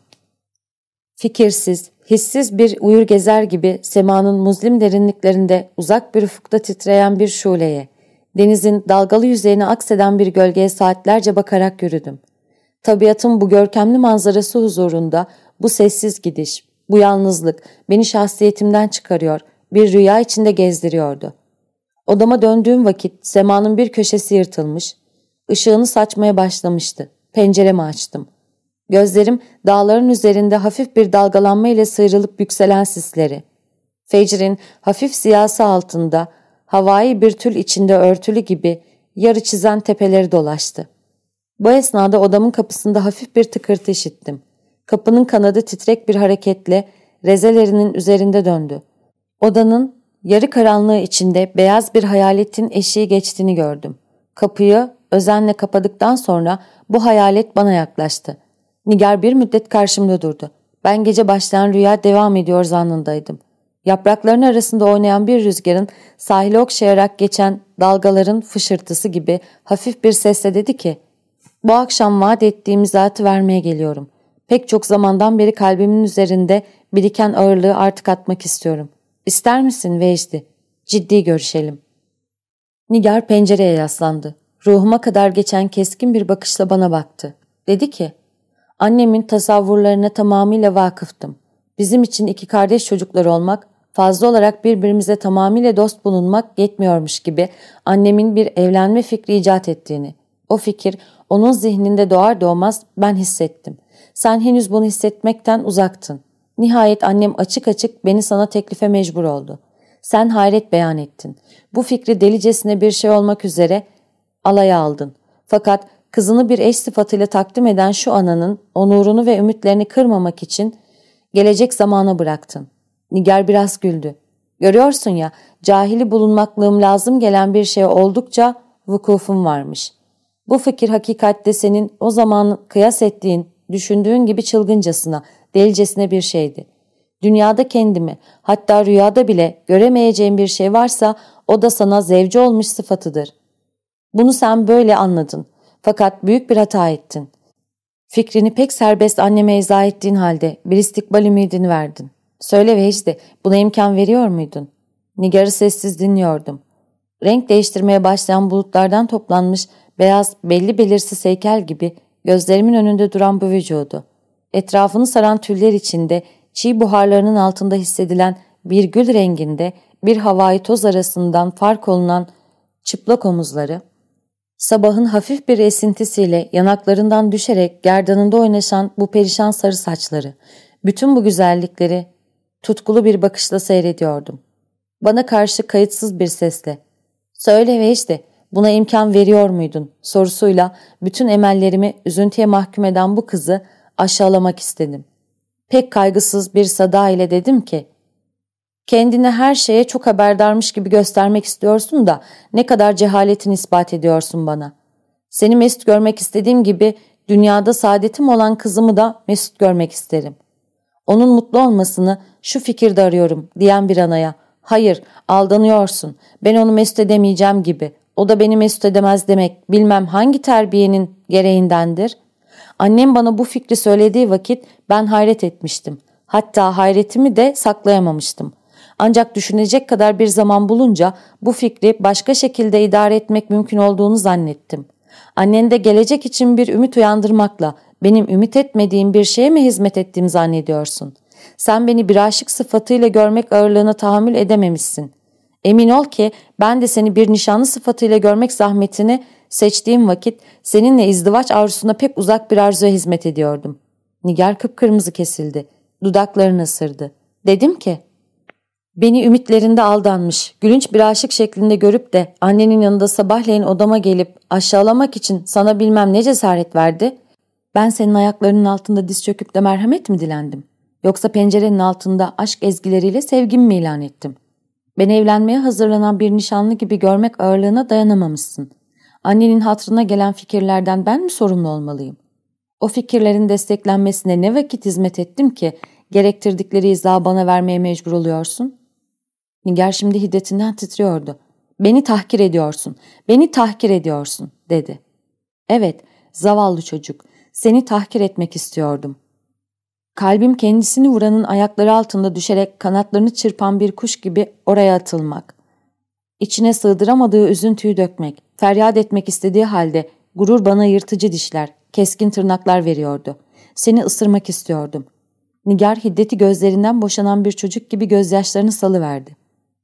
Fikirsiz, hissiz bir uyur gezer gibi semanın muzlim derinliklerinde uzak bir ufukta titreyen bir şuleye, denizin dalgalı yüzeyine akseden bir gölgeye saatlerce bakarak yürüdüm. Tabiatın bu görkemli manzarası huzurunda bu sessiz gidiş, bu yalnızlık beni şahsiyetimden çıkarıyor, bir rüya içinde gezdiriyordu. Odama döndüğüm vakit semanın bir köşesi yırtılmış, ışığını saçmaya başlamıştı. Penceremi açtım. Gözlerim dağların üzerinde hafif bir dalgalanma ile sıyrılıp yükselen sisleri. Fecrin hafif siyası altında, havai bir tül içinde örtülü gibi yarı çizen tepeleri dolaştı. Bu esnada odamın kapısında hafif bir tıkırtı işittim. Kapının kanadı titrek bir hareketle rezelerinin üzerinde döndü. Odanın yarı karanlığı içinde beyaz bir hayaletin eşiği geçtiğini gördüm. Kapıyı özenle kapadıktan sonra bu hayalet bana yaklaştı. Nigar bir müddet karşımda durdu. Ben gece başlayan rüya devam ediyor zannındaydım. Yaprakların arasında oynayan bir rüzgarın sahile okşayarak geçen dalgaların fışırtısı gibi hafif bir sesle dedi ki ''Bu akşam vaat ettiğim zatı vermeye geliyorum. Pek çok zamandan beri kalbimin üzerinde biriken ağırlığı artık atmak istiyorum. İster misin Vecdi? Ciddi görüşelim.'' Nigar pencereye yaslandı. Ruhuma kadar geçen keskin bir bakışla bana baktı. Dedi ki Annemin tasavvurlarına tamamıyla vakıftım. Bizim için iki kardeş çocuklar olmak, fazla olarak birbirimize tamamıyla dost bulunmak yetmiyormuş gibi annemin bir evlenme fikri icat ettiğini. O fikir onun zihninde doğar doğmaz ben hissettim. Sen henüz bunu hissetmekten uzaktın. Nihayet annem açık açık beni sana teklife mecbur oldu. Sen hayret beyan ettin. Bu fikri delicesine bir şey olmak üzere alaya aldın. Fakat kızını bir eş sıfatıyla takdim eden şu ananın onurunu ve ümitlerini kırmamak için gelecek zamana bıraktın. Nigar biraz güldü. Görüyorsun ya cahili bulunmaklığım lazım gelen bir şey oldukça vukufum varmış. Bu fikir hakikatte senin o zaman kıyas ettiğin, düşündüğün gibi çılgıncasına, delicesine bir şeydi. Dünyada kendimi, hatta rüyada bile göremeyeceğim bir şey varsa o da sana zevci olmuş sıfatıdır. Bunu sen böyle anladın. Fakat büyük bir hata ettin. Fikrini pek serbest anneme izah ettiğin halde bir istikbal ümidini verdin. Söyle Vecdi, buna imkan veriyor muydun? Nigar'ı sessiz dinliyordum. Renk değiştirmeye başlayan bulutlardan toplanmış beyaz belli belirsiz heykel gibi gözlerimin önünde duran bu vücudu. Etrafını saran tüller içinde çiğ buharlarının altında hissedilen bir gül renginde bir havai toz arasından fark olunan çıplak omuzları, Sabahın hafif bir esintisiyle yanaklarından düşerek gerdanında oynaşan bu perişan sarı saçları, bütün bu güzellikleri tutkulu bir bakışla seyrediyordum. Bana karşı kayıtsız bir sesle, ''Söyle ve işte buna imkan veriyor muydun?'' sorusuyla bütün emellerimi üzüntüye mahkum eden bu kızı aşağılamak istedim. Pek kaygısız bir sada ile dedim ki, Kendini her şeye çok haberdarmış gibi göstermek istiyorsun da ne kadar cehaletin ispat ediyorsun bana. Seni mesut görmek istediğim gibi dünyada saadetim olan kızımı da mesut görmek isterim. Onun mutlu olmasını şu fikirde arıyorum diyen bir anaya. Hayır aldanıyorsun ben onu mesut edemeyeceğim gibi. O da beni mesut edemez demek bilmem hangi terbiyenin gereğindendir. Annem bana bu fikri söylediği vakit ben hayret etmiştim. Hatta hayretimi de saklayamamıştım.'' Ancak düşünecek kadar bir zaman bulunca bu fikri başka şekilde idare etmek mümkün olduğunu zannettim. Annende gelecek için bir ümit uyandırmakla benim ümit etmediğim bir şeye mi hizmet ettiğimi zannediyorsun? Sen beni bir aşık sıfatıyla görmek ağırlığına tahammül edememişsin. Emin ol ki ben de seni bir nişanlı sıfatıyla görmek zahmetini seçtiğim vakit seninle izdivaç arzusuna pek uzak bir arzuya hizmet ediyordum. Nigar kıpkırmızı kesildi. Dudaklarını ısırdı. Dedim ki, beni ümitlerinde aldanmış, gülünç bir aşık şeklinde görüp de annenin yanında sabahleyin odama gelip aşağılamak için sana bilmem ne cesaret verdi. Ben senin ayaklarının altında diz çöküp de merhamet mi dilendim? Yoksa pencerenin altında aşk ezgileriyle sevgimi mi ilan ettim? Beni evlenmeye hazırlanan bir nişanlı gibi görmek ağırlığına dayanamamışsın. Annenin hatrına gelen fikirlerden ben mi sorumlu olmalıyım? O fikirlerin desteklenmesine ne vakit hizmet ettim ki gerektirdikleri izahı bana vermeye mecbur oluyorsun? Nigar şimdi hiddetinden titriyordu. Beni tahkir ediyorsun, beni tahkir ediyorsun dedi. Evet, zavallı çocuk, seni tahkir etmek istiyordum. Kalbim kendisini vuranın ayakları altında düşerek kanatlarını çırpan bir kuş gibi oraya atılmak. İçine sığdıramadığı üzüntüyü dökmek, feryat etmek istediği halde gurur bana yırtıcı dişler, keskin tırnaklar veriyordu. Seni ısırmak istiyordum. Nigar hiddeti gözlerinden boşanan bir çocuk gibi gözyaşlarını salıverdi.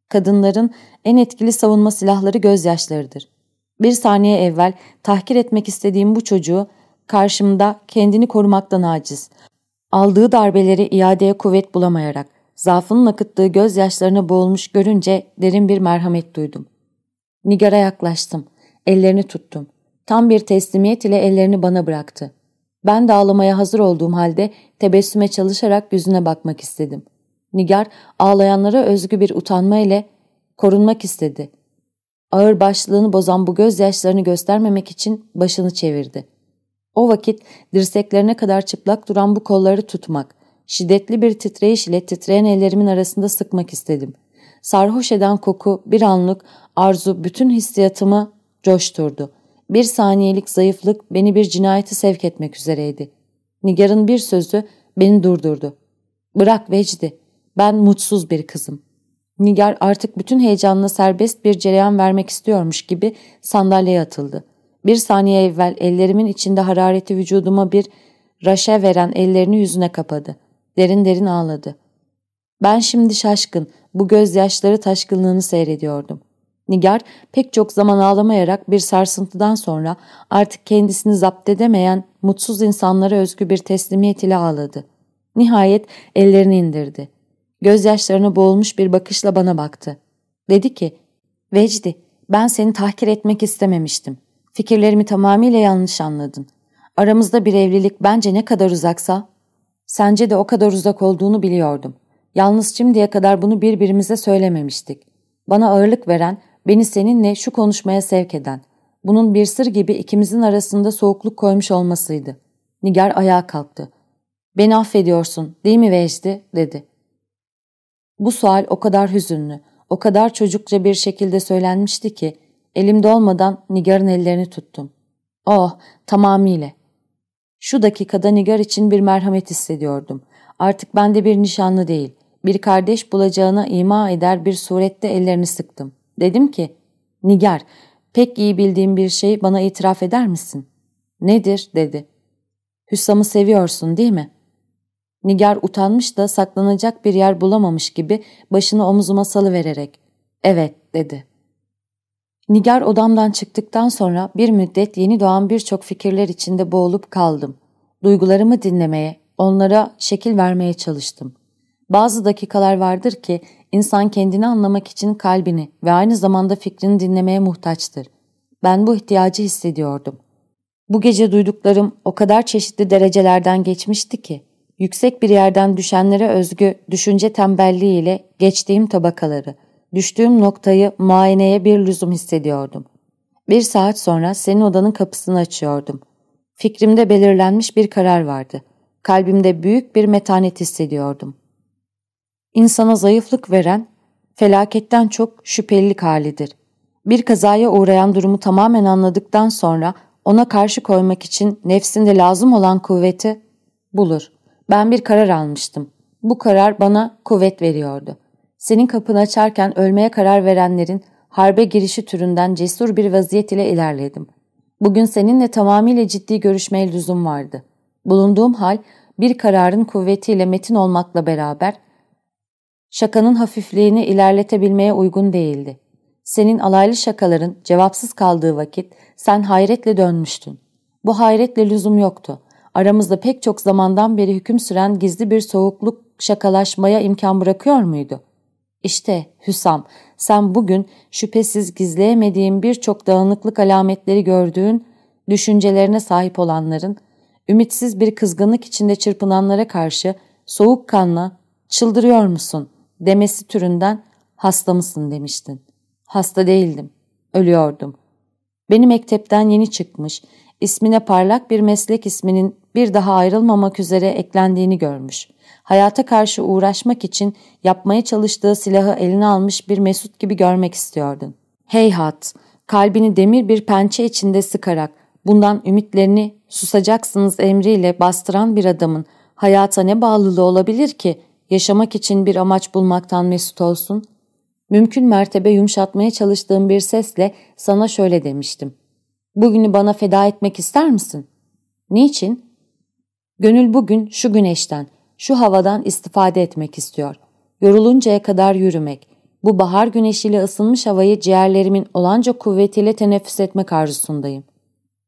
Kadınların en etkili savunma silahları gözyaşlarıdır. Bir saniye evvel tahkir etmek istediğim bu çocuğu karşımda kendini korumaktan aciz, aldığı darbeleri iadeye kuvvet bulamayarak, zaafının akıttığı gözyaşlarına boğulmuş görünce derin bir merhamet duydum. Nigar'a yaklaştım, ellerini tuttum. Tam bir teslimiyet ile ellerini bana bıraktı. Ben de ağlamaya hazır olduğum halde tebessüme çalışarak yüzüne bakmak istedim. Nigar ağlayanlara özgü bir utanma ile korunmak istedi. Ağır başlığını bozan bu gözyaşlarını göstermemek için başını çevirdi. O vakit dirseklerine kadar çıplak duran bu kolları tutmak, şiddetli bir titreyiş ile titreyen ellerimin arasında sıkmak istedim. Sarhoş eden koku, bir anlık arzu bütün hissiyatımı coşturdu. Bir saniyelik zayıflık beni bir cinayeti sevk etmek üzereydi. Nigar'ın bir sözü beni durdurdu. Bırak Vecdi, ben mutsuz bir kızım. Nigar artık bütün heyecanla serbest bir cereyan vermek istiyormuş gibi sandalyeye atıldı. Bir saniye evvel ellerimin içinde harareti vücuduma bir raşe veren ellerini yüzüne kapadı. Derin derin ağladı. Ben şimdi şaşkın, bu gözyaşları taşkınlığını seyrediyordum. Nigar pek çok zaman ağlamayarak bir sarsıntıdan sonra artık kendisini zapt edemeyen mutsuz insanlara özgü bir teslimiyet ile ağladı. Nihayet ellerini indirdi. Gözyaşlarına boğulmuş bir bakışla bana baktı. Dedi ki, Vecdi, ben seni tahkir etmek istememiştim. Fikirlerimi tamamıyla yanlış anladın. Aramızda bir evlilik bence ne kadar uzaksa, sence de o kadar uzak olduğunu biliyordum. Yalnız şimdiye kadar bunu birbirimize söylememiştik. Bana ağırlık veren, beni seninle şu konuşmaya sevk eden, bunun bir sır gibi ikimizin arasında soğukluk koymuş olmasıydı. Nigar ayağa kalktı. Beni affediyorsun değil mi Vecdi? dedi. Bu sual o kadar hüzünlü, o kadar çocukça bir şekilde söylenmişti ki elimde olmadan Nigar'ın ellerini tuttum. Oh, tamamıyla. Şu dakikada Nigar için bir merhamet hissediyordum. Artık bende bir nişanlı değil, bir kardeş bulacağına ima eder bir surette ellerini sıktım. Dedim ki, Nigar, pek iyi bildiğim bir şey bana itiraf eder misin? Nedir, dedi. Hüsam'ı seviyorsun değil mi? Nigar utanmış da saklanacak bir yer bulamamış gibi başını omuzuma salıvererek ''Evet'' dedi. Nigar odamdan çıktıktan sonra bir müddet yeni doğan birçok fikirler içinde boğulup kaldım. Duygularımı dinlemeye, onlara şekil vermeye çalıştım. Bazı dakikalar vardır ki insan kendini anlamak için kalbini ve aynı zamanda fikrini dinlemeye muhtaçtır. Ben bu ihtiyacı hissediyordum. Bu gece duyduklarım o kadar çeşitli derecelerden geçmişti ki yüksek bir yerden düşenlere özgü düşünce tembelliğiyle geçtiğim tabakaları, düştüğüm noktayı muayeneye bir lüzum hissediyordum. Bir saat sonra senin odanın kapısını açıyordum. Fikrimde belirlenmiş bir karar vardı. Kalbimde büyük bir metanet hissediyordum. İnsana zayıflık veren, felaketten çok şüphelilik halidir. Bir kazaya uğrayan durumu tamamen anladıktan sonra ona karşı koymak için nefsinde lazım olan kuvveti bulur. Ben bir karar almıştım. Bu karar bana kuvvet veriyordu. Senin kapını açarken ölmeye karar verenlerin harbe girişi türünden cesur bir vaziyet ile ilerledim. Bugün seninle tamamıyla ciddi görüşmeye lüzum vardı. Bulunduğum hal bir kararın kuvvetiyle metin olmakla beraber şakanın hafifliğini ilerletebilmeye uygun değildi. Senin alaylı şakaların cevapsız kaldığı vakit sen hayretle dönmüştün. Bu hayretle lüzum yoktu. Aramızda pek çok zamandan beri hüküm süren gizli bir soğukluk şakalaşmaya imkan bırakıyor muydu? İşte Hüsam, sen bugün şüphesiz gizleyemediğin birçok dağınıklık alametleri gördüğün, düşüncelerine sahip olanların, ümitsiz bir kızgınlık içinde çırpınanlara karşı soğukkanla çıldırıyor musun demesi türünden hasta mısın demiştin. Hasta değildim, ölüyordum. Beni mektepten yeni çıkmış, ismine parlak bir meslek isminin bir daha ayrılmamak üzere eklendiğini görmüş. Hayata karşı uğraşmak için yapmaya çalıştığı silahı eline almış bir Mesut gibi görmek istiyordun. Heyhat, kalbini demir bir pençe içinde sıkarak bundan ümitlerini susacaksınız emriyle bastıran bir adamın hayata ne bağlılığı olabilir ki yaşamak için bir amaç bulmaktan mesut olsun? Mümkün mertebe yumuşatmaya çalıştığım bir sesle sana şöyle demiştim. Bugünü bana feda etmek ister misin? Niçin? Gönül bugün şu güneşten, şu havadan istifade etmek istiyor. Yoruluncaya kadar yürümek, bu bahar güneşiyle ısınmış havayı ciğerlerimin olanca kuvvetiyle teneffüs etmek arzusundayım.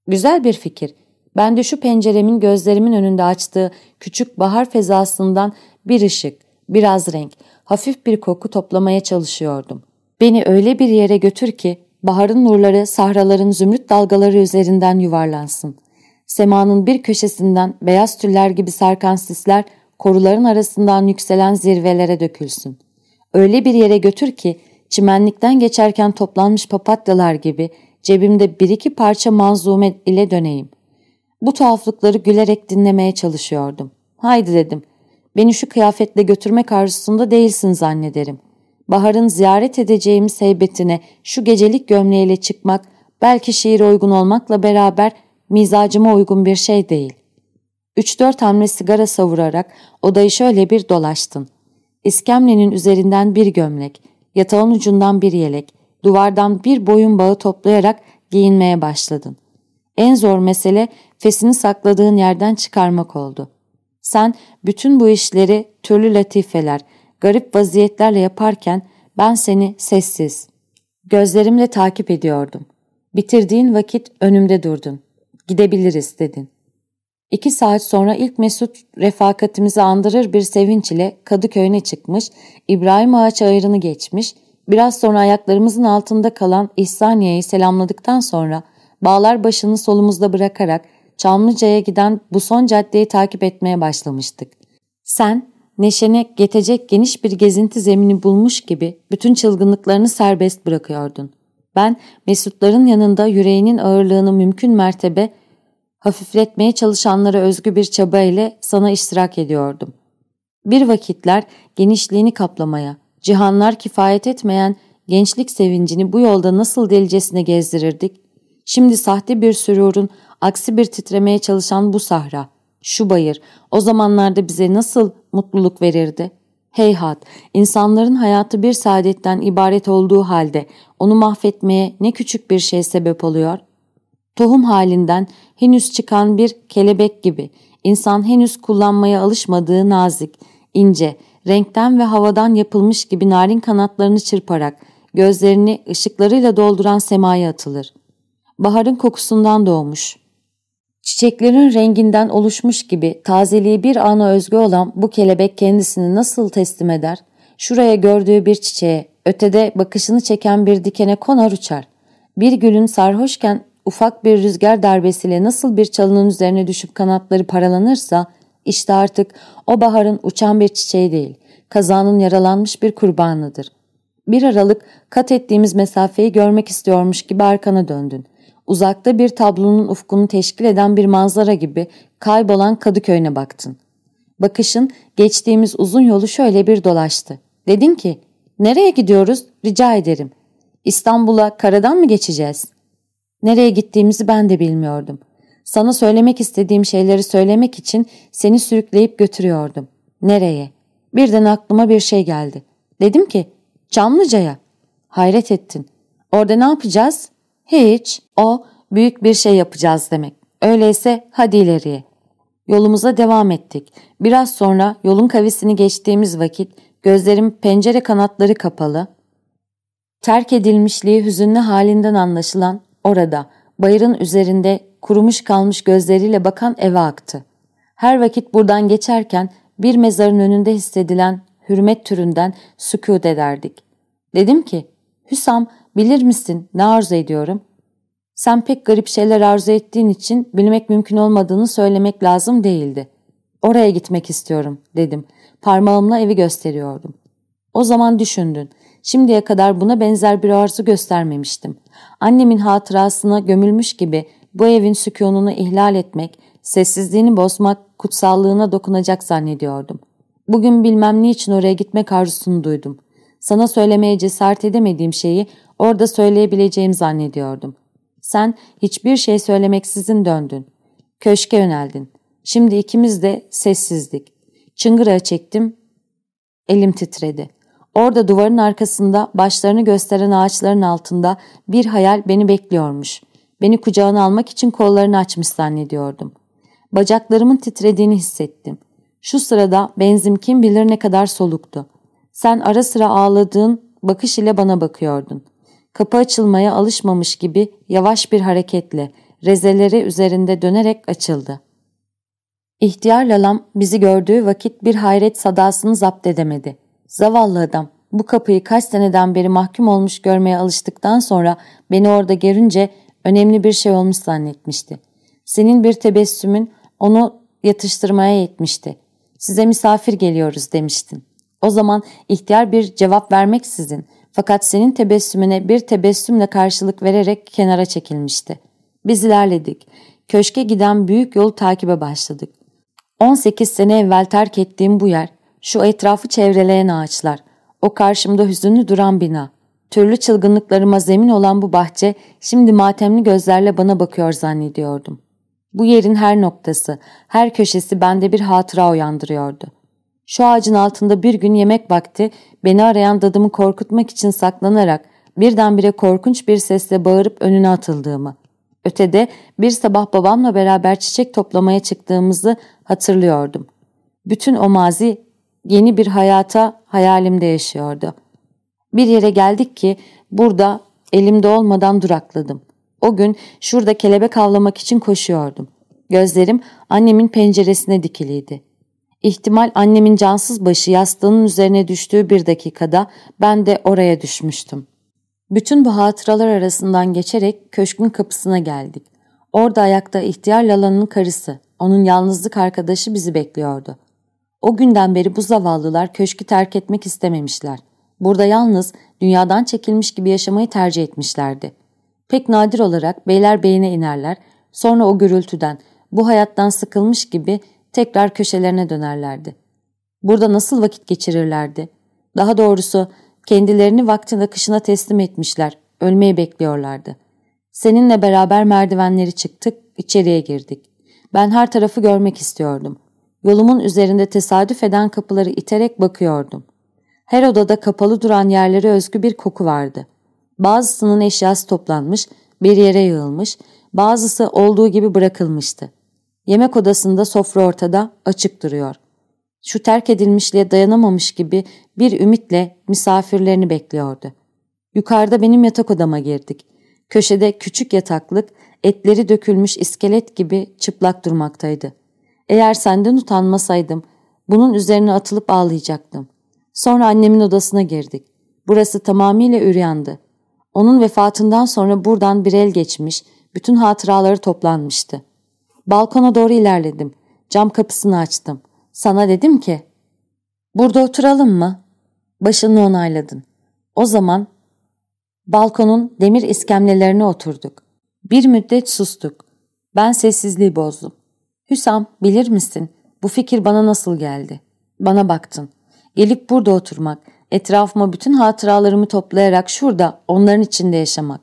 Güzel bir fikir. Ben de şu penceremin gözlerimin önünde açtığı küçük bahar fezasından bir ışık, biraz renk, hafif bir koku toplamaya çalışıyordum. Beni öyle bir yere götür ki baharın nurları sahraların zümrüt dalgaları üzerinden yuvarlansın. Semanın bir köşesinden beyaz tüller gibi sarkan sisler koruların arasından yükselen zirvelere dökülsün. Öyle bir yere götür ki çimenlikten geçerken toplanmış papatyalar gibi cebimde bir iki parça manzume ile döneyim. Bu tuhaflıkları gülerek dinlemeye çalışıyordum. Haydi dedim, beni şu kıyafetle götürmek arzusunda değilsin zannederim. Baharın ziyaret edeceğimiz heybetine şu gecelik gömleğiyle çıkmak belki şiire uygun olmakla beraber mizacıma uygun bir şey değil. Üç dört hamle sigara savurarak odayı şöyle bir dolaştın. İskemlenin üzerinden bir gömlek, yatağın ucundan bir yelek, duvardan bir boyun bağı toplayarak giyinmeye başladın. En zor mesele fesini sakladığın yerden çıkarmak oldu. Sen bütün bu işleri türlü latifeler, garip vaziyetlerle yaparken ben seni sessiz, gözlerimle takip ediyordum. Bitirdiğin vakit önümde durdun. Gidebiliriz dedin. İki saat sonra ilk Mesut refakatimizi andırır bir sevinç ile Kadıköy'üne çıkmış, İbrahim Ağaç ayırını geçmiş, biraz sonra ayaklarımızın altında kalan İhsaniye'yi selamladıktan sonra bağlar başını solumuzda bırakarak Çamlıca'ya giden bu son caddeyi takip etmeye başlamıştık. Sen neşene getecek geniş bir gezinti zemini bulmuş gibi bütün çılgınlıklarını serbest bırakıyordun. Ben Mesutların yanında yüreğinin ağırlığını mümkün mertebe hafifletmeye çalışanlara özgü bir çaba ile sana iştirak ediyordum. Bir vakitler genişliğini kaplamaya, cihanlar kifayet etmeyen gençlik sevincini bu yolda nasıl delicesine gezdirirdik? Şimdi sahte bir sürurun aksi bir titremeye çalışan bu sahra, şu bayır o zamanlarda bize nasıl mutluluk verirdi? Heyhat, insanların hayatı bir saadetten ibaret olduğu halde onu mahvetmeye ne küçük bir şey sebep oluyor? Tohum halinden henüz çıkan bir kelebek gibi insan henüz kullanmaya alışmadığı nazik, ince, renkten ve havadan yapılmış gibi narin kanatlarını çırparak gözlerini ışıklarıyla dolduran semaya atılır. Baharın kokusundan doğmuş, Çiçeklerin renginden oluşmuş gibi tazeliği bir ana özgü olan bu kelebek kendisini nasıl teslim eder? Şuraya gördüğü bir çiçeğe, ötede bakışını çeken bir dikene konar uçar. Bir gülün sarhoşken ufak bir rüzgar darbesiyle nasıl bir çalının üzerine düşüp kanatları paralanırsa, işte artık o baharın uçan bir çiçeği değil, kazanın yaralanmış bir kurbanıdır. Bir aralık kat ettiğimiz mesafeyi görmek istiyormuş gibi arkana döndün uzakta bir tablonun ufkunu teşkil eden bir manzara gibi kaybolan Kadıköy'üne baktın. Bakışın geçtiğimiz uzun yolu şöyle bir dolaştı. Dedin ki, nereye gidiyoruz rica ederim. İstanbul'a karadan mı geçeceğiz? Nereye gittiğimizi ben de bilmiyordum. Sana söylemek istediğim şeyleri söylemek için seni sürükleyip götürüyordum. Nereye? Birden aklıma bir şey geldi. Dedim ki, Çamlıca'ya. Hayret ettin. Orada ne yapacağız? Hiç. O büyük bir şey yapacağız demek. Öyleyse hadi ileriye. Yolumuza devam ettik. Biraz sonra yolun kavisini geçtiğimiz vakit gözlerim pencere kanatları kapalı, terk edilmişliği hüzünlü halinden anlaşılan orada, bayırın üzerinde kurumuş kalmış gözleriyle bakan eve aktı. Her vakit buradan geçerken bir mezarın önünde hissedilen hürmet türünden sükut ederdik. Dedim ki, Hüsam bilir misin ne arzu ediyorum? Sen pek garip şeyler arzu ettiğin için bilmek mümkün olmadığını söylemek lazım değildi. Oraya gitmek istiyorum dedim. Parmağımla evi gösteriyordum. O zaman düşündün. Şimdiye kadar buna benzer bir arzu göstermemiştim. Annemin hatırasına gömülmüş gibi bu evin sükununu ihlal etmek, sessizliğini bozmak, kutsallığına dokunacak zannediyordum. Bugün bilmem niçin oraya gitmek arzusunu duydum. Sana söylemeye cesaret edemediğim şeyi orada söyleyebileceğim zannediyordum. Sen hiçbir şey söylemeksizin döndün. Köşke yöneldin. Şimdi ikimiz de sessizdik. Çıngırağı çektim. Elim titredi. Orada duvarın arkasında başlarını gösteren ağaçların altında bir hayal beni bekliyormuş. Beni kucağına almak için kollarını açmış zannediyordum. Bacaklarımın titrediğini hissettim. Şu sırada benzim kim bilir ne kadar soluktu. Sen ara sıra ağladığın bakış ile bana bakıyordun. Kapı açılmaya alışmamış gibi yavaş bir hareketle rezeleri üzerinde dönerek açıldı. İhtiyar lalam bizi gördüğü vakit bir hayret sadasını zapt edemedi. Zavallı adam bu kapıyı kaç seneden beri mahkum olmuş görmeye alıştıktan sonra beni orada görünce önemli bir şey olmuş zannetmişti. Senin bir tebessümün onu yatıştırmaya yetmişti. Size misafir geliyoruz demiştin. O zaman ihtiyar bir cevap vermeksizin fakat senin tebessümüne bir tebessümle karşılık vererek kenara çekilmişti. Biz ilerledik. Köşke giden büyük yolu takibe başladık. 18 sene evvel terk ettiğim bu yer, şu etrafı çevreleyen ağaçlar, o karşımda hüzünlü duran bina, türlü çılgınlıklarıma zemin olan bu bahçe şimdi matemli gözlerle bana bakıyor zannediyordum. Bu yerin her noktası, her köşesi bende bir hatıra uyandırıyordu. Şu ağacın altında bir gün yemek vakti beni arayan dadımı korkutmak için saklanarak birdenbire korkunç bir sesle bağırıp önüne atıldığımı, ötede bir sabah babamla beraber çiçek toplamaya çıktığımızı hatırlıyordum. Bütün o mazi yeni bir hayata hayalimde yaşıyordu. Bir yere geldik ki burada elimde olmadan durakladım. O gün şurada kelebek avlamak için koşuyordum. Gözlerim annemin penceresine dikiliydi. İhtimal annemin cansız başı yastığının üzerine düştüğü bir dakikada ben de oraya düşmüştüm. Bütün bu hatıralar arasından geçerek köşkün kapısına geldik. Orada ayakta ihtiyar Lala'nın karısı, onun yalnızlık arkadaşı bizi bekliyordu. O günden beri bu zavallılar köşkü terk etmek istememişler. Burada yalnız dünyadan çekilmiş gibi yaşamayı tercih etmişlerdi. Pek nadir olarak beyler beyine inerler, sonra o gürültüden, bu hayattan sıkılmış gibi tekrar köşelerine dönerlerdi. Burada nasıl vakit geçirirlerdi? Daha doğrusu kendilerini vaktin akışına teslim etmişler, ölmeyi bekliyorlardı. Seninle beraber merdivenleri çıktık, içeriye girdik. Ben her tarafı görmek istiyordum. Yolumun üzerinde tesadüf eden kapıları iterek bakıyordum. Her odada kapalı duran yerlere özgü bir koku vardı. Bazısının eşyası toplanmış, bir yere yığılmış, bazısı olduğu gibi bırakılmıştı. Yemek odasında sofra ortada, açık duruyor. Şu terk edilmişliğe dayanamamış gibi bir ümitle misafirlerini bekliyordu. Yukarıda benim yatak odama girdik. Köşede küçük yataklık, etleri dökülmüş iskelet gibi çıplak durmaktaydı. Eğer senden utanmasaydım, bunun üzerine atılıp ağlayacaktım. Sonra annemin odasına girdik. Burası tamamıyla üryandı. Onun vefatından sonra buradan bir el geçmiş, bütün hatıraları toplanmıştı. Balkona doğru ilerledim. Cam kapısını açtım. Sana dedim ki, ''Burada oturalım mı?'' Başını onayladın. O zaman balkonun demir iskemlelerine oturduk. Bir müddet sustuk. Ben sessizliği bozdum. Hüsam bilir misin bu fikir bana nasıl geldi? Bana baktın. Gelip burada oturmak, etrafıma bütün hatıralarımı toplayarak şurada onların içinde yaşamak.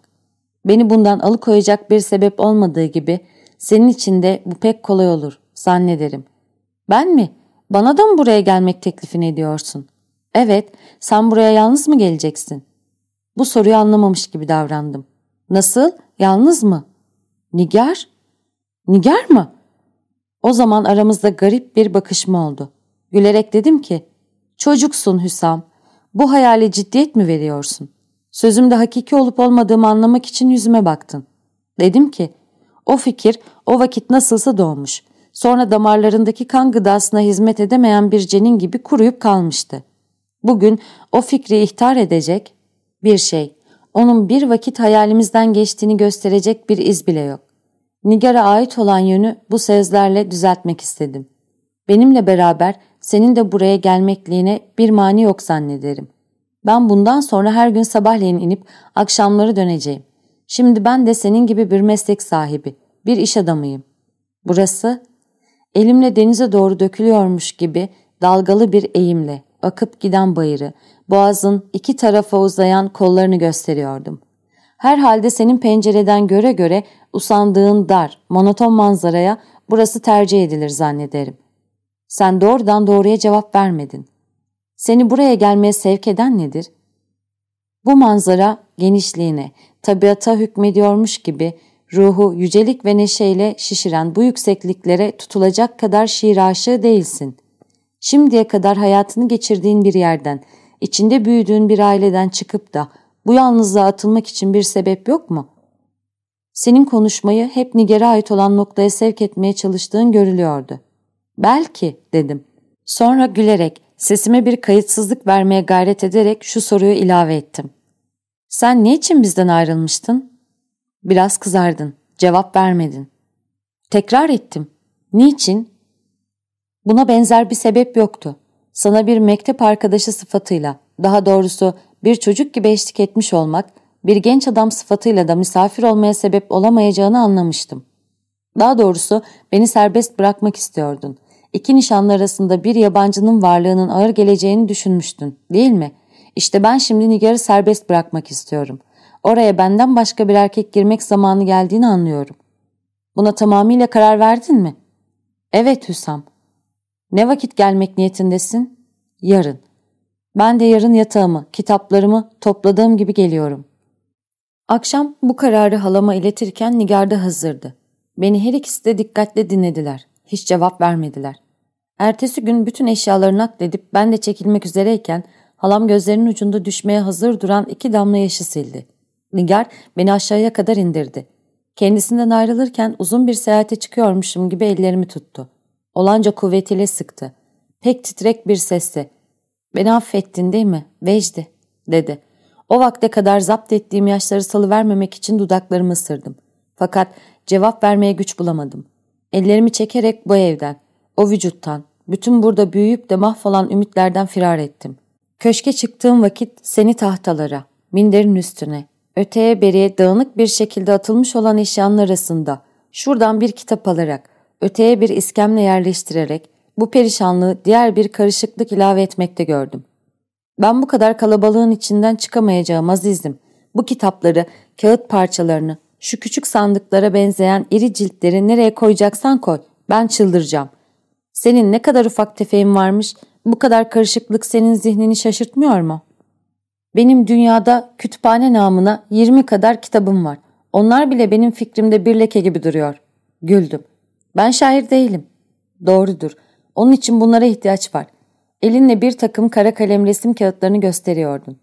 Beni bundan alıkoyacak bir sebep olmadığı gibi senin için de bu pek kolay olur zannederim. Ben mi? Bana da mı buraya gelmek teklifini ediyorsun? Evet, sen buraya yalnız mı geleceksin? Bu soruyu anlamamış gibi davrandım. Nasıl? Yalnız mı? Nigar? Nigar mı? O zaman aramızda garip bir bakışma oldu. Gülerek dedim ki, çocuksun Hüsam, bu hayale ciddiyet mi veriyorsun? Sözümde hakiki olup olmadığımı anlamak için yüzüme baktın. Dedim ki, o fikir o vakit nasılsa doğmuş. Sonra damarlarındaki kan gıdasına hizmet edemeyen bir cenin gibi kuruyup kalmıştı. Bugün o fikri ihtar edecek bir şey, onun bir vakit hayalimizden geçtiğini gösterecek bir iz bile yok. Nigar'a ait olan yönü bu sözlerle düzeltmek istedim. Benimle beraber senin de buraya gelmekliğine bir mani yok zannederim. Ben bundan sonra her gün sabahleyin inip akşamları döneceğim. Şimdi ben de senin gibi bir meslek sahibi, bir iş adamıyım. Burası elimle denize doğru dökülüyormuş gibi dalgalı bir eğimle akıp giden bayırı, boğazın iki tarafa uzayan kollarını gösteriyordum. Herhalde senin pencereden göre göre usandığın dar, monoton manzaraya burası tercih edilir zannederim. Sen doğrudan doğruya cevap vermedin. Seni buraya gelmeye sevk eden nedir? Bu manzara genişliğine, tabiata hükmediyormuş gibi ruhu yücelik ve neşeyle şişiren bu yüksekliklere tutulacak kadar şiir aşığı değilsin. Şimdiye kadar hayatını geçirdiğin bir yerden, içinde büyüdüğün bir aileden çıkıp da bu yalnızlığa atılmak için bir sebep yok mu? Senin konuşmayı hep Niger'e ait olan noktaya sevk etmeye çalıştığın görülüyordu. Belki dedim. Sonra gülerek, sesime bir kayıtsızlık vermeye gayret ederek şu soruyu ilave ettim. Sen niçin bizden ayrılmıştın? Biraz kızardın, cevap vermedin. Tekrar ettim. Niçin? Buna benzer bir sebep yoktu. Sana bir mektep arkadaşı sıfatıyla, daha doğrusu bir çocuk gibi eşlik etmiş olmak, bir genç adam sıfatıyla da misafir olmaya sebep olamayacağını anlamıştım. Daha doğrusu beni serbest bırakmak istiyordun. İki nişanlı arasında bir yabancının varlığının ağır geleceğini düşünmüştün, değil mi? İşte ben şimdi Nigar'ı serbest bırakmak istiyorum. Oraya benden başka bir erkek girmek zamanı geldiğini anlıyorum. Buna tamamıyla karar verdin mi? Evet Hüsam. Ne vakit gelmek niyetindesin? Yarın. Ben de yarın yatağımı, kitaplarımı topladığım gibi geliyorum. Akşam bu kararı halama iletirken Nigar da hazırdı. Beni her ikisi de dikkatle dinlediler. Hiç cevap vermediler. Ertesi gün bütün eşyalarını nakledip ben de çekilmek üzereyken halam gözlerinin ucunda düşmeye hazır duran iki damla yaşı sildi. Nigar beni aşağıya kadar indirdi. Kendisinden ayrılırken uzun bir seyahate çıkıyormuşum gibi ellerimi tuttu. Olanca kuvvetiyle sıktı. Pek titrek bir sesle ''Beni affettin değil mi? Vecdi'' dedi. O vakte kadar zapt ettiğim yaşları salıvermemek için dudaklarımı ısırdım. Fakat cevap vermeye güç bulamadım. Ellerimi çekerek bu evden, o vücuttan, bütün burada büyüyüp de mahvolan ümitlerden firar ettim. Köşke çıktığım vakit seni tahtalara, minderin üstüne, öteye beriye dağınık bir şekilde atılmış olan eşyanın arasında, şuradan bir kitap alarak, öteye bir iskemle yerleştirerek, bu perişanlığı diğer bir karışıklık ilave etmekte gördüm. Ben bu kadar kalabalığın içinden çıkamayacağım azizim. Bu kitapları, kağıt parçalarını, şu küçük sandıklara benzeyen iri ciltleri nereye koyacaksan koy. Ben çıldıracağım. Senin ne kadar ufak tefeğin varmış, bu kadar karışıklık senin zihnini şaşırtmıyor mu? Benim dünyada kütüphane namına 20 kadar kitabım var. Onlar bile benim fikrimde bir leke gibi duruyor. Güldüm. Ben şair değilim. Doğrudur. Onun için bunlara ihtiyaç var. Elinle bir takım kara kalem resim kağıtlarını gösteriyordun.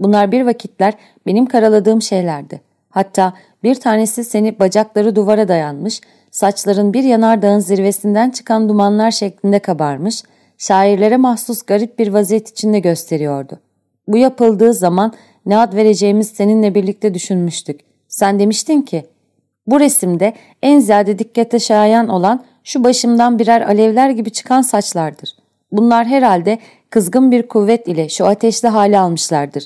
Bunlar bir vakitler benim karaladığım şeylerdi. Hatta bir tanesi seni bacakları duvara dayanmış, saçların bir yanardağın zirvesinden çıkan dumanlar şeklinde kabarmış, şairlere mahsus garip bir vaziyet içinde gösteriyordu. Bu yapıldığı zaman ne ad vereceğimiz seninle birlikte düşünmüştük. Sen demiştin ki, bu resimde en ziyade dikkate şayan olan şu başımdan birer alevler gibi çıkan saçlardır. Bunlar herhalde kızgın bir kuvvet ile şu ateşli hale almışlardır.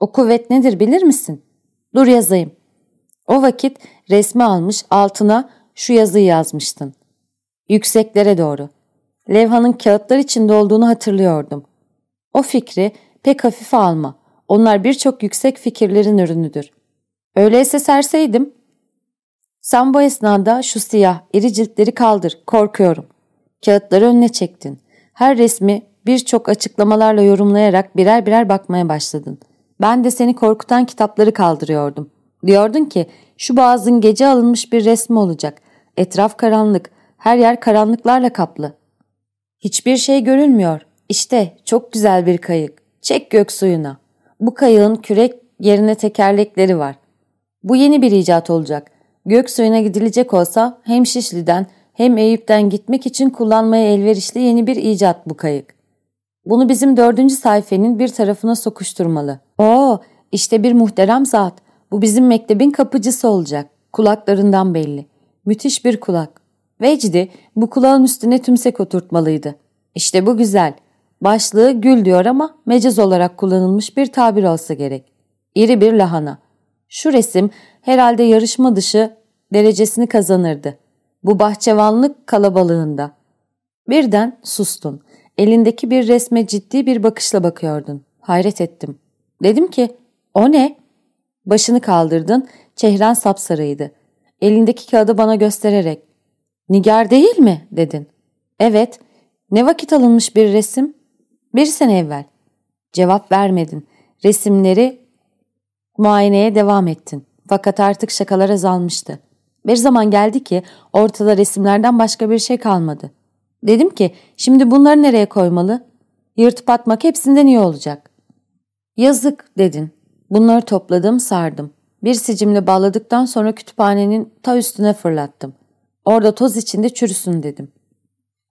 O kuvvet nedir bilir misin? Dur yazayım. O vakit resmi almış altına şu yazıyı yazmıştın. Yükseklere doğru. Levhanın kağıtlar içinde olduğunu hatırlıyordum. O fikri pek hafife alma. Onlar birçok yüksek fikirlerin ürünüdür. Öyleyse serseydim. Sen bu esnada şu siyah, iri ciltleri kaldır, korkuyorum. Kağıtları önüne çektin. Her resmi birçok açıklamalarla yorumlayarak birer birer bakmaya başladın. Ben de seni korkutan kitapları kaldırıyordum. Diyordun ki şu boğazın gece alınmış bir resmi olacak. Etraf karanlık. Her yer karanlıklarla kaplı. Hiçbir şey görünmüyor. İşte çok güzel bir kayık. Çek gök suyuna. Bu kayığın kürek yerine tekerlekleri var. Bu yeni bir icat olacak. Gök suyuna gidilecek olsa hem Şişli'den hem Eyüp'ten gitmek için kullanmaya elverişli yeni bir icat bu kayık. Bunu bizim dördüncü sayfenin bir tarafına sokuşturmalı. Oo, işte bir muhterem zat. Bu bizim mektebin kapıcısı olacak. Kulaklarından belli. Müthiş bir kulak. Vecdi bu kulağın üstüne tümsek oturtmalıydı. İşte bu güzel. Başlığı gül diyor ama mecaz olarak kullanılmış bir tabir olsa gerek. İri bir lahana. Şu resim herhalde yarışma dışı derecesini kazanırdı. Bu bahçevanlık kalabalığında. Birden sustun. Elindeki bir resme ciddi bir bakışla bakıyordun. Hayret ettim. Dedim ki, o ne? Başını kaldırdın, çehren sapsarıydı. Elindeki kağıdı bana göstererek, Nigar değil mi? dedin. Evet. Ne vakit alınmış bir resim? Bir sene evvel. Cevap vermedin. Resimleri muayeneye devam ettin. Fakat artık şakalar azalmıştı. Bir zaman geldi ki ortada resimlerden başka bir şey kalmadı. Dedim ki şimdi bunları nereye koymalı? Yırtıp atmak hepsinden iyi olacak. Yazık dedin. Bunları topladım sardım. Bir sicimle bağladıktan sonra kütüphanenin ta üstüne fırlattım. Orada toz içinde çürüsün dedim.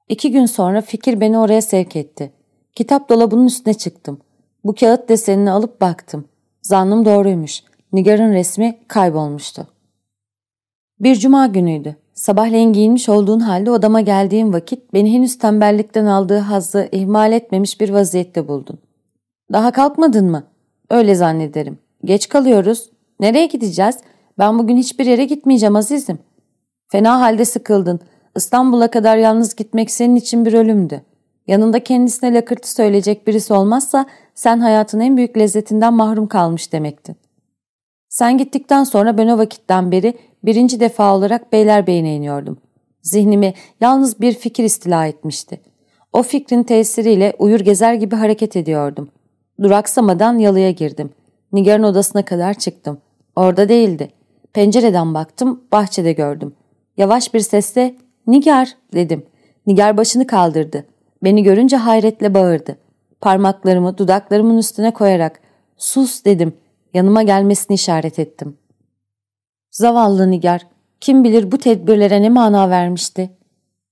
İki gün sonra fikir beni oraya sevk etti. Kitap dolabının üstüne çıktım. Bu kağıt desenini alıp baktım. Zannım doğruymuş. Nigar'ın resmi kaybolmuştu. Bir cuma günüydü. Sabahleyin giyinmiş olduğun halde odama geldiğim vakit beni henüz tembellikten aldığı hazzı ihmal etmemiş bir vaziyette buldun. Daha kalkmadın mı? Öyle zannederim. Geç kalıyoruz. Nereye gideceğiz? Ben bugün hiçbir yere gitmeyeceğim azizim. Fena halde sıkıldın. İstanbul'a kadar yalnız gitmek senin için bir ölümdü. Yanında kendisine lakırtı söyleyecek birisi olmazsa sen hayatın en büyük lezzetinden mahrum kalmış demektin. Sen gittikten sonra ben o vakitten beri birinci defa olarak Beylerbeyi'ne iniyordum. Zihnimi yalnız bir fikir istila etmişti. O fikrin tesiriyle uyur gezer gibi hareket ediyordum. Duraksamadan yalıya girdim. Nigar'ın odasına kadar çıktım. Orada değildi. Pencereden baktım, bahçede gördüm. Yavaş bir sesle ''Nigar'' dedim. Nigar başını kaldırdı. Beni görünce hayretle bağırdı. Parmaklarımı dudaklarımın üstüne koyarak ''Sus'' dedim. Yanıma gelmesini işaret ettim. Zavallı Nigar, kim bilir bu tedbirlere ne mana vermişti.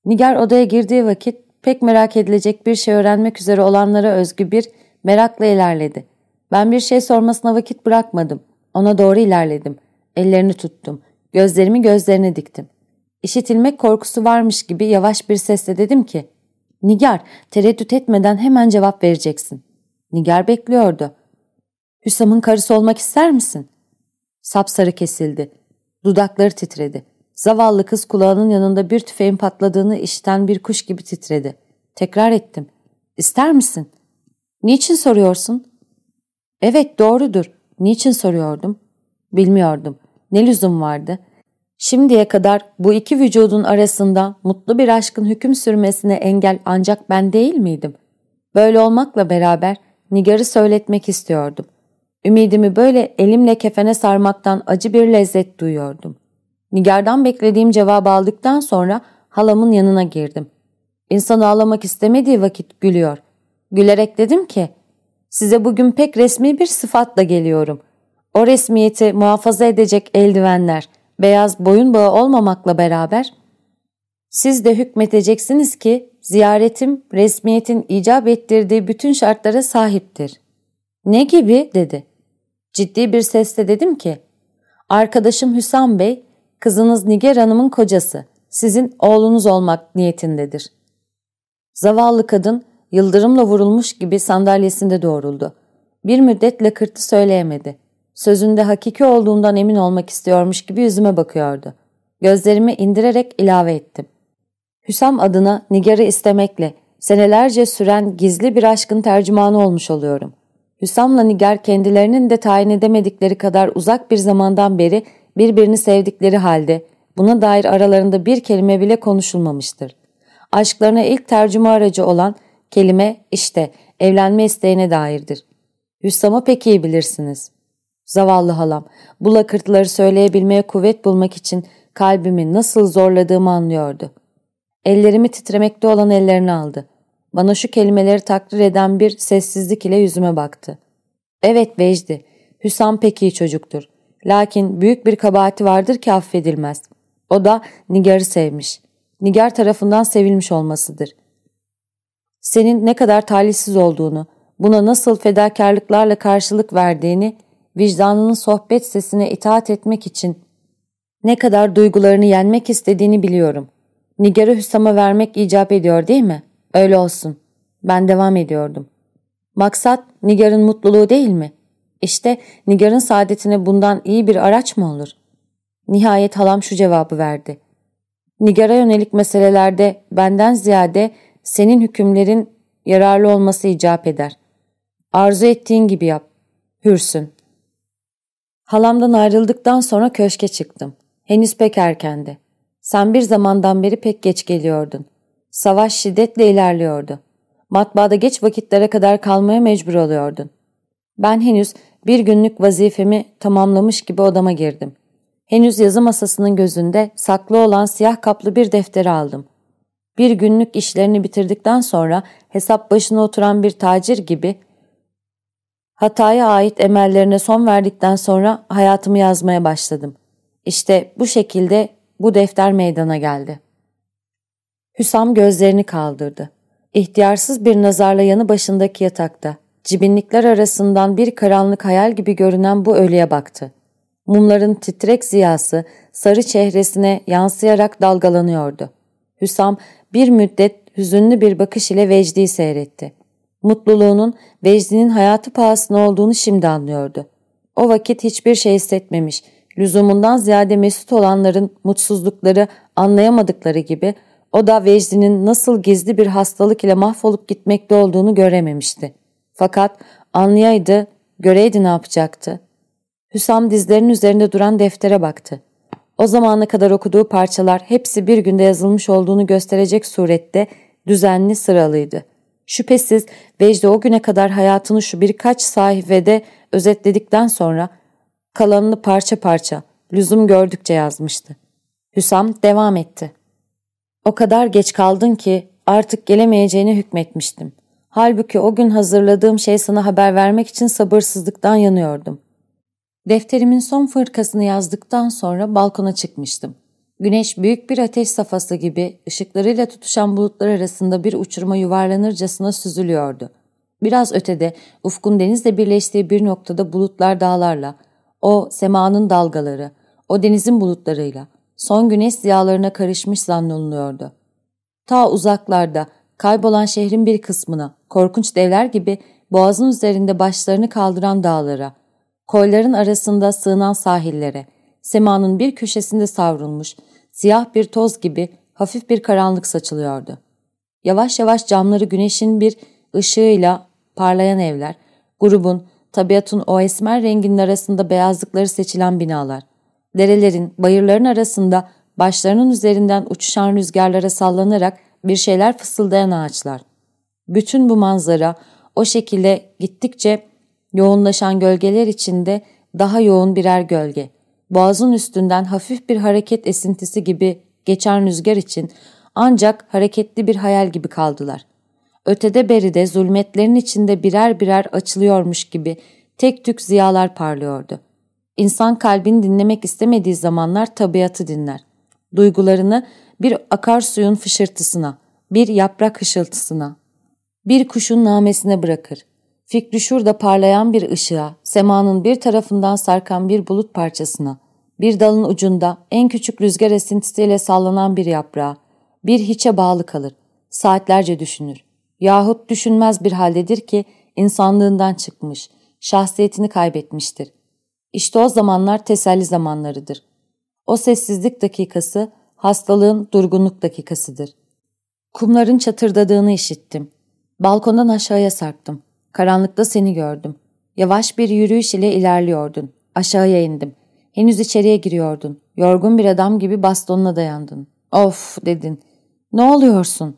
Nigar odaya girdiği vakit pek merak edilecek bir şey öğrenmek üzere olanlara özgü bir merakla ilerledi. Ben bir şey sormasına vakit bırakmadım. Ona doğru ilerledim. Ellerini tuttum. Gözlerimi gözlerine diktim. İşitilmek korkusu varmış gibi yavaş bir sesle dedim ki, Nigar, tereddüt etmeden hemen cevap vereceksin. Nigar bekliyordu. Hüsam'ın karısı olmak ister misin? Sapsarı kesildi. Dudakları titredi. Zavallı kız kulağının yanında bir tüfeğin patladığını işten bir kuş gibi titredi. Tekrar ettim. İster misin? Niçin soruyorsun? Evet doğrudur. Niçin soruyordum? Bilmiyordum. Ne lüzum vardı? Şimdiye kadar bu iki vücudun arasında mutlu bir aşkın hüküm sürmesine engel ancak ben değil miydim? Böyle olmakla beraber Nigar'ı söyletmek istiyordum. Ümidimi böyle elimle kefene sarmaktan acı bir lezzet duyuyordum. Nigar'dan beklediğim cevabı aldıktan sonra halamın yanına girdim. İnsan ağlamak istemediği vakit gülüyor. Gülerek dedim ki, size bugün pek resmi bir sıfatla geliyorum. O resmiyeti muhafaza edecek eldivenler, beyaz boyun bağı olmamakla beraber, siz de hükmeteceksiniz ki ziyaretim resmiyetin icap ettirdiği bütün şartlara sahiptir. Ne gibi dedi. Ciddi bir sesle dedim ki, arkadaşım Hüsam Bey, kızınız Niger Hanım'ın kocası, sizin oğlunuz olmak niyetindedir. Zavallı kadın yıldırımla vurulmuş gibi sandalyesinde doğruldu. Bir müddet lakırtı söyleyemedi. Sözünde hakiki olduğundan emin olmak istiyormuş gibi yüzüme bakıyordu. Gözlerimi indirerek ilave ettim. Hüsam adına Nigar'ı istemekle senelerce süren gizli bir aşkın tercümanı olmuş oluyorum. Hüsam'la Nigar kendilerinin de tayin edemedikleri kadar uzak bir zamandan beri birbirini sevdikleri halde buna dair aralarında bir kelime bile konuşulmamıştır. Aşklarına ilk tercüme aracı olan kelime işte evlenme isteğine dairdir. Hüsam'ı pek iyi bilirsiniz. Zavallı halam bu lakırtıları söyleyebilmeye kuvvet bulmak için kalbimi nasıl zorladığımı anlıyordu. Ellerimi titremekte olan ellerini aldı. Bana şu kelimeleri takdir eden bir sessizlik ile yüzüme baktı. Evet Vecdi, Hüsam pek iyi çocuktur. Lakin büyük bir kabahati vardır ki affedilmez. O da Nigar'ı sevmiş. Nigar tarafından sevilmiş olmasıdır. Senin ne kadar talihsiz olduğunu, buna nasıl fedakarlıklarla karşılık verdiğini, vicdanının sohbet sesine itaat etmek için ne kadar duygularını yenmek istediğini biliyorum. Nigar'ı Hüsam'a vermek icap ediyor değil mi? Öyle olsun. Ben devam ediyordum. Maksat Nigar'ın mutluluğu değil mi? İşte Nigar'ın saadetine bundan iyi bir araç mı olur? Nihayet halam şu cevabı verdi. Nigar'a yönelik meselelerde benden ziyade senin hükümlerin yararlı olması icap eder. Arzu ettiğin gibi yap. Hürsün. Halamdan ayrıldıktan sonra köşke çıktım. Henüz pek erkendi. Sen bir zamandan beri pek geç geliyordun. Savaş şiddetle ilerliyordu. Matbaada geç vakitlere kadar kalmaya mecbur oluyordun. Ben henüz bir günlük vazifemi tamamlamış gibi odama girdim. Henüz yazı masasının gözünde saklı olan siyah kaplı bir defteri aldım. Bir günlük işlerini bitirdikten sonra hesap başına oturan bir tacir gibi hataya ait emellerine son verdikten sonra hayatımı yazmaya başladım. İşte bu şekilde bu defter meydana geldi. Hüsam gözlerini kaldırdı. İhtiyarsız bir nazarla yanı başındaki yatakta, cibinlikler arasından bir karanlık hayal gibi görünen bu ölüye baktı. Mumların titrek ziyası sarı çehresine yansıyarak dalgalanıyordu. Hüsam bir müddet hüzünlü bir bakış ile Vecdi'yi seyretti. Mutluluğunun Vecdi'nin hayatı pahasına olduğunu şimdi anlıyordu. O vakit hiçbir şey hissetmemiş, lüzumundan ziyade mesut olanların mutsuzlukları anlayamadıkları gibi o da Vecdi'nin nasıl gizli bir hastalık ile mahvolup gitmekte olduğunu görememişti. Fakat anlayaydı, göreydi ne yapacaktı. Hüsam dizlerinin üzerinde duran deftere baktı. O zamana kadar okuduğu parçalar hepsi bir günde yazılmış olduğunu gösterecek surette düzenli sıralıydı. Şüphesiz Vecdi o güne kadar hayatını şu birkaç sayfede özetledikten sonra kalanını parça parça, lüzum gördükçe yazmıştı. Hüsam devam etti. O kadar geç kaldın ki artık gelemeyeceğine hükmetmiştim. Halbuki o gün hazırladığım şey sana haber vermek için sabırsızlıktan yanıyordum. Defterimin son fırkasını yazdıktan sonra balkona çıkmıştım. Güneş büyük bir ateş safhası gibi ışıklarıyla tutuşan bulutlar arasında bir uçuruma yuvarlanırcasına süzülüyordu. Biraz ötede ufkun denizle birleştiği bir noktada bulutlar dağlarla, o semanın dalgaları, o denizin bulutlarıyla, son güneş ziyalarına karışmış zannolunuyordu. Ta uzaklarda, kaybolan şehrin bir kısmına, korkunç devler gibi boğazın üzerinde başlarını kaldıran dağlara, koyların arasında sığınan sahillere, semanın bir köşesinde savrulmuş, siyah bir toz gibi hafif bir karanlık saçılıyordu. Yavaş yavaş camları güneşin bir ışığıyla parlayan evler, grubun, tabiatın o esmer renginin arasında beyazlıkları seçilen binalar, derelerin, bayırların arasında başlarının üzerinden uçuşan rüzgarlara sallanarak bir şeyler fısıldayan ağaçlar. Bütün bu manzara o şekilde gittikçe yoğunlaşan gölgeler içinde daha yoğun birer gölge. Boğazın üstünden hafif bir hareket esintisi gibi geçen rüzgar için ancak hareketli bir hayal gibi kaldılar. Ötede beride zulmetlerin içinde birer birer açılıyormuş gibi tek tük ziyalar parlıyordu. İnsan kalbini dinlemek istemediği zamanlar tabiatı dinler. Duygularını bir akarsuyun fışırtısına, bir yaprak hışıltısına, bir kuşun namesine bırakır. Fikri şurada parlayan bir ışığa, semanın bir tarafından sarkan bir bulut parçasına, bir dalın ucunda en küçük rüzgar esintisiyle sallanan bir yaprağa, bir hiçe bağlı kalır. Saatlerce düşünür. Yahut düşünmez bir haldedir ki insanlığından çıkmış, şahsiyetini kaybetmiştir. İşte o zamanlar teselli zamanlarıdır. O sessizlik dakikası hastalığın durgunluk dakikasıdır. Kumların çatırdadığını işittim. Balkondan aşağıya sarktım. Karanlıkta seni gördüm. Yavaş bir yürüyüş ile ilerliyordun. Aşağıya indim. Henüz içeriye giriyordun. Yorgun bir adam gibi bastonuna dayandın. Of dedin. Ne oluyorsun?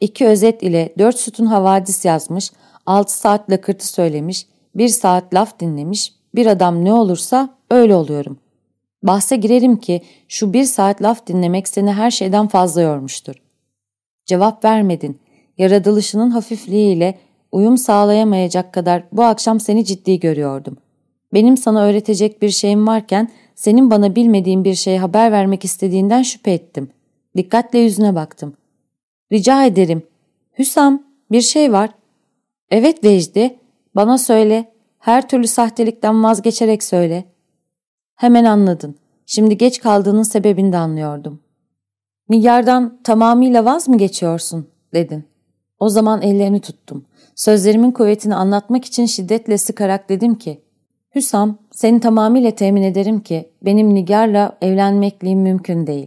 İki özet ile dört sütun havadis yazmış, altı saat lakırtı söylemiş, bir saat laf dinlemiş, bir adam ne olursa öyle oluyorum. Bahse girerim ki şu bir saat laf dinlemek seni her şeyden fazla yormuştur. Cevap vermedin. Yaratılışının hafifliğiyle uyum sağlayamayacak kadar bu akşam seni ciddi görüyordum. Benim sana öğretecek bir şeyim varken senin bana bilmediğin bir şeye haber vermek istediğinden şüphe ettim. Dikkatle yüzüne baktım. Rica ederim. Hüsam, bir şey var. Evet Vecdi, bana söyle. Her türlü sahtelikten vazgeçerek söyle. Hemen anladın. Şimdi geç kaldığının sebebini de anlıyordum. Milyardan tamamıyla vaz mı geçiyorsun, dedin. O zaman ellerini tuttum. Sözlerimin kuvvetini anlatmak için şiddetle sıkarak dedim ki, Hüsam, seni tamamıyla temin ederim ki benim Nigar'la evlenmekliğim mümkün değil.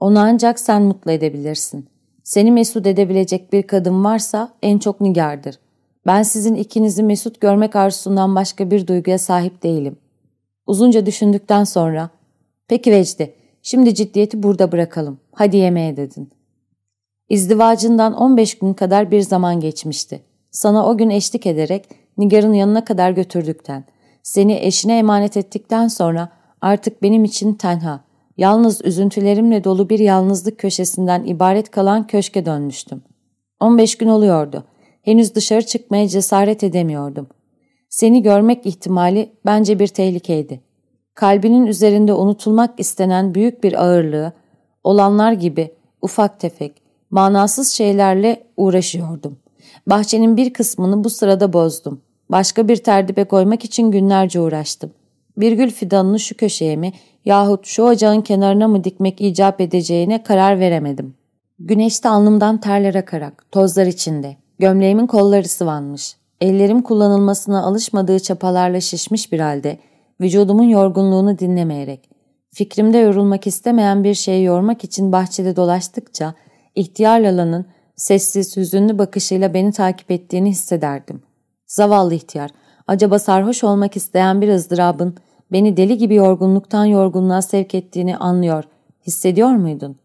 Onu ancak sen mutlu edebilirsin. Seni mesut edebilecek bir kadın varsa en çok Nigar'dır. Ben sizin ikinizi mesut görmek arzusundan başka bir duyguya sahip değilim. Uzunca düşündükten sonra, peki Vecdi, şimdi ciddiyeti burada bırakalım, hadi yemeğe dedin. İzdivacından 15 gün kadar bir zaman geçmişti. Sana o gün eşlik ederek Nigar'ın yanına kadar götürdükten, seni eşine emanet ettikten sonra artık benim için tenha, yalnız üzüntülerimle dolu bir yalnızlık köşesinden ibaret kalan köşke dönmüştüm. 15 gün oluyordu. Henüz dışarı çıkmaya cesaret edemiyordum. Seni görmek ihtimali bence bir tehlikeydi. Kalbinin üzerinde unutulmak istenen büyük bir ağırlığı, olanlar gibi ufak tefek, manasız şeylerle uğraşıyordum. Bahçenin bir kısmını bu sırada bozdum. Başka bir terdibe koymak için günlerce uğraştım. Bir gül fidanını şu köşeye mi yahut şu ocağın kenarına mı dikmek icap edeceğine karar veremedim. Güneşte alnımdan terler akarak, tozlar içinde, gömleğimin kolları sıvanmış, ellerim kullanılmasına alışmadığı çapalarla şişmiş bir halde, vücudumun yorgunluğunu dinlemeyerek, fikrimde yorulmak istemeyen bir şeyi yormak için bahçede dolaştıkça, ihtiyar Lala'nın sessiz, hüzünlü bakışıyla beni takip ettiğini hissederdim. Zavallı ihtiyar, acaba sarhoş olmak isteyen bir ızdırabın beni deli gibi yorgunluktan yorgunluğa sevk ettiğini anlıyor, hissediyor muydun?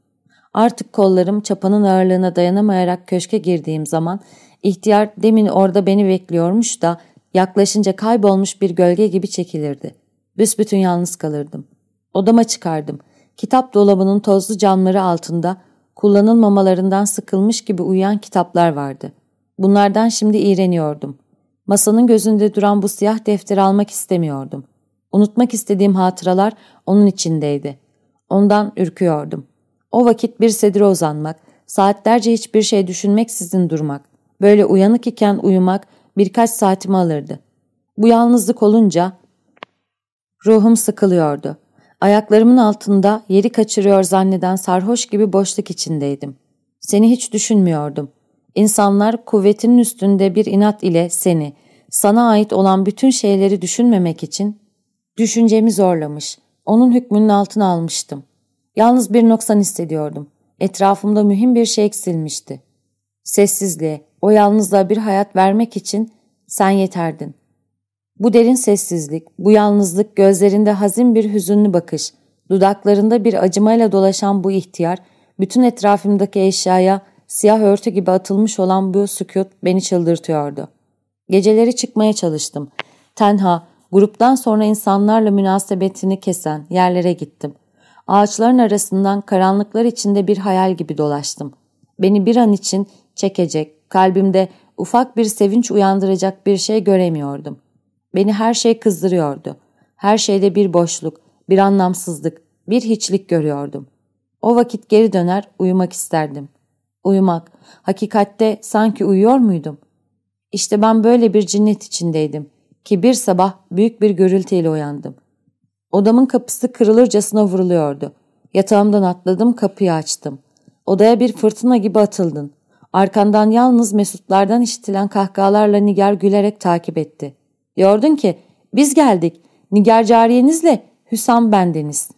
Artık kollarım çapanın ağırlığına dayanamayarak köşke girdiğim zaman ihtiyar demin orada beni bekliyormuş da yaklaşınca kaybolmuş bir gölge gibi çekilirdi. Büsbütün yalnız kalırdım. Odama çıkardım. Kitap dolabının tozlu camları altında kullanılmamalarından sıkılmış gibi uyuyan kitaplar vardı. Bunlardan şimdi iğreniyordum. Masanın gözünde duran bu siyah defteri almak istemiyordum. Unutmak istediğim hatıralar onun içindeydi. Ondan ürküyordum. O vakit bir sedire uzanmak, saatlerce hiçbir şey düşünmeksizin durmak, böyle uyanık iken uyumak birkaç saatimi alırdı. Bu yalnızlık olunca ruhum sıkılıyordu. Ayaklarımın altında yeri kaçırıyor zanneden sarhoş gibi boşluk içindeydim. Seni hiç düşünmüyordum. İnsanlar kuvvetinin üstünde bir inat ile seni, sana ait olan bütün şeyleri düşünmemek için düşüncemi zorlamış, onun hükmünün altına almıştım. Yalnız bir noksan hissediyordum. Etrafımda mühim bir şey eksilmişti. Sessizliğe, o yalnızlığa bir hayat vermek için sen yeterdin. Bu derin sessizlik, bu yalnızlık, gözlerinde hazin bir hüzünlü bakış, dudaklarında bir acımayla dolaşan bu ihtiyar, bütün etrafımdaki eşyaya siyah örtü gibi atılmış olan bu sükut beni çıldırtıyordu. Geceleri çıkmaya çalıştım. Tenha, gruptan sonra insanlarla münasebetini kesen yerlere gittim. Ağaçların arasından karanlıklar içinde bir hayal gibi dolaştım. Beni bir an için çekecek, kalbimde ufak bir sevinç uyandıracak bir şey göremiyordum. Beni her şey kızdırıyordu. Her şeyde bir boşluk, bir anlamsızlık, bir hiçlik görüyordum. O vakit geri döner uyumak isterdim. Uyumak, hakikatte sanki uyuyor muydum? İşte ben böyle bir cinnet içindeydim ki bir sabah büyük bir gürültüyle uyandım. Odamın kapısı kırılırcasına vuruluyordu. Yatağımdan atladım kapıyı açtım. Odaya bir fırtına gibi atıldın. Arkandan yalnız Mesutlardan işitilen kahkahalarla Nigar gülerek takip etti. Diyordun ki biz geldik. Nigar cariyenizle Hüsam bendeniz.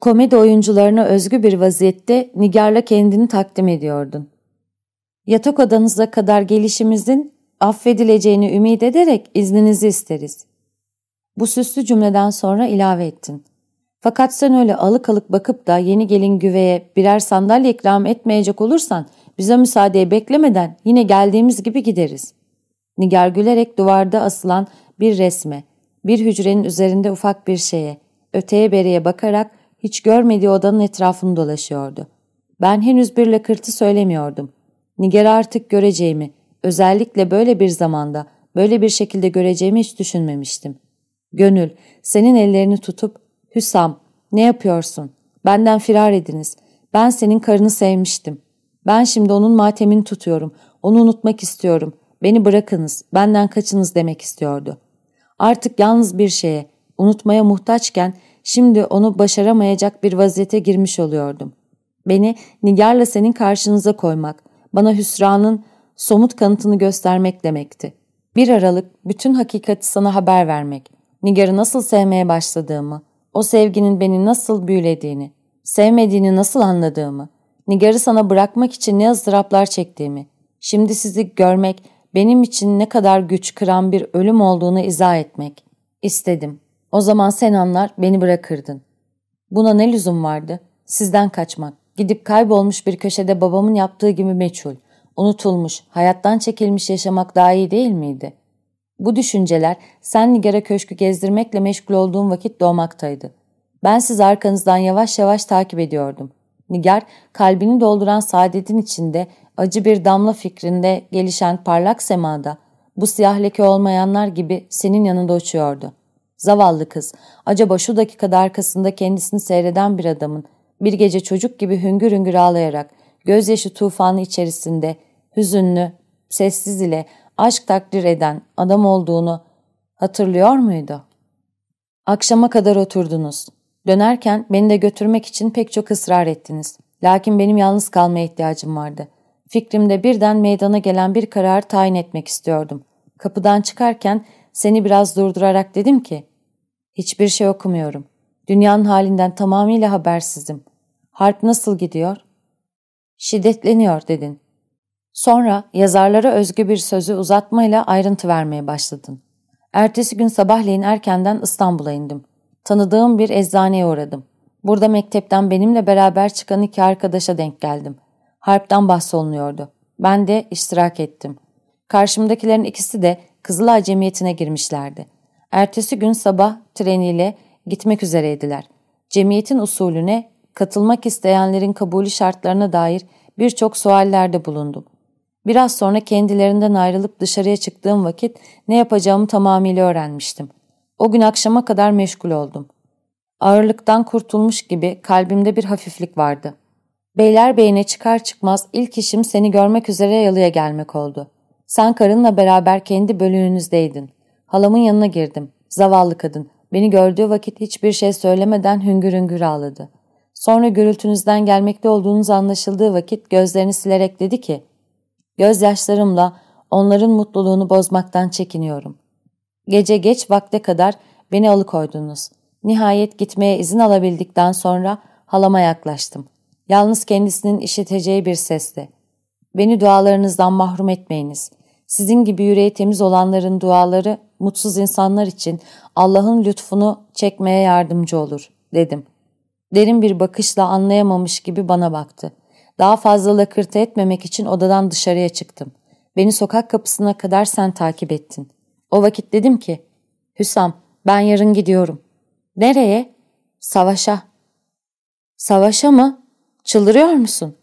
Komedi oyuncularına özgü bir vaziyette Nigar'la kendini takdim ediyordun. Yatak odanıza kadar gelişimizin affedileceğini ümit ederek izninizi isteriz. Bu süslü cümleden sonra ilave ettin. Fakat sen öyle alık alık bakıp da yeni gelin güveye birer sandalye ikram etmeyecek olursan bize müsaadeye beklemeden yine geldiğimiz gibi gideriz. Nigar gülerek duvarda asılan bir resme, bir hücrenin üzerinde ufak bir şeye, öteye beriye bakarak hiç görmediği odanın etrafını dolaşıyordu. Ben henüz bir lakırtı söylemiyordum. Nigar'ı artık göreceğimi, özellikle böyle bir zamanda, böyle bir şekilde göreceğimi hiç düşünmemiştim. Gönül, senin ellerini tutup, Hüsam, ne yapıyorsun? Benden firar ediniz. Ben senin karını sevmiştim. Ben şimdi onun matemini tutuyorum. Onu unutmak istiyorum. Beni bırakınız, benden kaçınız demek istiyordu. Artık yalnız bir şeye, unutmaya muhtaçken şimdi onu başaramayacak bir vaziyete girmiş oluyordum. Beni Nigar'la senin karşınıza koymak, bana hüsranın somut kanıtını göstermek demekti. Bir aralık bütün hakikati sana haber vermek, Nigar'ı nasıl sevmeye başladığımı, o sevginin beni nasıl büyülediğini, sevmediğini nasıl anladığımı, Nigar'ı sana bırakmak için ne ızdıraplar çektiğimi, şimdi sizi görmek benim için ne kadar güç kıran bir ölüm olduğunu izah etmek istedim. O zaman sen anlar beni bırakırdın. Buna ne lüzum vardı? Sizden kaçmak. Gidip kaybolmuş bir köşede babamın yaptığı gibi meçhul, unutulmuş, hayattan çekilmiş yaşamak daha iyi değil miydi? Bu düşünceler sen Nigar'a köşkü gezdirmekle meşgul olduğum vakit doğmaktaydı. Ben siz arkanızdan yavaş yavaş takip ediyordum. Nigar kalbini dolduran saadetin içinde acı bir damla fikrinde gelişen parlak semada bu siyah leke olmayanlar gibi senin yanında uçuyordu. Zavallı kız, acaba şu dakikada arkasında kendisini seyreden bir adamın bir gece çocuk gibi hüngür hüngür ağlayarak gözyaşı tufanı içerisinde hüzünlü, sessiz ile aşk takdir eden adam olduğunu hatırlıyor muydu? Akşama kadar oturdunuz. Dönerken beni de götürmek için pek çok ısrar ettiniz. Lakin benim yalnız kalmaya ihtiyacım vardı. Fikrimde birden meydana gelen bir karar tayin etmek istiyordum. Kapıdan çıkarken seni biraz durdurarak dedim ki, hiçbir şey okumuyorum. Dünyanın halinden tamamıyla habersizim. Harp nasıl gidiyor? Şiddetleniyor dedin. Sonra yazarlara özgü bir sözü uzatmayla ayrıntı vermeye başladın. Ertesi gün sabahleyin erkenden İstanbul'a indim. Tanıdığım bir eczaneye uğradım. Burada mektepten benimle beraber çıkan iki arkadaşa denk geldim. Harpten bahsolunuyordu. Ben de iştirak ettim. Karşımdakilerin ikisi de Kızılay Cemiyeti'ne girmişlerdi. Ertesi gün sabah treniyle gitmek üzereydiler. Cemiyetin usulüne katılmak isteyenlerin kabulü şartlarına dair birçok suallerde bulundum. Biraz sonra kendilerinden ayrılıp dışarıya çıktığım vakit ne yapacağımı tamamıyla öğrenmiştim. O gün akşama kadar meşgul oldum. Ağırlıktan kurtulmuş gibi kalbimde bir hafiflik vardı. Beylerbeyine çıkar çıkmaz ilk işim seni görmek üzere yalıya gelmek oldu. Sen karınla beraber kendi bölüğünüzdeydin. Halamın yanına girdim. Zavallı kadın. Beni gördüğü vakit hiçbir şey söylemeden hüngür hüngür ağladı. Sonra gürültünüzden gelmekte olduğunuz anlaşıldığı vakit gözlerini silerek dedi ki, Gözyaşlarımla onların mutluluğunu bozmaktan çekiniyorum. Gece geç vakte kadar beni alıkoydunuz. Nihayet gitmeye izin alabildikten sonra halama yaklaştım. Yalnız kendisinin işiteceği bir sesle. Beni dualarınızdan mahrum etmeyiniz. Sizin gibi yüreği temiz olanların duaları mutsuz insanlar için Allah'ın lütfunu çekmeye yardımcı olur, dedim. Derin bir bakışla anlayamamış gibi bana baktı. Daha fazla lakırtı etmemek için odadan dışarıya çıktım. Beni sokak kapısına kadar sen takip ettin. O vakit dedim ki, Hüsam ben yarın gidiyorum. Nereye? Savaşa. Savaşa mı? Çıldırıyor musun?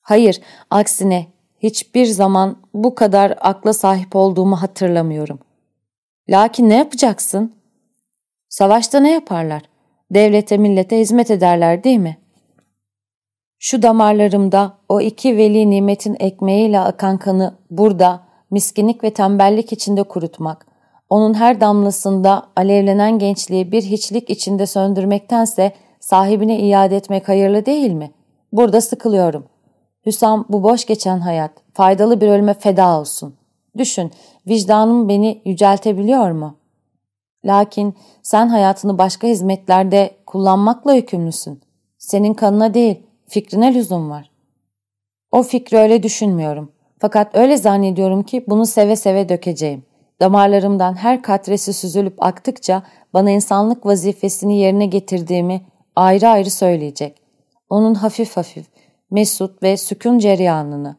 Hayır, aksine hiçbir zaman bu kadar akla sahip olduğumu hatırlamıyorum. Lakin ne yapacaksın? Savaşta ne yaparlar? Devlete millete hizmet ederler değil mi? Şu damarlarımda o iki veli nimetin ekmeğiyle akan kanı burada miskinlik ve tembellik içinde kurutmak, onun her damlasında alevlenen gençliği bir hiçlik içinde söndürmektense sahibine iade etmek hayırlı değil mi? Burada sıkılıyorum. Hüsam bu boş geçen hayat, faydalı bir ölüme feda olsun. Düşün, vicdanım beni yüceltebiliyor mu? Lakin sen hayatını başka hizmetlerde kullanmakla yükümlüsün. Senin kanına değil, fikrine lüzum var. O fikri öyle düşünmüyorum. Fakat öyle zannediyorum ki bunu seve seve dökeceğim. Damarlarımdan her katresi süzülüp aktıkça bana insanlık vazifesini yerine getirdiğimi ayrı ayrı söyleyecek. Onun hafif hafif, mesut ve sükun cereyanını.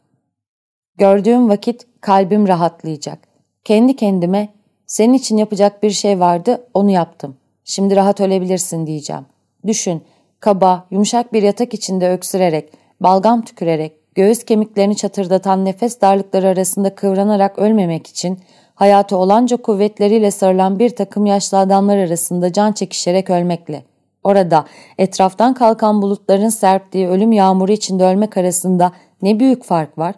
Gördüğüm vakit kalbim rahatlayacak. Kendi kendime senin için yapacak bir şey vardı onu yaptım. Şimdi rahat ölebilirsin diyeceğim. Düşün, kaba, yumuşak bir yatak içinde öksürerek balgam tükürerek, göğüs kemiklerini çatırdatan nefes darlıkları arasında kıvranarak ölmemek için hayatı olanca kuvvetleriyle sarılan bir takım yaşlı adamlar arasında can çekişerek ölmekle. Orada etraftan kalkan bulutların serptiği ölüm yağmuru içinde ölmek arasında ne büyük fark var?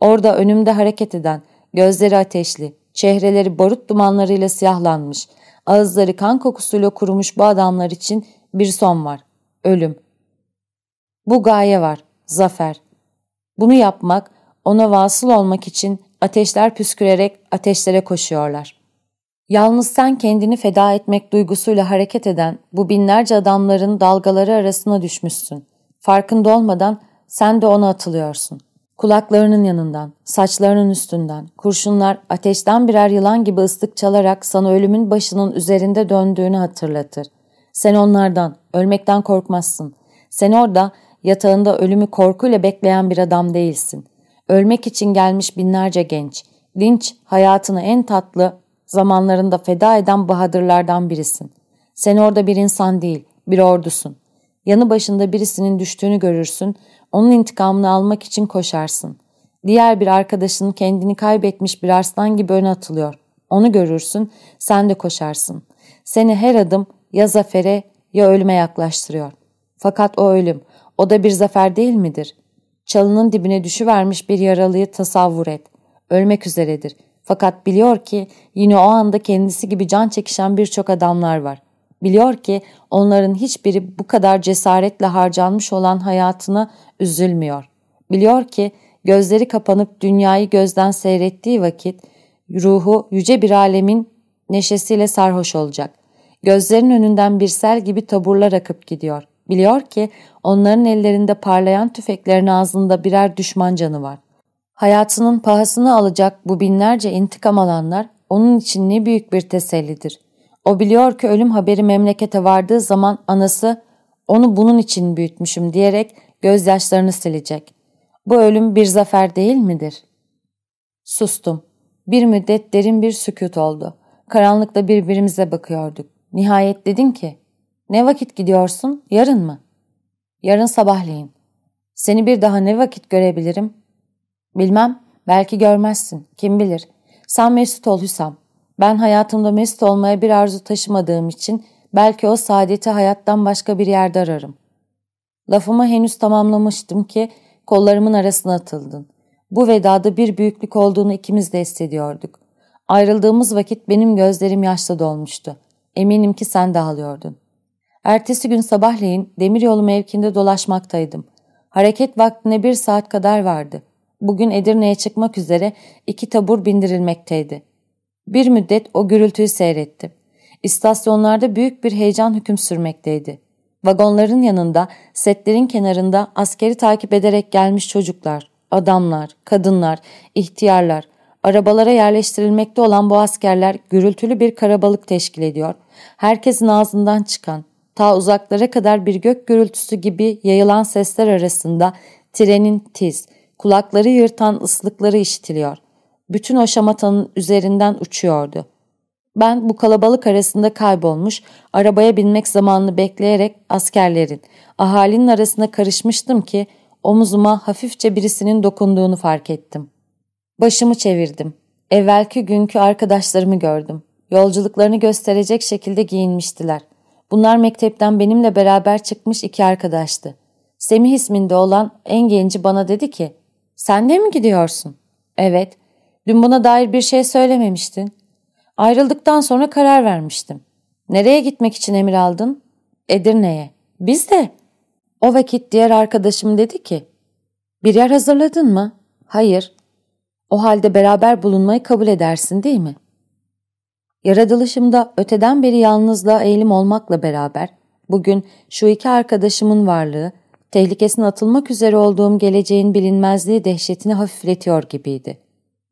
Orada önümde hareket eden, gözleri ateşli, çehreleri barut dumanlarıyla siyahlanmış, ağızları kan kokusuyla kurumuş bu adamlar için bir son var. Ölüm. Bu gaye var. Zafer. Bunu yapmak, ona vasıl olmak için ateşler püskürerek ateşlere koşuyorlar. Yalnız sen kendini feda etmek duygusuyla hareket eden bu binlerce adamların dalgaları arasına düşmüşsün. Farkında olmadan sen de ona atılıyorsun. Kulaklarının yanından, saçlarının üstünden, kurşunlar ateşten birer yılan gibi ıslık çalarak sana ölümün başının üzerinde döndüğünü hatırlatır. Sen onlardan, ölmekten korkmazsın. Sen orada yatağında ölümü korkuyla bekleyen bir adam değilsin. Ölmek için gelmiş binlerce genç. Dinç, hayatını en tatlı zamanlarında feda eden bahadırlardan birisin. Sen orada bir insan değil, bir ordusun. Yanı başında birisinin düştüğünü görürsün, onun intikamını almak için koşarsın. Diğer bir arkadaşın kendini kaybetmiş bir arslan gibi öne atılıyor. Onu görürsün, sen de koşarsın. Seni her adım ya zafere ya ölüme yaklaştırıyor. Fakat o ölüm, o da bir zafer değil midir? Çalının dibine düşüvermiş bir yaralıyı tasavvur et. Ölmek üzeredir. Fakat biliyor ki yine o anda kendisi gibi can çekişen birçok adamlar var. Biliyor ki onların hiçbiri bu kadar cesaretle harcanmış olan hayatına üzülmüyor. Biliyor ki gözleri kapanıp dünyayı gözden seyrettiği vakit ruhu yüce bir alemin neşesiyle sarhoş olacak. Gözlerinin önünden bir sel gibi taburlar akıp gidiyor. Biliyor ki onların ellerinde parlayan tüfeklerin ağzında birer düşman canı var. Hayatının pahasını alacak bu binlerce intikam alanlar onun için ne büyük bir tesellidir. O biliyor ki ölüm haberi memlekete vardığı zaman anası onu bunun için büyütmüşüm diyerek gözyaşlarını silecek. Bu ölüm bir zafer değil midir? Sustum. Bir müddet derin bir sükut oldu. Karanlıkta birbirimize bakıyorduk. Nihayet dedin ki, ne vakit gidiyorsun, yarın mı? Yarın sabahleyin. Seni bir daha ne vakit görebilirim? Bilmem, belki görmezsin, kim bilir. Sen mesut ol Hüsam. Ben hayatımda mesut olmaya bir arzu taşımadığım için belki o saadeti hayattan başka bir yerde ararım. Lafımı henüz tamamlamıştım ki kollarımın arasına atıldın. Bu vedada bir büyüklük olduğunu ikimiz de hissediyorduk. Ayrıldığımız vakit benim gözlerim yaşla dolmuştu. Eminim ki sen de ağlıyordun. Ertesi gün sabahleyin demiryolu mevkinde dolaşmaktaydım. Hareket vaktine bir saat kadar vardı. Bugün Edirne'ye çıkmak üzere iki tabur bindirilmekteydi. Bir müddet o gürültüyü seyrettim. İstasyonlarda büyük bir heyecan hüküm sürmekteydi. Vagonların yanında, setlerin kenarında askeri takip ederek gelmiş çocuklar, adamlar, kadınlar, ihtiyarlar, arabalara yerleştirilmekte olan bu askerler gürültülü bir karabalık teşkil ediyor. Herkesin ağzından çıkan, ta uzaklara kadar bir gök gürültüsü gibi yayılan sesler arasında trenin tiz, kulakları yırtan ıslıkları işitiliyor. Bütün o şamatanın üzerinden uçuyordu. Ben bu kalabalık arasında kaybolmuş, arabaya binmek zamanını bekleyerek askerlerin, ahalinin arasına karışmıştım ki omuzuma hafifçe birisinin dokunduğunu fark ettim. Başımı çevirdim. Evvelki günkü arkadaşlarımı gördüm. Yolculuklarını gösterecek şekilde giyinmiştiler. Bunlar mektepten benimle beraber çıkmış iki arkadaştı. Semih isminde olan en genci bana dedi ki, ''Sen de mi gidiyorsun?'' ''Evet, dün buna dair bir şey söylememiştin.'' Ayrıldıktan sonra karar vermiştim. Nereye gitmek için emir aldın? Edirne'ye. Biz de. O vakit diğer arkadaşım dedi ki, bir yer hazırladın mı? Hayır. O halde beraber bulunmayı kabul edersin değil mi? Yaratılışımda öteden beri yalnızlığa eğilim olmakla beraber bugün şu iki arkadaşımın varlığı tehlikesine atılmak üzere olduğum geleceğin bilinmezliği dehşetini hafifletiyor gibiydi.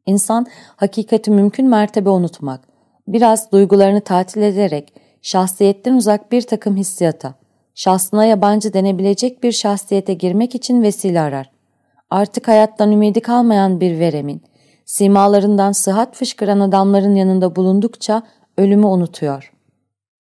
İnsan hakikati mümkün mertebe unutmak, biraz duygularını tatil ederek şahsiyetten uzak bir takım hissiyata, şahsına yabancı denebilecek bir şahsiyete girmek için vesile arar. Artık hayattan ümidi kalmayan bir veremin, simalarından sıhhat fışkıran adamların yanında bulundukça ölümü unutuyor.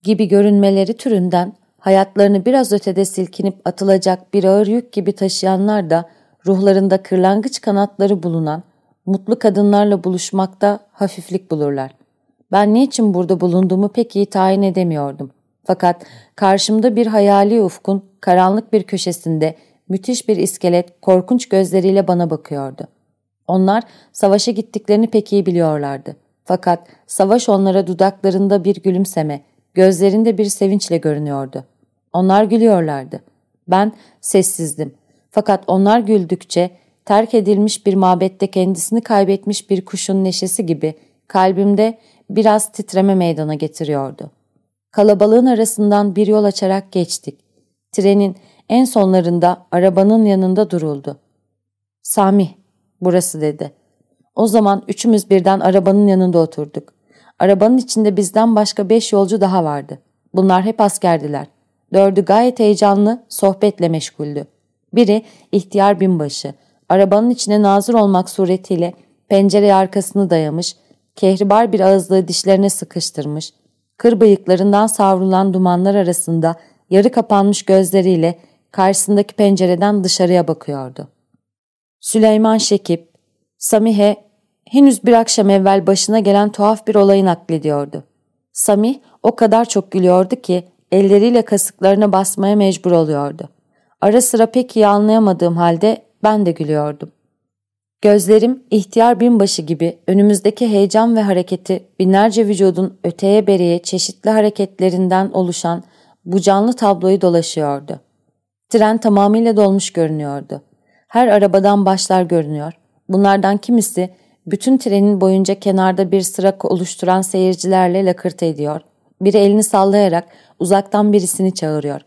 Gibi görünmeleri türünden hayatlarını biraz ötede silkinip atılacak bir ağır yük gibi taşıyanlar da ruhlarında kırlangıç kanatları bulunan mutlu kadınlarla buluşmakta hafiflik bulurlar. Ben niçin burada bulunduğumu pek iyi tayin edemiyordum. Fakat karşımda bir hayali ufkun karanlık bir köşesinde müthiş bir iskelet korkunç gözleriyle bana bakıyordu. Onlar savaşa gittiklerini pek iyi biliyorlardı. Fakat savaş onlara dudaklarında bir gülümseme, gözlerinde bir sevinçle görünüyordu. Onlar gülüyorlardı. Ben sessizdim. Fakat onlar güldükçe terk edilmiş bir mabette kendisini kaybetmiş bir kuşun neşesi gibi kalbimde biraz titreme meydana getiriyordu. Kalabalığın arasından bir yol açarak geçtik. Trenin en sonlarında arabanın yanında duruldu. Sami, burası dedi. O zaman üçümüz birden arabanın yanında oturduk. Arabanın içinde bizden başka beş yolcu daha vardı. Bunlar hep askerdiler. Dördü gayet heyecanlı, sohbetle meşguldü. Biri ihtiyar binbaşı, arabanın içine nazır olmak suretiyle pencere arkasını dayamış, kehribar bir ağızlığı dişlerine sıkıştırmış, kır bıyıklarından savrulan dumanlar arasında yarı kapanmış gözleriyle karşısındaki pencereden dışarıya bakıyordu. Süleyman Şekip, Samihe henüz bir akşam evvel başına gelen tuhaf bir olayı naklediyordu. Samih o kadar çok gülüyordu ki elleriyle kasıklarına basmaya mecbur oluyordu. Ara sıra pek iyi anlayamadığım halde ben de gülüyordum. Gözlerim ihtiyar binbaşı gibi önümüzdeki heyecan ve hareketi binlerce vücudun öteye beriye çeşitli hareketlerinden oluşan bu canlı tabloyu dolaşıyordu. Tren tamamıyla dolmuş görünüyordu. Her arabadan başlar görünüyor. Bunlardan kimisi bütün trenin boyunca kenarda bir sıra oluşturan seyircilerle lakırt ediyor. Biri elini sallayarak uzaktan birisini çağırıyor.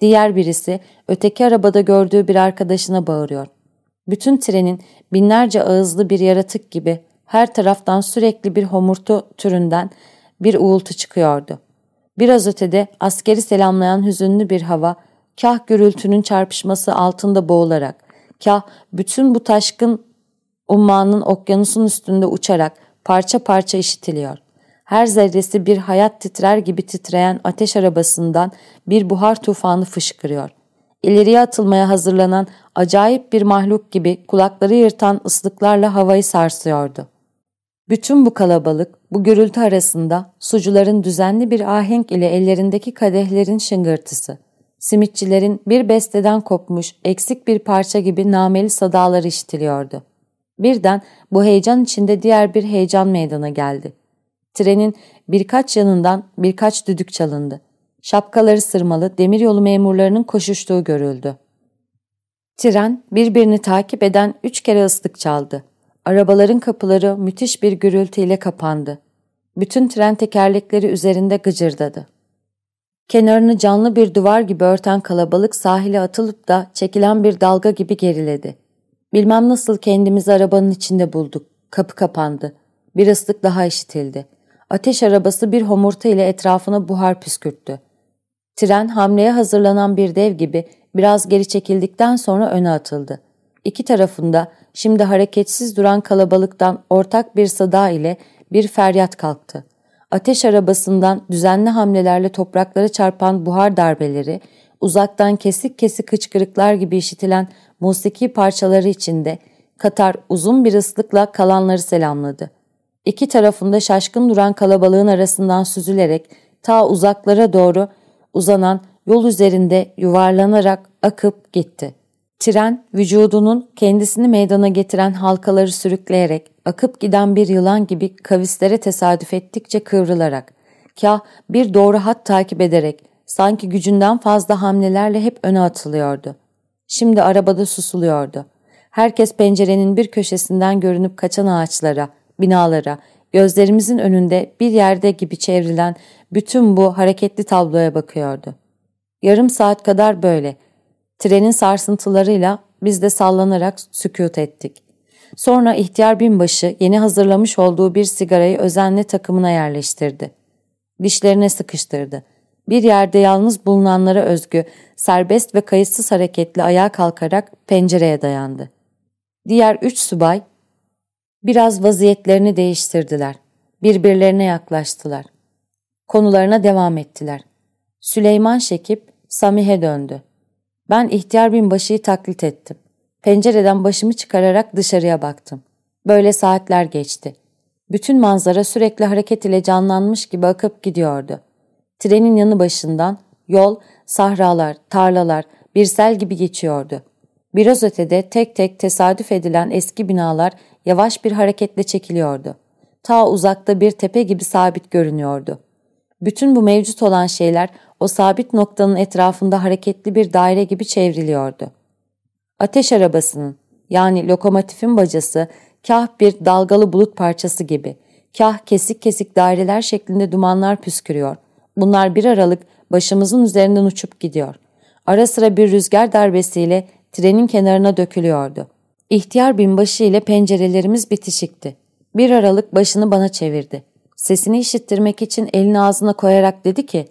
Diğer birisi öteki arabada gördüğü bir arkadaşına bağırıyor. Bütün trenin binlerce ağızlı bir yaratık gibi her taraftan sürekli bir homurtu türünden bir uğultu çıkıyordu. Biraz ötede askeri selamlayan hüzünlü bir hava, kah gürültünün çarpışması altında boğularak, kah bütün bu taşkın ummanın okyanusun üstünde uçarak parça parça işitiliyor. Her zerresi bir hayat titrer gibi titreyen ateş arabasından bir buhar tufanı fışkırıyor. İleriye atılmaya hazırlanan acayip bir mahluk gibi kulakları yırtan ıslıklarla havayı sarsıyordu. Bütün bu kalabalık, bu gürültü arasında sucuların düzenli bir ahenk ile ellerindeki kadehlerin şıngırtısı, simitçilerin bir besteden kopmuş eksik bir parça gibi nameli sadaları işitiliyordu. Birden bu heyecan içinde diğer bir heyecan meydana geldi. Trenin birkaç yanından birkaç düdük çalındı. Şapkaları sırmalı demiryolu memurlarının koşuştuğu görüldü. Tren birbirini takip eden üç kere ıslık çaldı. Arabaların kapıları müthiş bir gürültüyle kapandı. Bütün tren tekerlekleri üzerinde gıcırdadı. Kenarını canlı bir duvar gibi örten kalabalık sahile atılıp da çekilen bir dalga gibi geriledi. Bilmem nasıl kendimizi arabanın içinde bulduk. Kapı kapandı. Bir ıslık daha işitildi. Ateş arabası bir homurta ile etrafına buhar püskürttü. Tren hamleye hazırlanan bir dev gibi biraz geri çekildikten sonra öne atıldı. İki tarafında şimdi hareketsiz duran kalabalıktan ortak bir sada ile bir feryat kalktı. Ateş arabasından düzenli hamlelerle topraklara çarpan buhar darbeleri, uzaktan kesik kesik hıçkırıklar gibi işitilen musiki parçaları içinde Katar uzun bir ıslıkla kalanları selamladı. İki tarafında şaşkın duran kalabalığın arasından süzülerek ta uzaklara doğru uzanan yol üzerinde yuvarlanarak akıp gitti. Tren vücudunun kendisini meydana getiren halkaları sürükleyerek akıp giden bir yılan gibi kavislere tesadüf ettikçe kıvrılarak, kah bir doğru hat takip ederek sanki gücünden fazla hamlelerle hep öne atılıyordu. Şimdi arabada susuluyordu. Herkes pencerenin bir köşesinden görünüp kaçan ağaçlara, binalara, gözlerimizin önünde bir yerde gibi çevrilen bütün bu hareketli tabloya bakıyordu. Yarım saat kadar böyle. Trenin sarsıntılarıyla biz de sallanarak sükut ettik. Sonra ihtiyar binbaşı yeni hazırlamış olduğu bir sigarayı özenle takımına yerleştirdi. Dişlerine sıkıştırdı. Bir yerde yalnız bulunanlara özgü, serbest ve kayıtsız hareketli ayağa kalkarak pencereye dayandı. Diğer üç subay biraz vaziyetlerini değiştirdiler. Birbirlerine yaklaştılar. Konularına devam ettiler. Süleyman Şekip Samih'e döndü. Ben ihtiyar binbaşıyı taklit ettim. Pencereden başımı çıkararak dışarıya baktım. Böyle saatler geçti. Bütün manzara sürekli hareket ile canlanmış gibi akıp gidiyordu. Trenin yanı başından yol, sahralar, tarlalar bir sel gibi geçiyordu. Biraz ötede tek tek tesadüf edilen eski binalar yavaş bir hareketle çekiliyordu. Ta uzakta bir tepe gibi sabit görünüyordu. Bütün bu mevcut olan şeyler o sabit noktanın etrafında hareketli bir daire gibi çevriliyordu. Ateş arabasının yani lokomotifin bacası kah bir dalgalı bulut parçası gibi, kah kesik kesik daireler şeklinde dumanlar püskürüyor. Bunlar bir aralık başımızın üzerinden uçup gidiyor. Ara sıra bir rüzgar darbesiyle trenin kenarına dökülüyordu. İhtiyar binbaşı ile pencerelerimiz bitişikti. Bir aralık başını bana çevirdi. Sesini işittirmek için elini ağzına koyarak dedi ki,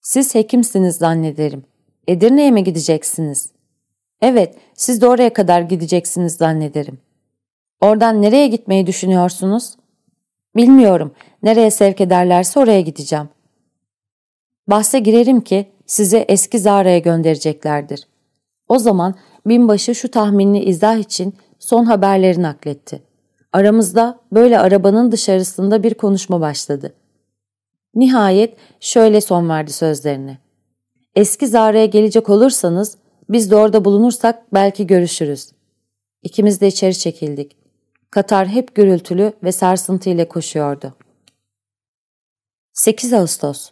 ''Siz hekimsiniz zannederim. Edirne'ye mi gideceksiniz?'' ''Evet, siz de oraya kadar gideceksiniz zannederim.'' ''Oradan nereye gitmeyi düşünüyorsunuz?'' ''Bilmiyorum. Nereye sevk ederlerse oraya gideceğim.'' Bahse girerim ki sizi eski Zara'ya göndereceklerdir. O zaman binbaşı şu tahminini izah için son haberleri nakletti. Aramızda böyle arabanın dışarısında bir konuşma başladı. Nihayet şöyle son verdi sözlerine. Eski Zara'ya gelecek olursanız biz de orada bulunursak belki görüşürüz. İkimiz de içeri çekildik. Katar hep gürültülü ve sarsıntı ile koşuyordu. 8 Ağustos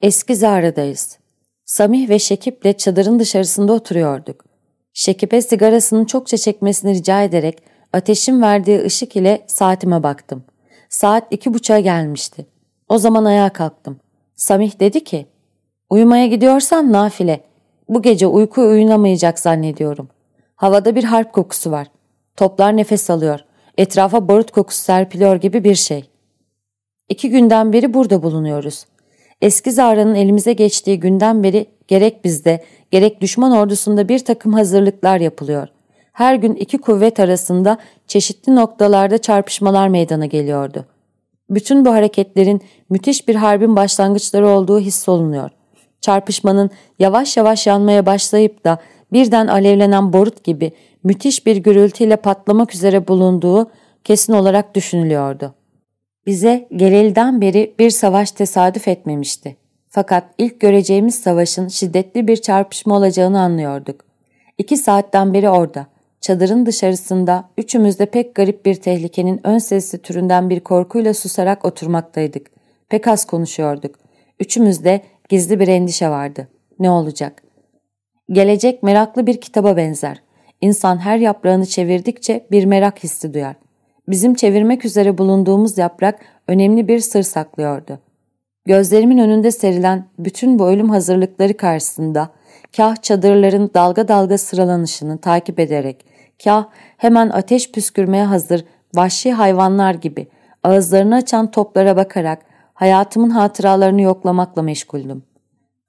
Eski Zara'dayız. Samih ve Şekip'le çadırın dışarısında oturuyorduk. Şekip'e sigarasını çokça çekmesini rica ederek ateşin verdiği ışık ile saatime baktım. Saat iki buçuğa gelmişti. O zaman ayağa kalktım. Samih dedi ki, uyumaya gidiyorsan nafile. Bu gece uyku uyunamayacak zannediyorum. Havada bir harp kokusu var. Toplar nefes alıyor. Etrafa barut kokusu serpiliyor gibi bir şey. İki günden beri burada bulunuyoruz. Eski Zara'nın elimize geçtiği günden beri gerek bizde gerek düşman ordusunda bir takım hazırlıklar yapılıyor. Her gün iki kuvvet arasında çeşitli noktalarda çarpışmalar meydana geliyordu. Bütün bu hareketlerin müthiş bir harbin başlangıçları olduğu hissolunuyor. Çarpışmanın yavaş yavaş yanmaya başlayıp da birden alevlenen borut gibi müthiş bir gürültüyle patlamak üzere bulunduğu kesin olarak düşünülüyordu. Bize gelelden beri bir savaş tesadüf etmemişti. Fakat ilk göreceğimiz savaşın şiddetli bir çarpışma olacağını anlıyorduk. İki saatten beri orada, çadırın dışarısında üçümüz de pek garip bir tehlikenin ön sesi türünden bir korkuyla susarak oturmaktaydık. Pek az konuşuyorduk. Üçümüzde gizli bir endişe vardı. Ne olacak? Gelecek meraklı bir kitaba benzer. İnsan her yaprağını çevirdikçe bir merak hissi duyar. Bizim çevirmek üzere bulunduğumuz yaprak önemli bir sır saklıyordu. Gözlerimin önünde serilen bütün bu ölüm hazırlıkları karşısında kah çadırların dalga dalga sıralanışını takip ederek, kah hemen ateş püskürmeye hazır vahşi hayvanlar gibi ağızlarını açan toplara bakarak hayatımın hatıralarını yoklamakla meşguldüm.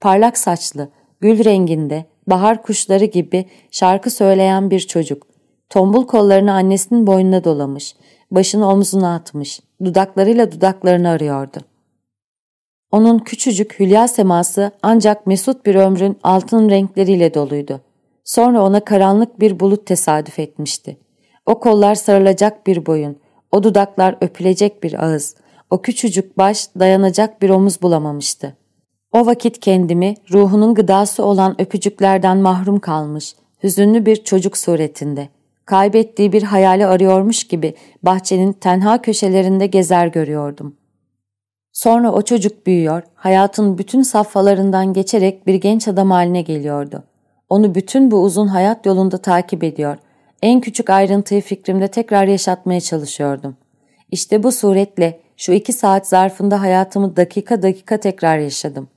Parlak saçlı, gül renginde, bahar kuşları gibi şarkı söyleyen bir çocuk, tombul kollarını annesinin boynuna dolamış, başını omzuna atmış, dudaklarıyla dudaklarını arıyordu. Onun küçücük hülya seması ancak mesut bir ömrün altın renkleriyle doluydu. Sonra ona karanlık bir bulut tesadüf etmişti. O kollar sarılacak bir boyun, o dudaklar öpülecek bir ağız, o küçücük baş dayanacak bir omuz bulamamıştı. O vakit kendimi ruhunun gıdası olan öpücüklerden mahrum kalmış, hüzünlü bir çocuk suretinde, kaybettiği bir hayali arıyormuş gibi bahçenin tenha köşelerinde gezer görüyordum. Sonra o çocuk büyüyor, hayatın bütün safhalarından geçerek bir genç adam haline geliyordu. Onu bütün bu uzun hayat yolunda takip ediyor, en küçük ayrıntıyı fikrimde tekrar yaşatmaya çalışıyordum. İşte bu suretle şu iki saat zarfında hayatımı dakika dakika tekrar yaşadım.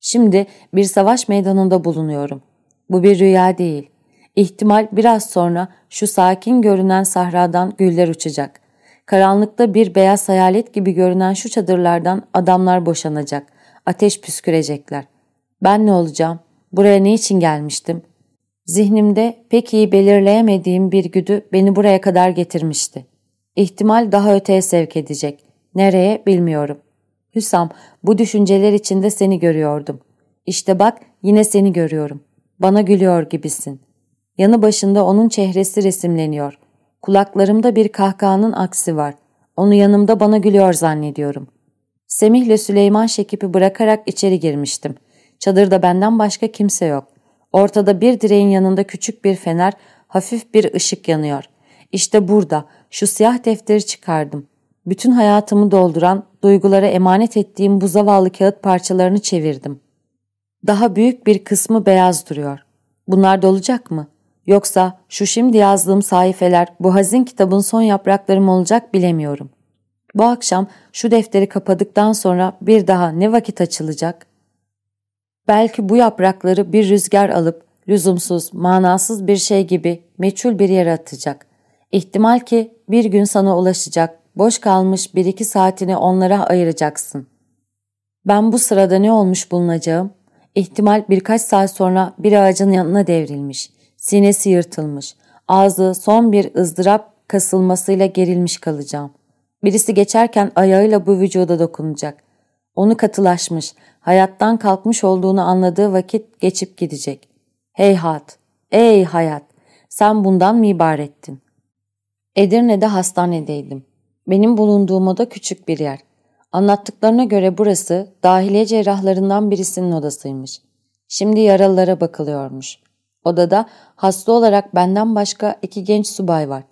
Şimdi bir savaş meydanında bulunuyorum. Bu bir rüya değil. İhtimal biraz sonra şu sakin görünen sahradan güller uçacak. Karanlıkta bir beyaz hayalet gibi görünen şu çadırlardan adamlar boşanacak. Ateş püskürecekler. Ben ne olacağım? Buraya ne için gelmiştim? Zihnimde pek iyi belirleyemediğim bir güdü beni buraya kadar getirmişti. İhtimal daha öteye sevk edecek. Nereye bilmiyorum. Hüsam bu düşünceler içinde seni görüyordum. İşte bak yine seni görüyorum. Bana gülüyor gibisin. Yanı başında onun çehresi resimleniyor. Kulaklarımda bir kahkahanın aksi var. Onu yanımda bana gülüyor zannediyorum. Semih'le Süleyman Şekip'i bırakarak içeri girmiştim. Çadırda benden başka kimse yok. Ortada bir direğin yanında küçük bir fener, hafif bir ışık yanıyor. İşte burada şu siyah defteri çıkardım. Bütün hayatımı dolduran, duygulara emanet ettiğim bu zavallı kağıt parçalarını çevirdim. Daha büyük bir kısmı beyaz duruyor. Bunlar da olacak mı? Yoksa şu şimdi yazdığım sayfeler bu hazin kitabın son yapraklarım olacak bilemiyorum. Bu akşam şu defteri kapadıktan sonra bir daha ne vakit açılacak? Belki bu yaprakları bir rüzgar alıp lüzumsuz, manasız bir şey gibi meçhul bir yere atacak. İhtimal ki bir gün sana ulaşacak, boş kalmış bir iki saatini onlara ayıracaksın. Ben bu sırada ne olmuş bulunacağım? İhtimal birkaç saat sonra bir ağacın yanına devrilmiş, sinesi yırtılmış, ağzı son bir ızdırap kasılmasıyla gerilmiş kalacağım. Birisi geçerken ayağıyla bu vücuda dokunacak. Onu katılaşmış, hayattan kalkmış olduğunu anladığı vakit geçip gidecek. Heyhat, ey hayat, sen bundan mı ibarettin? Edirne'de hastanedeydim. Benim bulunduğum oda küçük bir yer. Anlattıklarına göre burası dahiliye cerrahlarından birisinin odasıymış. Şimdi yaralılara bakılıyormuş. Odada hasta olarak benden başka iki genç subay var.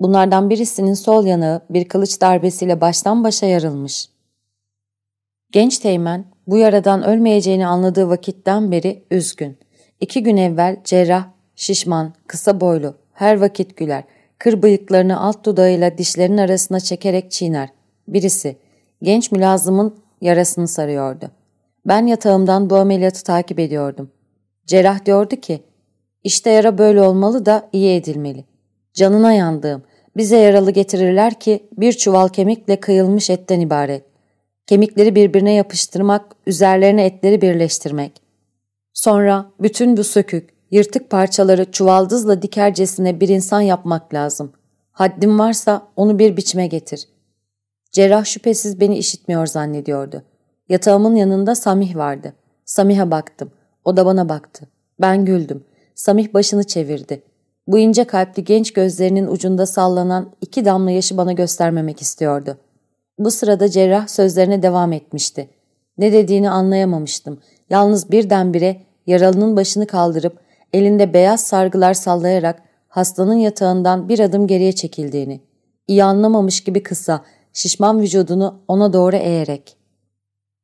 Bunlardan birisinin sol yanağı bir kılıç darbesiyle baştan başa yarılmış. Genç teğmen bu yaradan ölmeyeceğini anladığı vakitten beri üzgün. İki gün evvel cerrah, şişman, kısa boylu, her vakit güler, kır bıyıklarını alt dudağıyla dişlerinin arasına çekerek çiğner. Birisi, genç mülazımın yarasını sarıyordu. Ben yatağımdan bu ameliyatı takip ediyordum. Cerrah diyordu ki, işte yara böyle olmalı da iyi edilmeli. Canına yandığım, bize yaralı getirirler ki bir çuval kemikle kıyılmış etten ibaret. Kemikleri birbirine yapıştırmak, üzerlerine etleri birleştirmek. Sonra bütün bu sökük, yırtık parçaları çuvaldızla dikercesine bir insan yapmak lazım. Haddim varsa onu bir biçime getir. Cerrah şüphesiz beni işitmiyor zannediyordu. Yatağımın yanında Samih vardı. Samih'e baktım. O da bana baktı. Ben güldüm. Samih başını çevirdi. Bu ince kalpli genç gözlerinin ucunda sallanan iki damla yaşı bana göstermemek istiyordu. Bu sırada cerrah sözlerine devam etmişti. Ne dediğini anlayamamıştım. Yalnız birdenbire yaralının başını kaldırıp elinde beyaz sargılar sallayarak hastanın yatağından bir adım geriye çekildiğini, iyi anlamamış gibi kısa, şişman vücudunu ona doğru eğerek.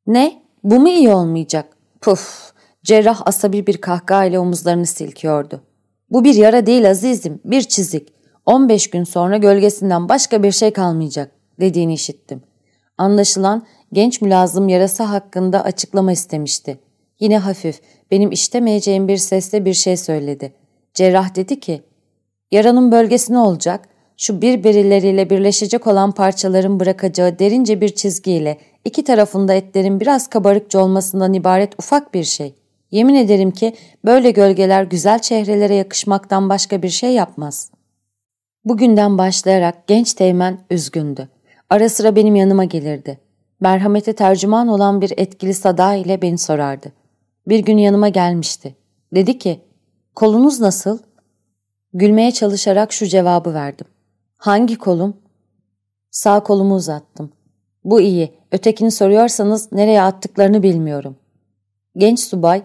''Ne? Bu mu iyi olmayacak?'' Puf! Cerrah asabi bir kahkaha omuzlarını silkiyordu. ''Bu bir yara değil azizim, bir çizik. 15 gün sonra gölgesinden başka bir şey kalmayacak.'' Dediğini işittim. Anlaşılan genç mülazım yarası hakkında açıklama istemişti. Yine hafif, benim iştemeyeceğim bir sesle bir şey söyledi. Cerrah dedi ki, yaranın bölgesi ne olacak? Şu birbirleriyle birleşecek olan parçaların bırakacağı derince bir çizgiyle iki tarafında etlerin biraz kabarıkçı olmasından ibaret ufak bir şey. Yemin ederim ki böyle gölgeler güzel çehrelere yakışmaktan başka bir şey yapmaz. Bugünden başlayarak genç teğmen üzgündü. Ara sıra benim yanıma gelirdi. Merhamete tercüman olan bir etkili sada ile beni sorardı. Bir gün yanıma gelmişti. Dedi ki, kolunuz nasıl? Gülmeye çalışarak şu cevabı verdim. Hangi kolum? Sağ kolumu uzattım. Bu iyi. Ötekini soruyorsanız nereye attıklarını bilmiyorum. Genç subay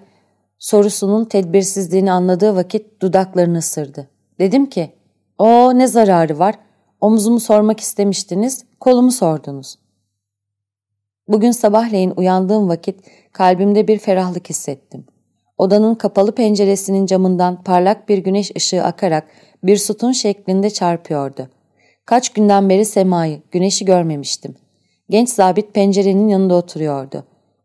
sorusunun tedbirsizliğini anladığı vakit dudaklarını ısırdı. Dedim ki, o ne zararı var? Omuzumu sormak istemiştiniz, kolumu sordunuz. Bugün sabahleyin uyandığım vakit kalbimde bir ferahlık hissettim. Odanın kapalı penceresinin camından parlak bir güneş ışığı akarak bir sütun şeklinde çarpıyordu. Kaç günden beri semayı, güneşi görmemiştim. Genç zabit pencerenin yanında oturuyordu.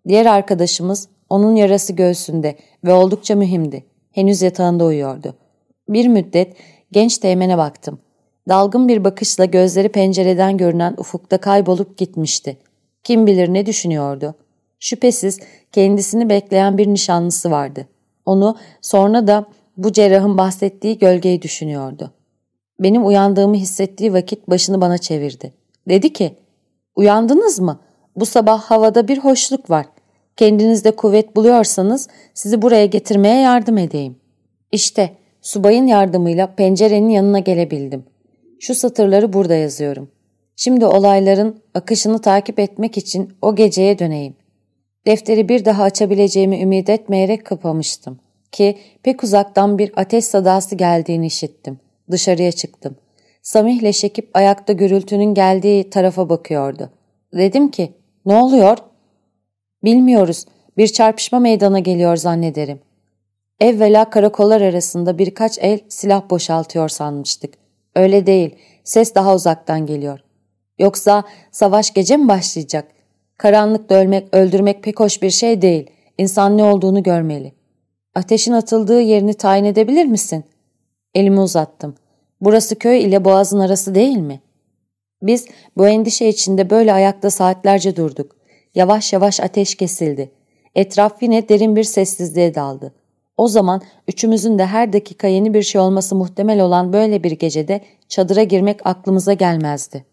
Diğer arkadaşımız onun yarası göğsünde ve oldukça mühimdi. Henüz yatağında uyuyordu. Bir müddet genç teğmene baktım. Dalgın bir bakışla gözleri pencereden görünen ufukta kaybolup gitmişti. Kim bilir ne düşünüyordu. Şüphesiz kendisini bekleyen bir nişanlısı vardı. Onu sonra da bu cerrahın bahsettiği gölgeyi düşünüyordu. Benim uyandığımı hissettiği vakit başını bana çevirdi. Dedi ki, uyandınız mı? Bu sabah havada bir hoşluk var. Kendinizde kuvvet buluyorsanız sizi buraya getirmeye yardım edeyim. İşte subayın yardımıyla pencerenin yanına gelebildim. Şu satırları burada yazıyorum. Şimdi olayların akışını takip etmek için o geceye döneyim. Defteri bir daha açabileceğimi ümit etmeyerek kapamıştım ki pek uzaktan bir ateş sadası geldiğini işittim. Dışarıya çıktım. Samih ile Şekip ayakta gürültünün geldiği tarafa bakıyordu. Dedim ki, ne oluyor? Bilmiyoruz, bir çarpışma meydana geliyor zannederim. Evvela karakollar arasında birkaç el silah boşaltıyor sanmıştık. Öyle değil, ses daha uzaktan geliyor. Yoksa savaş gece mi başlayacak? Karanlıkta ölmek, öldürmek pek hoş bir şey değil. İnsan ne olduğunu görmeli. Ateşin atıldığı yerini tayin edebilir misin? Elimi uzattım. Burası köy ile boğazın arası değil mi? Biz bu endişe içinde böyle ayakta saatlerce durduk. Yavaş yavaş ateş kesildi. Etraf yine derin bir sessizliğe daldı. O zaman üçümüzün de her dakika yeni bir şey olması muhtemel olan böyle bir gecede çadıra girmek aklımıza gelmezdi.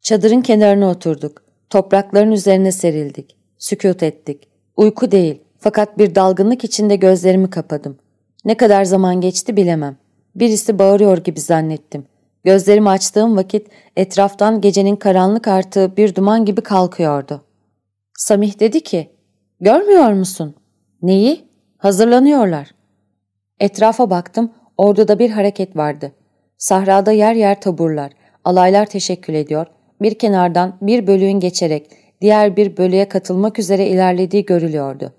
Çadırın kenarına oturduk. Toprakların üzerine serildik. Sükut ettik. Uyku değil fakat bir dalgınlık içinde gözlerimi kapadım. Ne kadar zaman geçti bilemem. Birisi bağırıyor gibi zannettim. Gözlerimi açtığım vakit etraftan gecenin karanlık artığı bir duman gibi kalkıyordu. Samih dedi ki, ''Görmüyor musun?'' ''Neyi?'' ''Hazırlanıyorlar.'' Etrafa baktım, orada bir hareket vardı. Sahrada yer yer taburlar, alaylar teşekkül ediyor, bir kenardan bir bölüğün geçerek diğer bir bölüye katılmak üzere ilerlediği görülüyordu.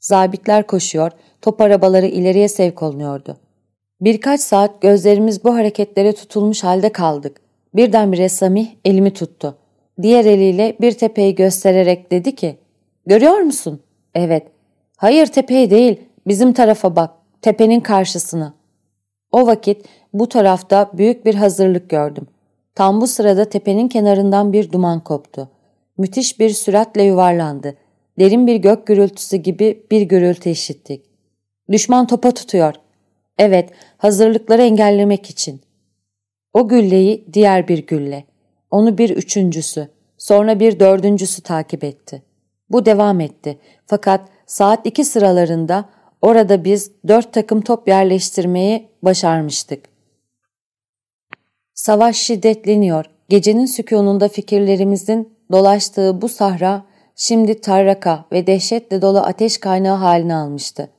Zabitler koşuyor, top arabaları ileriye sevk olunuyordu. Birkaç saat gözlerimiz bu hareketlere tutulmuş halde kaldık. Birdenbire Samih elimi tuttu. Diğer eliyle bir tepeyi göstererek dedi ki, ''Görüyor musun?'' ''Evet.'' ''Hayır tepeyi değil, bizim tarafa bak, tepenin karşısına.'' O vakit bu tarafta büyük bir hazırlık gördüm. Tam bu sırada tepenin kenarından bir duman koptu. Müthiş bir süratle yuvarlandı. Derin bir gök gürültüsü gibi bir gürültü işittik. Düşman topa tutuyor. Evet, hazırlıkları engellemek için. O gülleyi diğer bir gülle. Onu bir üçüncüsü, sonra bir dördüncüsü takip etti. Bu devam etti. Fakat saat iki sıralarında orada biz dört takım top yerleştirmeyi başarmıştık. Savaş şiddetleniyor. Gecenin sükununda fikirlerimizin dolaştığı bu sahra şimdi tarraka ve dehşetle dolu ateş kaynağı halini almıştı.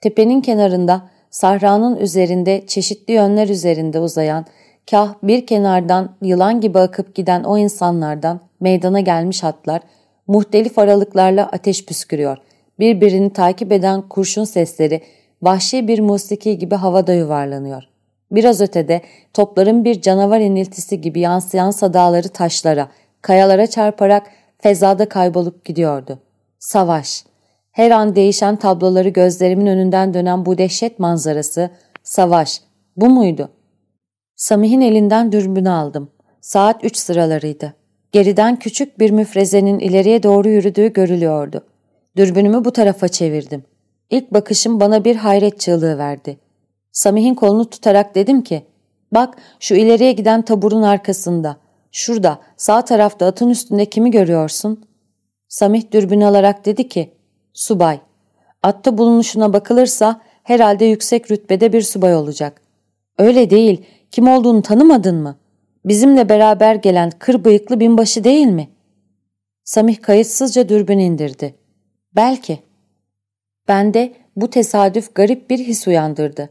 Tepenin kenarında sahranın üzerinde çeşitli yönler üzerinde uzayan, kah bir kenardan yılan gibi akıp giden o insanlardan meydana gelmiş hatlar, muhtelif aralıklarla ateş püskürüyor. Birbirini takip eden kurşun sesleri vahşi bir musiki gibi havada yuvarlanıyor. Biraz ötede topların bir canavar iniltisi gibi yansıyan sadaları taşlara, kayalara çarparak fezada kaybolup gidiyordu. Savaş. Her an değişen tabloları gözlerimin önünden dönen bu dehşet manzarası, savaş. Bu muydu? Samih'in elinden dürbünü aldım. Saat üç sıralarıydı. Geriden küçük bir müfrezenin ileriye doğru yürüdüğü görülüyordu. Dürbünümü bu tarafa çevirdim. İlk bakışım bana bir hayret çığlığı verdi. Samih'in kolunu tutarak dedim ki, bak şu ileriye giden taburun arkasında, şurada sağ tarafta atın üstünde kimi görüyorsun? Samih dürbünü alarak dedi ki, subay. Atta bulunuşuna bakılırsa herhalde yüksek rütbede bir subay olacak. Öyle değil, kim olduğunu tanımadın mı? Bizimle beraber gelen kır bıyıklı binbaşı değil mi? Samih kayıtsızca dürbün indirdi. Belki. Bende bu tesadüf garip bir his uyandırdı.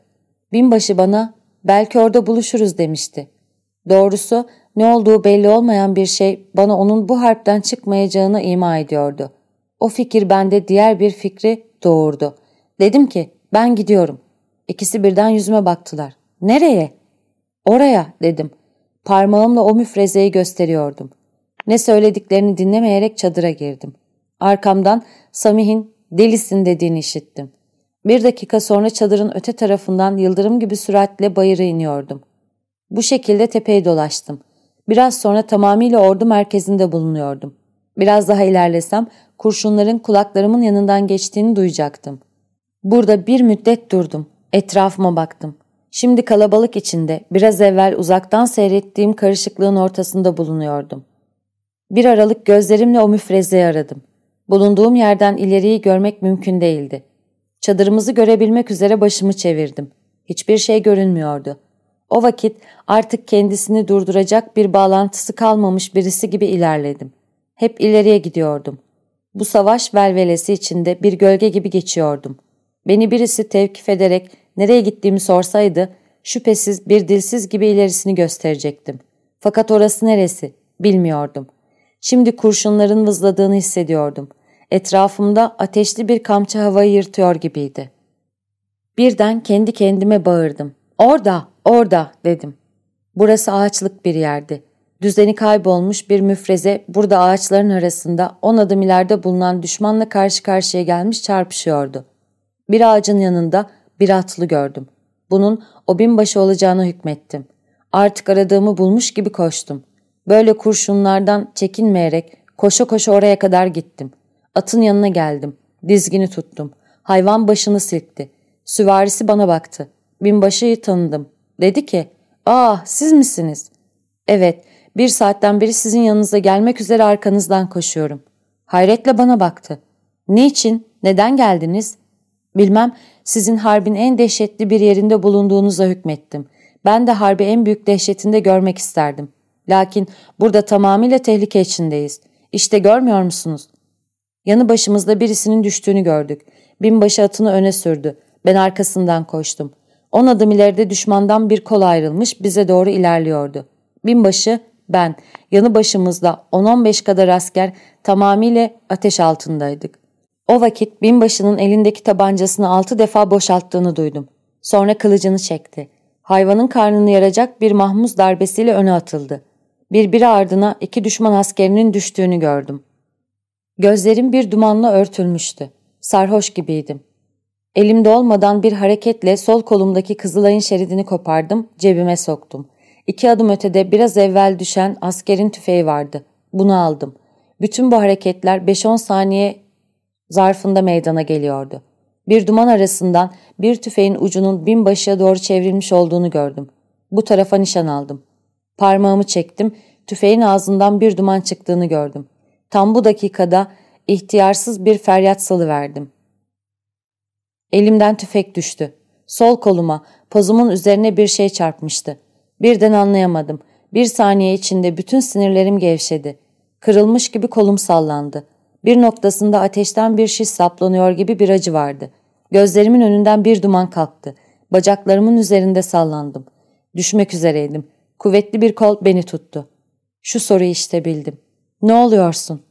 Binbaşı bana belki orada buluşuruz demişti. Doğrusu ne olduğu belli olmayan bir şey bana onun bu harpten çıkmayacağını ima ediyordu. O fikir bende diğer bir fikri doğurdu. Dedim ki ben gidiyorum. İkisi birden yüzüme baktılar. Nereye? Oraya dedim. Parmağımla o müfrezeyi gösteriyordum. Ne söylediklerini dinlemeyerek çadıra girdim. Arkamdan Samih'in delisin dediğini işittim. Bir dakika sonra çadırın öte tarafından yıldırım gibi süratle bayırı iniyordum. Bu şekilde tepeyi dolaştım. Biraz sonra tamamıyla ordu merkezinde bulunuyordum. Biraz daha ilerlesem kurşunların kulaklarımın yanından geçtiğini duyacaktım. Burada bir müddet durdum. Etrafıma baktım. Şimdi kalabalık içinde biraz evvel uzaktan seyrettiğim karışıklığın ortasında bulunuyordum. Bir aralık gözlerimle o müfrezeyi aradım. Bulunduğum yerden ileriyi görmek mümkün değildi. Çadırımızı görebilmek üzere başımı çevirdim. Hiçbir şey görünmüyordu. O vakit artık kendisini durduracak bir bağlantısı kalmamış birisi gibi ilerledim. Hep ileriye gidiyordum. Bu savaş velvelesi içinde bir gölge gibi geçiyordum. Beni birisi tevkif ederek nereye gittiğimi sorsaydı şüphesiz bir dilsiz gibi ilerisini gösterecektim. Fakat orası neresi bilmiyordum. Şimdi kurşunların vızladığını hissediyordum. Etrafımda ateşli bir kamçı havayı yırtıyor gibiydi. Birden kendi kendime bağırdım. Orada, orada dedim. Burası ağaçlık bir yerdi. Düzeni kaybolmuş bir müfreze burada ağaçların arasında on adım ileride bulunan düşmanla karşı karşıya gelmiş çarpışıyordu. Bir ağacın yanında bir atlı gördüm. Bunun o binbaşı olacağını hükmettim. Artık aradığımı bulmuş gibi koştum. Böyle kurşunlardan çekinmeyerek koşa koşa oraya kadar gittim. Atın yanına geldim. Dizgini tuttum. Hayvan başını silkti. Süvarisi bana baktı. Binbaşıyı tanıdım. Dedi ki, ''Ah siz misiniz?'' ''Evet, bir saatten beri sizin yanınıza gelmek üzere arkanızdan koşuyorum.'' Hayretle bana baktı. ''Niçin? Neden geldiniz?'' ''Bilmem, sizin harbin en dehşetli bir yerinde bulunduğunuza hükmettim. Ben de harbi en büyük dehşetinde görmek isterdim. Lakin burada tamamıyla tehlike içindeyiz. İşte görmüyor musunuz? Yanı başımızda birisinin düştüğünü gördük. Binbaşı atını öne sürdü. Ben arkasından koştum. On adım ileride düşmandan bir kol ayrılmış bize doğru ilerliyordu. Binbaşı, ben, yanı başımızda 10-15 kadar asker tamamıyla ateş altındaydık. O vakit binbaşının elindeki tabancasını altı defa boşalttığını duydum. Sonra kılıcını çekti. Hayvanın karnını yaracak bir mahmuz darbesiyle öne atıldı. Birbiri ardına iki düşman askerinin düştüğünü gördüm. Gözlerim bir dumanla örtülmüştü. Sarhoş gibiydim. Elimde olmadan bir hareketle sol kolumdaki kızılayın şeridini kopardım, cebime soktum. İki adım ötede biraz evvel düşen askerin tüfeği vardı. Bunu aldım. Bütün bu hareketler 5-10 saniye zarfında meydana geliyordu. Bir duman arasından bir tüfeğin ucunun binbaşıya doğru çevrilmiş olduğunu gördüm. Bu tarafa nişan aldım. Parmağımı çektim, tüfeğin ağzından bir duman çıktığını gördüm. Tam bu dakikada ihtiyarsız bir feryat salıverdim. Elimden tüfek düştü. Sol koluma, pozumun üzerine bir şey çarpmıştı. Birden anlayamadım. Bir saniye içinde bütün sinirlerim gevşedi. Kırılmış gibi kolum sallandı. Bir noktasında ateşten bir şiş saplanıyor gibi bir acı vardı. Gözlerimin önünden bir duman kalktı. Bacaklarımın üzerinde sallandım. Düşmek üzereydim. Kuvvetli bir kol beni tuttu. Şu soruyu işte bildim. Ne oluyorsun?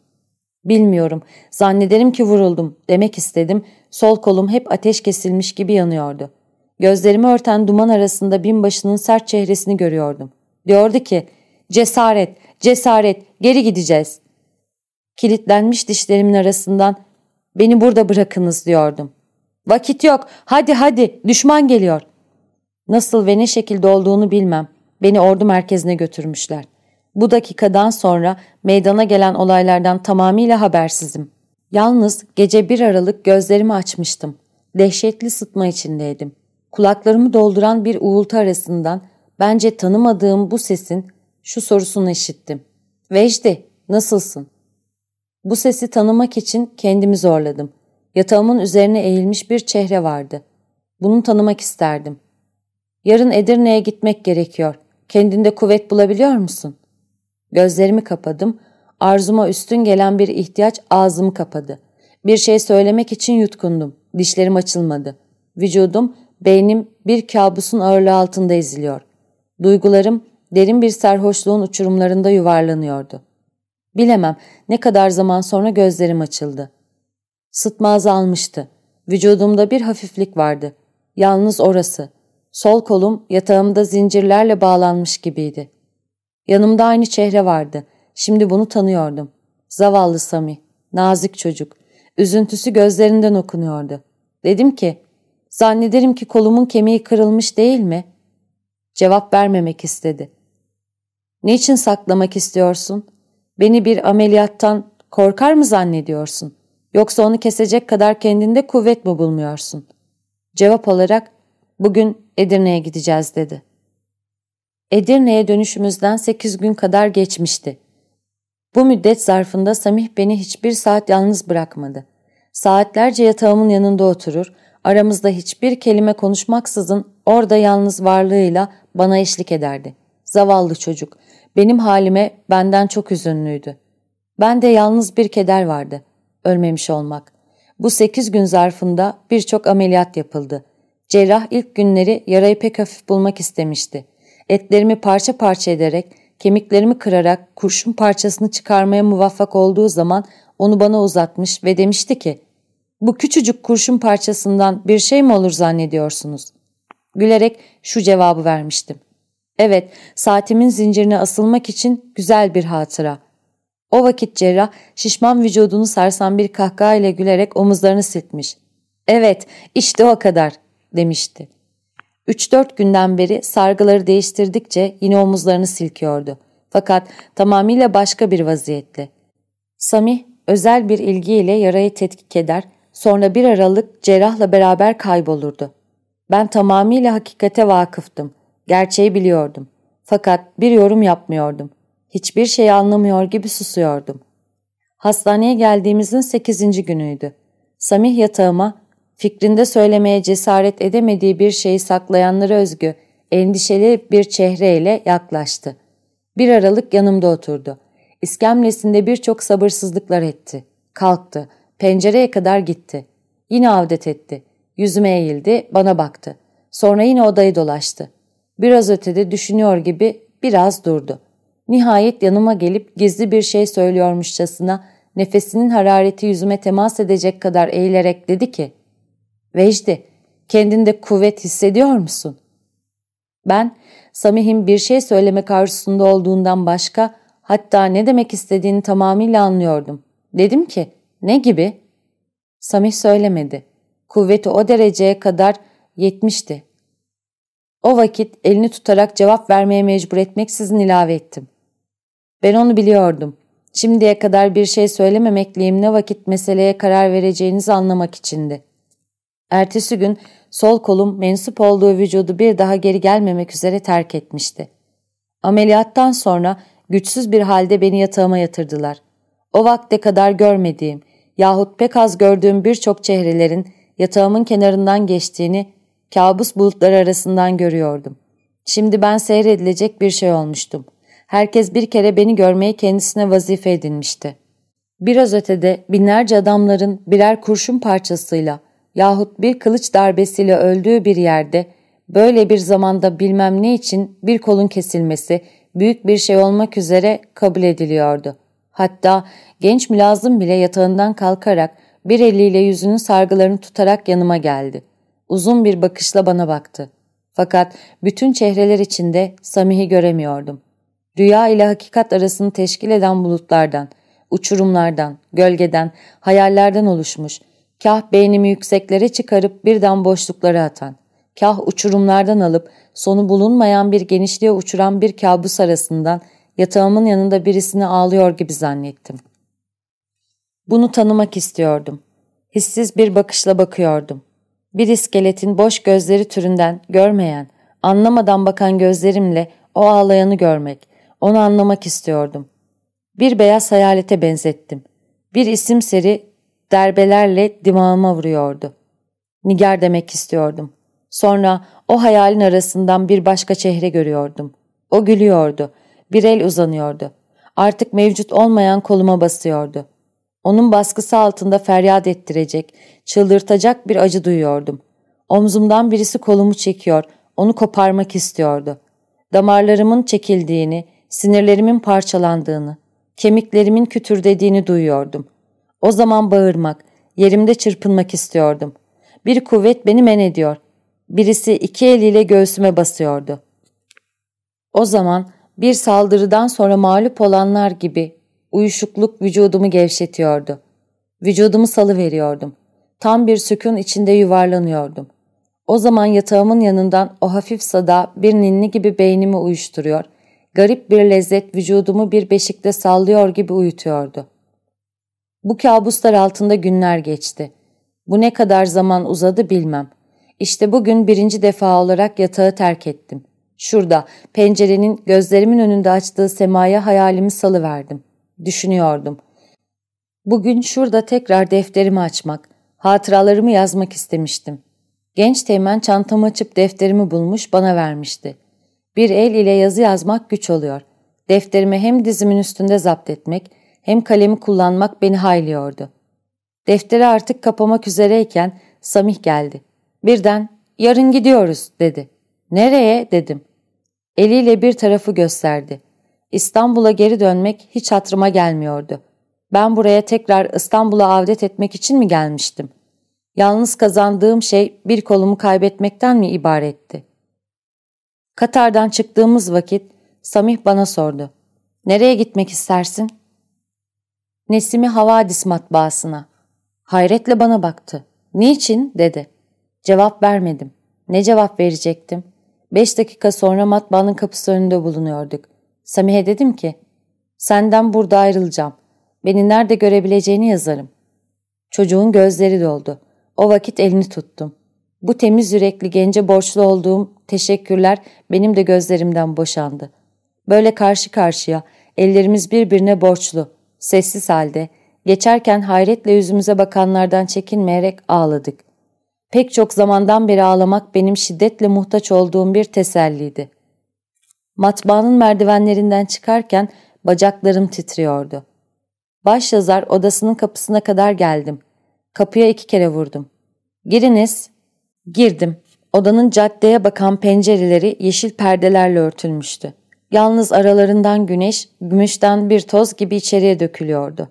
Bilmiyorum. Zannederim ki vuruldum. Demek istedim. Sol kolum hep ateş kesilmiş gibi yanıyordu. Gözlerimi örten duman arasında binbaşının sert çehresini görüyordum. Diyordu ki, cesaret, cesaret, geri gideceğiz. Kilitlenmiş dişlerimin arasından, beni burada bırakınız diyordum. Vakit yok, hadi hadi, düşman geliyor. Nasıl ve ne şekilde olduğunu bilmem. Beni ordu merkezine götürmüşler. Bu dakikadan sonra meydana gelen olaylardan tamamıyla habersizim. Yalnız gece bir aralık gözlerimi açmıştım. Dehşetli sıtma içindeydim. Kulaklarımı dolduran bir uğultu arasından bence tanımadığım bu sesin şu sorusunu işittim. Vecdi, nasılsın? Bu sesi tanımak için kendimi zorladım. Yatağımın üzerine eğilmiş bir çehre vardı. Bunu tanımak isterdim. Yarın Edirne'ye gitmek gerekiyor. Kendinde kuvvet bulabiliyor musun? Gözlerimi kapadım. Arzuma üstün gelen bir ihtiyaç ağzımı kapadı. Bir şey söylemek için yutkundum. Dişlerim açılmadı. Vücudum, beynim bir kabusun ağırlığı altında eziliyor. Duygularım derin bir serhoşluğun uçurumlarında yuvarlanıyordu. Bilemem ne kadar zaman sonra gözlerim açıldı. Sıtma azalmıştı. Vücudumda bir hafiflik vardı. Yalnız orası. Sol kolum yatağımda zincirlerle bağlanmış gibiydi. Yanımda aynı çehre vardı. Şimdi bunu tanıyordum. Zavallı Sami, nazik çocuk. Üzüntüsü gözlerinden okunuyordu. Dedim ki, zannederim ki kolumun kemiği kırılmış değil mi? Cevap vermemek istedi. Niçin saklamak istiyorsun? Beni bir ameliyattan korkar mı zannediyorsun? Yoksa onu kesecek kadar kendinde kuvvet mi bulmuyorsun? Cevap olarak, bugün Edirne'ye gideceğiz dedi. Edirne'ye dönüşümüzden sekiz gün kadar geçmişti. Bu müddet zarfında Samih beni hiçbir saat yalnız bırakmadı. Saatlerce yatağımın yanında oturur, aramızda hiçbir kelime konuşmaksızın orada yalnız varlığıyla bana eşlik ederdi. Zavallı çocuk, benim halime benden çok üzünlüydü. Ben de yalnız bir keder vardı, ölmemiş olmak. Bu sekiz gün zarfında birçok ameliyat yapıldı. Cerrah ilk günleri yarayı pek hafif bulmak istemişti. Etlerimi parça parça ederek, kemiklerimi kırarak kurşun parçasını çıkarmaya muvaffak olduğu zaman onu bana uzatmış ve demişti ki, ''Bu küçücük kurşun parçasından bir şey mi olur zannediyorsunuz?'' Gülerek şu cevabı vermiştim. Evet, saatimin zincirine asılmak için güzel bir hatıra. O vakit cerrah şişman vücudunu sarsan bir kahkaha ile gülerek omuzlarını siltmiş. Evet, işte o kadar demişti. Üç dört günden beri sargıları değiştirdikçe yine omuzlarını silkiyordu. Fakat tamamıyla başka bir vaziyette. Samih özel bir ilgiyle yarayı tetkik eder, sonra bir aralık cerrahla beraber kaybolurdu. Ben tamamıyla hakikate vakıftım. Gerçeği biliyordum. Fakat bir yorum yapmıyordum. Hiçbir şey anlamıyor gibi susuyordum. Hastaneye geldiğimizin sekizinci günüydü. Samih yatağıma, fikrinde söylemeye cesaret edemediği bir şeyi saklayanlara özgü, endişeli bir çehreyle yaklaştı. Bir aralık yanımda oturdu. İskemlesinde birçok sabırsızlıklar etti. Kalktı. Pencereye kadar gitti. Yine avdet etti. Yüzüme eğildi, bana baktı. Sonra yine odayı dolaştı. Biraz ötede düşünüyor gibi biraz durdu. Nihayet yanıma gelip gizli bir şey söylüyormuşçasına nefesinin harareti yüzüme temas edecek kadar eğilerek dedi ki ''Vecdi, kendinde kuvvet hissediyor musun?'' Ben Samih'in bir şey söylemek arzusunda olduğundan başka hatta ne demek istediğini tamamıyla anlıyordum. Dedim ki ne gibi? Samih söylemedi. Kuvveti o dereceye kadar yetmişti. O vakit elini tutarak cevap vermeye mecbur etmeksizin ilave ettim. Ben onu biliyordum. Şimdiye kadar bir şey söylememekliyim ne vakit meseleye karar vereceğinizi anlamak içindi. Ertesi gün sol kolum mensup olduğu vücudu bir daha geri gelmemek üzere terk etmişti. Ameliyattan sonra güçsüz bir halde beni yatağıma yatırdılar. O vakte kadar görmediğim yahut pek az gördüğüm birçok çehrelerin yatağımın kenarından geçtiğini kabus bulutları arasından görüyordum. Şimdi ben seyredilecek bir şey olmuştum. Herkes bir kere beni görmeyi kendisine vazife edinmişti. Biraz ötede binlerce adamların birer kurşun parçasıyla yahut bir kılıç darbesiyle öldüğü bir yerde böyle bir zamanda bilmem ne için bir kolun kesilmesi büyük bir şey olmak üzere kabul ediliyordu. Hatta genç mülazım bile yatağından kalkarak bir eliyle yüzünün sargılarını tutarak yanıma geldi. Uzun bir bakışla bana baktı. Fakat bütün çehreler içinde Samih'i göremiyordum. Rüya ile hakikat arasını teşkil eden bulutlardan, uçurumlardan, gölgeden, hayallerden oluşmuş, kah beynimi yükseklere çıkarıp birden boşluklara atan, kah uçurumlardan alıp sonu bulunmayan bir genişliğe uçuran bir kabus arasından yatağımın yanında birisini ağlıyor gibi zannettim. Bunu tanımak istiyordum. Hissiz bir bakışla bakıyordum. Bir iskeletin boş gözleri türünden görmeyen, anlamadan bakan gözlerimle o ağlayanı görmek, onu anlamak istiyordum. Bir beyaz hayalete benzettim. Bir isim seri derbelerle dimağıma vuruyordu. Nigar demek istiyordum. Sonra o hayalin arasından bir başka çehre görüyordum. O gülüyordu. Bir el uzanıyordu. Artık mevcut olmayan koluma basıyordu. Onun baskısı altında feryat ettirecek, çıldırtacak bir acı duyuyordum. Omzumdan birisi kolumu çekiyor, onu koparmak istiyordu. Damarlarımın çekildiğini, sinirlerimin parçalandığını, kemiklerimin kütürdediğini duyuyordum. O zaman bağırmak, yerimde çırpınmak istiyordum. Bir kuvvet beni men ediyor. Birisi iki eliyle göğsüme basıyordu. O zaman bir saldırıdan sonra mağlup olanlar gibi uyuşukluk vücudumu gevşetiyordu. Vücudumu salı veriyordum. Tam bir sükun içinde yuvarlanıyordum. O zaman yatağımın yanından o hafif sada bir ninni gibi beynimi uyuşturuyor, garip bir lezzet vücudumu bir beşikte sallıyor gibi uyutuyordu. Bu kabuslar altında günler geçti. Bu ne kadar zaman uzadı bilmem. İşte bugün birinci defa olarak yatağı terk ettim. Şurada, pencerenin gözlerimin önünde açtığı semaya hayalimi salıverdim. Düşünüyordum. Bugün şurada tekrar defterimi açmak, hatıralarımı yazmak istemiştim. Genç teğmen çantamı açıp defterimi bulmuş bana vermişti. Bir el ile yazı yazmak güç oluyor. Defterimi hem dizimin üstünde zapt etmek hem kalemi kullanmak beni hayliyordu. Defteri artık kapamak üzereyken Samih geldi. Birden yarın gidiyoruz dedi. Nereye dedim. Eliyle bir tarafı gösterdi. İstanbul'a geri dönmek hiç hatırıma gelmiyordu. Ben buraya tekrar İstanbul'a avdet etmek için mi gelmiştim? Yalnız kazandığım şey bir kolumu kaybetmekten mi ibaretti? Katar'dan çıktığımız vakit Samih bana sordu. Nereye gitmek istersin? Nesimi Havadis matbaasına. Hayretle bana baktı. Niçin? dedi. Cevap vermedim. Ne cevap verecektim? Beş dakika sonra matbaanın kapısı önünde bulunuyorduk. Samih'e dedim ki, senden burada ayrılacağım. Beni nerede görebileceğini yazarım. Çocuğun gözleri doldu. O vakit elini tuttum. Bu temiz yürekli gence borçlu olduğum teşekkürler benim de gözlerimden boşandı. Böyle karşı karşıya, ellerimiz birbirine borçlu, sessiz halde, geçerken hayretle yüzümüze bakanlardan çekinmeyerek ağladık. Pek çok zamandan beri ağlamak benim şiddetle muhtaç olduğum bir teselliydi. Matbaanın merdivenlerinden çıkarken bacaklarım titriyordu. Başyazar odasının kapısına kadar geldim. Kapıya iki kere vurdum. Giriniz. Girdim. Odanın caddeye bakan pencereleri yeşil perdelerle örtülmüştü. Yalnız aralarından güneş, gümüşten bir toz gibi içeriye dökülüyordu.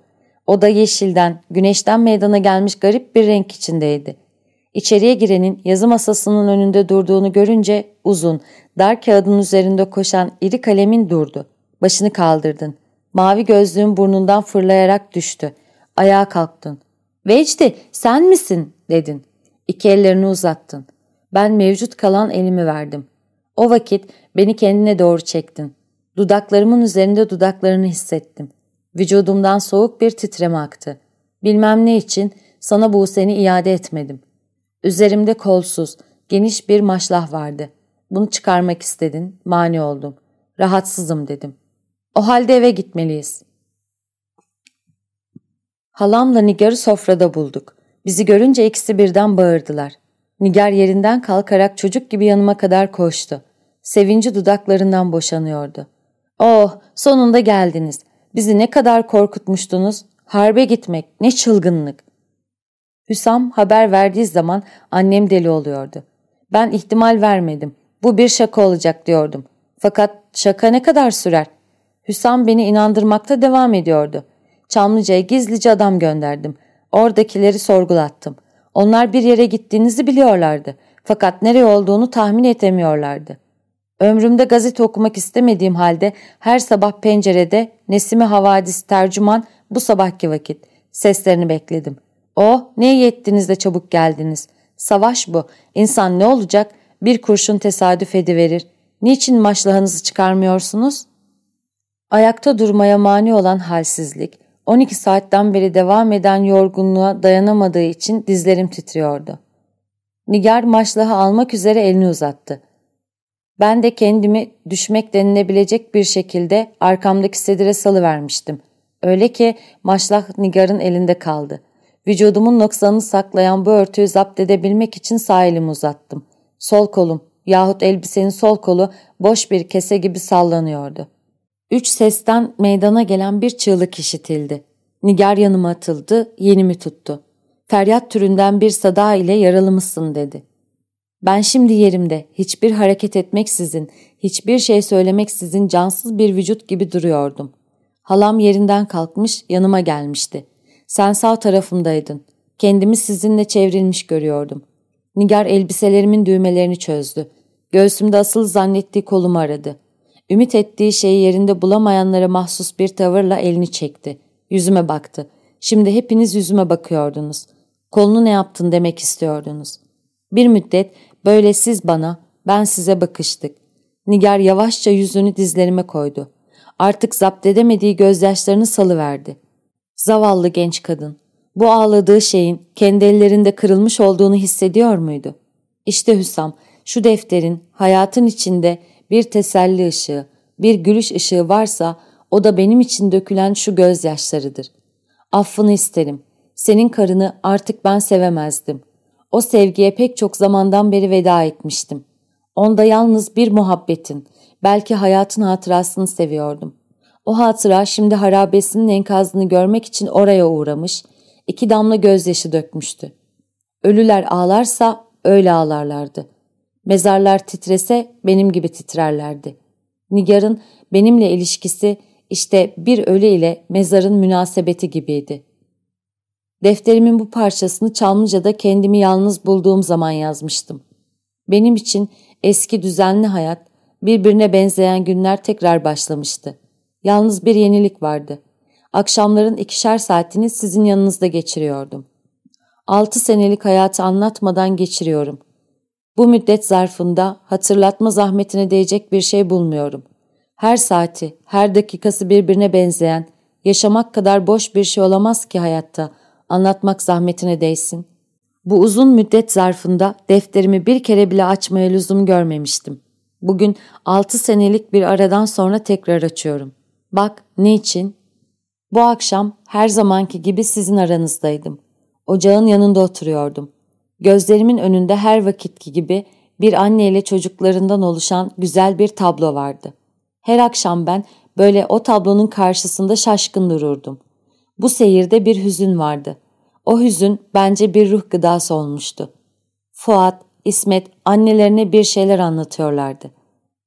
Oda yeşilden, güneşten meydana gelmiş garip bir renk içindeydi. İçeriye girenin yazı masasının önünde durduğunu görünce uzun, dar kağıdın üzerinde koşan iri kalemin durdu. Başını kaldırdın. Mavi gözlüğün burnundan fırlayarak düştü. Ayağa kalktın. Vecdi sen misin dedin. İki ellerini uzattın. Ben mevcut kalan elimi verdim. O vakit beni kendine doğru çektin. Dudaklarımın üzerinde dudaklarını hissettim. Vücudumdan soğuk bir titreme aktı. Bilmem ne için sana bu seni iade etmedim. Üzerimde kolsuz, geniş bir maşlah vardı. Bunu çıkarmak istedin, mani oldum. Rahatsızım dedim. O halde eve gitmeliyiz. Halamla Nigar'ı sofrada bulduk. Bizi görünce ikisi birden bağırdılar. Nigar yerinden kalkarak çocuk gibi yanıma kadar koştu. Sevinci dudaklarından boşanıyordu. Oh sonunda geldiniz. Bizi ne kadar korkutmuştunuz. Harbe gitmek ne çılgınlık. Hüsam haber verdiği zaman annem deli oluyordu. Ben ihtimal vermedim. Bu bir şaka olacak diyordum. Fakat şaka ne kadar sürer? Hüsam beni inandırmakta devam ediyordu. Çamlıca'ya gizlice adam gönderdim. Oradakileri sorgulattım. Onlar bir yere gittiğinizi biliyorlardı. Fakat nereye olduğunu tahmin etemiyorlardı. Ömrümde gazete okumak istemediğim halde her sabah pencerede Nesimi Havadis tercüman bu sabahki vakit. Seslerini bekledim. O ne iyi de çabuk geldiniz. Savaş bu. İnsan ne olacak? Bir kurşun tesadüf ediverir. Niçin maşlahınızı çıkarmıyorsunuz? Ayakta durmaya mani olan halsizlik, 12 saatten beri devam eden yorgunluğa dayanamadığı için dizlerim titriyordu. Nigar maşlahı almak üzere elini uzattı. Ben de kendimi düşmek denilebilecek bir şekilde arkamdaki sedire salıvermiştim. Öyle ki maşlah Nigar'ın elinde kaldı. Vücudumun noksanını saklayan bu örtüyü zapt edebilmek için sağ elimi uzattım. Sol kolum yahut elbisenin sol kolu boş bir kese gibi sallanıyordu. Üç sesten meydana gelen bir çığlık işitildi. Nigar yanıma atıldı, yenimi tuttu. Feryat türünden bir sada ile yaralı mısın dedi. Ben şimdi yerimde, hiçbir hareket etmeksizin, hiçbir şey söylemeksizin cansız bir vücut gibi duruyordum. Halam yerinden kalkmış, yanıma gelmişti. Sen sağ tarafımdaydın. Kendimi sizinle çevrilmiş görüyordum. Nigar elbiselerimin düğmelerini çözdü. Göğsümde asılı zannettiği kolumu aradı. Ümit ettiği şeyi yerinde bulamayanlara mahsus bir tavırla elini çekti. Yüzüme baktı. Şimdi hepiniz yüzüme bakıyordunuz. Kolunu ne yaptın demek istiyordunuz. Bir müddet böyle siz bana, ben size bakıştık. Nigar yavaşça yüzünü dizlerime koydu. Artık zapt edemediği gözyaşlarını salıverdi. Zavallı genç kadın. Bu ağladığı şeyin kendi ellerinde kırılmış olduğunu hissediyor muydu? İşte Hüsam, şu defterin hayatın içinde bir teselli ışığı, bir gülüş ışığı varsa o da benim için dökülen şu gözyaşlarıdır. Affını isterim. Senin karını artık ben sevemezdim. O sevgiye pek çok zamandan beri veda etmiştim. Onda yalnız bir muhabbetin, belki hayatın hatırasını seviyordum. O hatıra şimdi harabesinin enkazını görmek için oraya uğramış, iki damla gözyaşı dökmüştü. Ölüler ağlarsa öyle ağlarlardı. Mezarlar titrese benim gibi titrerlerdi. Nigar'ın benimle ilişkisi işte bir ölü ile mezarın münasebeti gibiydi. Defterimin bu parçasını Çamlıca'da kendimi yalnız bulduğum zaman yazmıştım. Benim için eski düzenli hayat, birbirine benzeyen günler tekrar başlamıştı. Yalnız bir yenilik vardı. Akşamların ikişer saatini sizin yanınızda geçiriyordum. Altı senelik hayatı anlatmadan geçiriyorum. Bu müddet zarfında hatırlatma zahmetine değecek bir şey bulmuyorum. Her saati, her dakikası birbirine benzeyen, yaşamak kadar boş bir şey olamaz ki hayatta, anlatmak zahmetine değsin. Bu uzun müddet zarfında defterimi bir kere bile açmaya lüzum görmemiştim. Bugün altı senelik bir aradan sonra tekrar açıyorum. Bak, ne için? Bu akşam her zamanki gibi sizin aranızdaydım. Ocağın yanında oturuyordum. Gözlerimin önünde her vakitki gibi bir anne ile çocuklarından oluşan güzel bir tablo vardı. Her akşam ben böyle o tablonun karşısında şaşkın dururdum. Bu seyirde bir hüzün vardı. O hüzün bence bir ruh gıdası olmuştu. Fuat, İsmet annelerine bir şeyler anlatıyorlardı.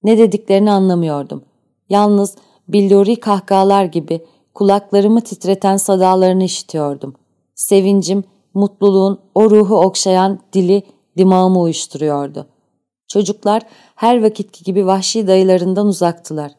Ne dediklerini anlamıyordum. Yalnız billuri kahkahalar gibi kulaklarımı titreten sadalarını işitiyordum. Sevincim, mutluluğun o ruhu okşayan dili dimağımı uyuşturuyordu. Çocuklar her vakitki gibi vahşi dayılarından uzaktılar.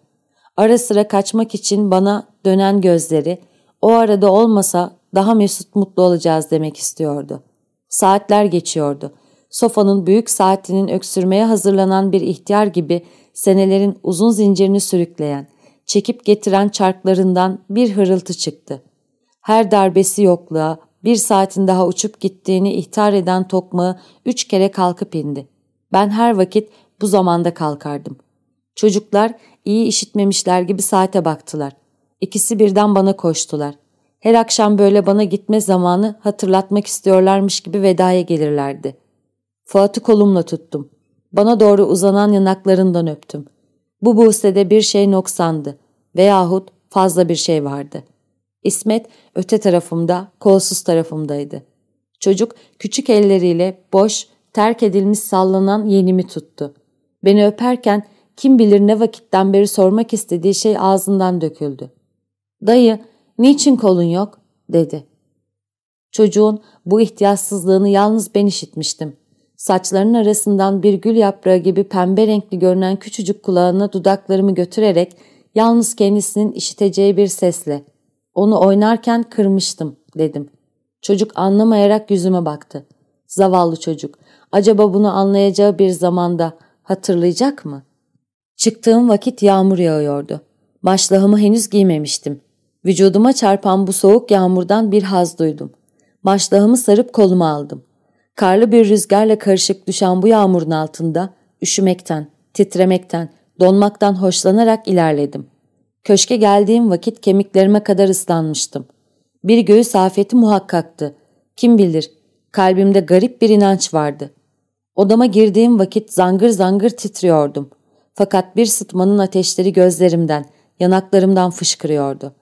Ara sıra kaçmak için bana dönen gözleri, o arada olmasa daha mesut mutlu olacağız demek istiyordu. Saatler geçiyordu. Sofanın büyük saatinin öksürmeye hazırlanan bir ihtiyar gibi senelerin uzun zincirini sürükleyen, çekip getiren çarklarından bir hırıltı çıktı. Her darbesi yokluğa, bir saatin daha uçup gittiğini ihtar eden tokmağı üç kere kalkıp indi. Ben her vakit bu zamanda kalkardım. Çocuklar iyi işitmemişler gibi saate baktılar. İkisi birden bana koştular. Her akşam böyle bana gitme zamanı hatırlatmak istiyorlarmış gibi vedaya gelirlerdi. Fuat'ı kolumla tuttum. Bana doğru uzanan yanaklarından öptüm. Bu buğsede bir şey noksandı veyahut fazla bir şey vardı. İsmet öte tarafımda, kolsuz tarafımdaydı. Çocuk küçük elleriyle boş, terk edilmiş sallanan yenimi tuttu. Beni öperken kim bilir ne vakitten beri sormak istediği şey ağzından döküldü. Dayı, niçin kolun yok? dedi. Çocuğun bu ihtiyatsızlığını yalnız ben işitmiştim. Saçlarının arasından bir gül yaprağı gibi pembe renkli görünen küçücük kulağına dudaklarımı götürerek yalnız kendisinin işiteceği bir sesle ''Onu oynarken kırmıştım.'' dedim. Çocuk anlamayarak yüzüme baktı. Zavallı çocuk. Acaba bunu anlayacağı bir zamanda hatırlayacak mı? Çıktığım vakit yağmur yağıyordu. Başlahımı henüz giymemiştim. Vücuduma çarpan bu soğuk yağmurdan bir haz duydum. Başlahımı sarıp koluma aldım. Karlı bir rüzgarla karışık düşen bu yağmurun altında üşümekten, titremekten, donmaktan hoşlanarak ilerledim. Köşke geldiğim vakit kemiklerime kadar ıslanmıştım. Bir göğüs afeti muhakkaktı. Kim bilir, kalbimde garip bir inanç vardı. Odama girdiğim vakit zangır zangır titriyordum. Fakat bir sıtmanın ateşleri gözlerimden, yanaklarımdan fışkırıyordu.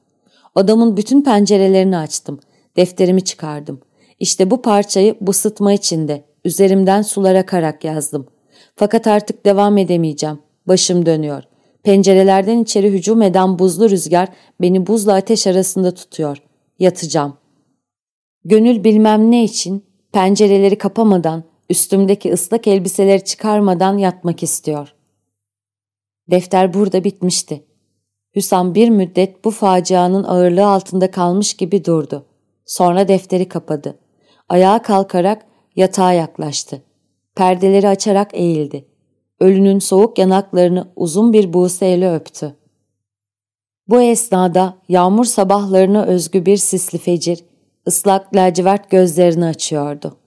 Odamın bütün pencerelerini açtım. Defterimi çıkardım. İşte bu parçayı bu sıtma içinde, üzerimden sular akarak yazdım. Fakat artık devam edemeyeceğim. Başım dönüyor. Pencerelerden içeri hücum eden buzlu rüzgar beni buzla ateş arasında tutuyor. Yatacağım. Gönül bilmem ne için pencereleri kapamadan, üstümdeki ıslak elbiseleri çıkarmadan yatmak istiyor. Defter burada bitmişti. Hüsam bir müddet bu facianın ağırlığı altında kalmış gibi durdu. Sonra defteri kapadı. Ayağa kalkarak yatağa yaklaştı. Perdeleri açarak eğildi. Ölünün soğuk yanaklarını uzun bir buğseyle öptü. Bu esnada yağmur sabahlarına özgü bir sisli fecir, ıslak lacivert gözlerini açıyordu.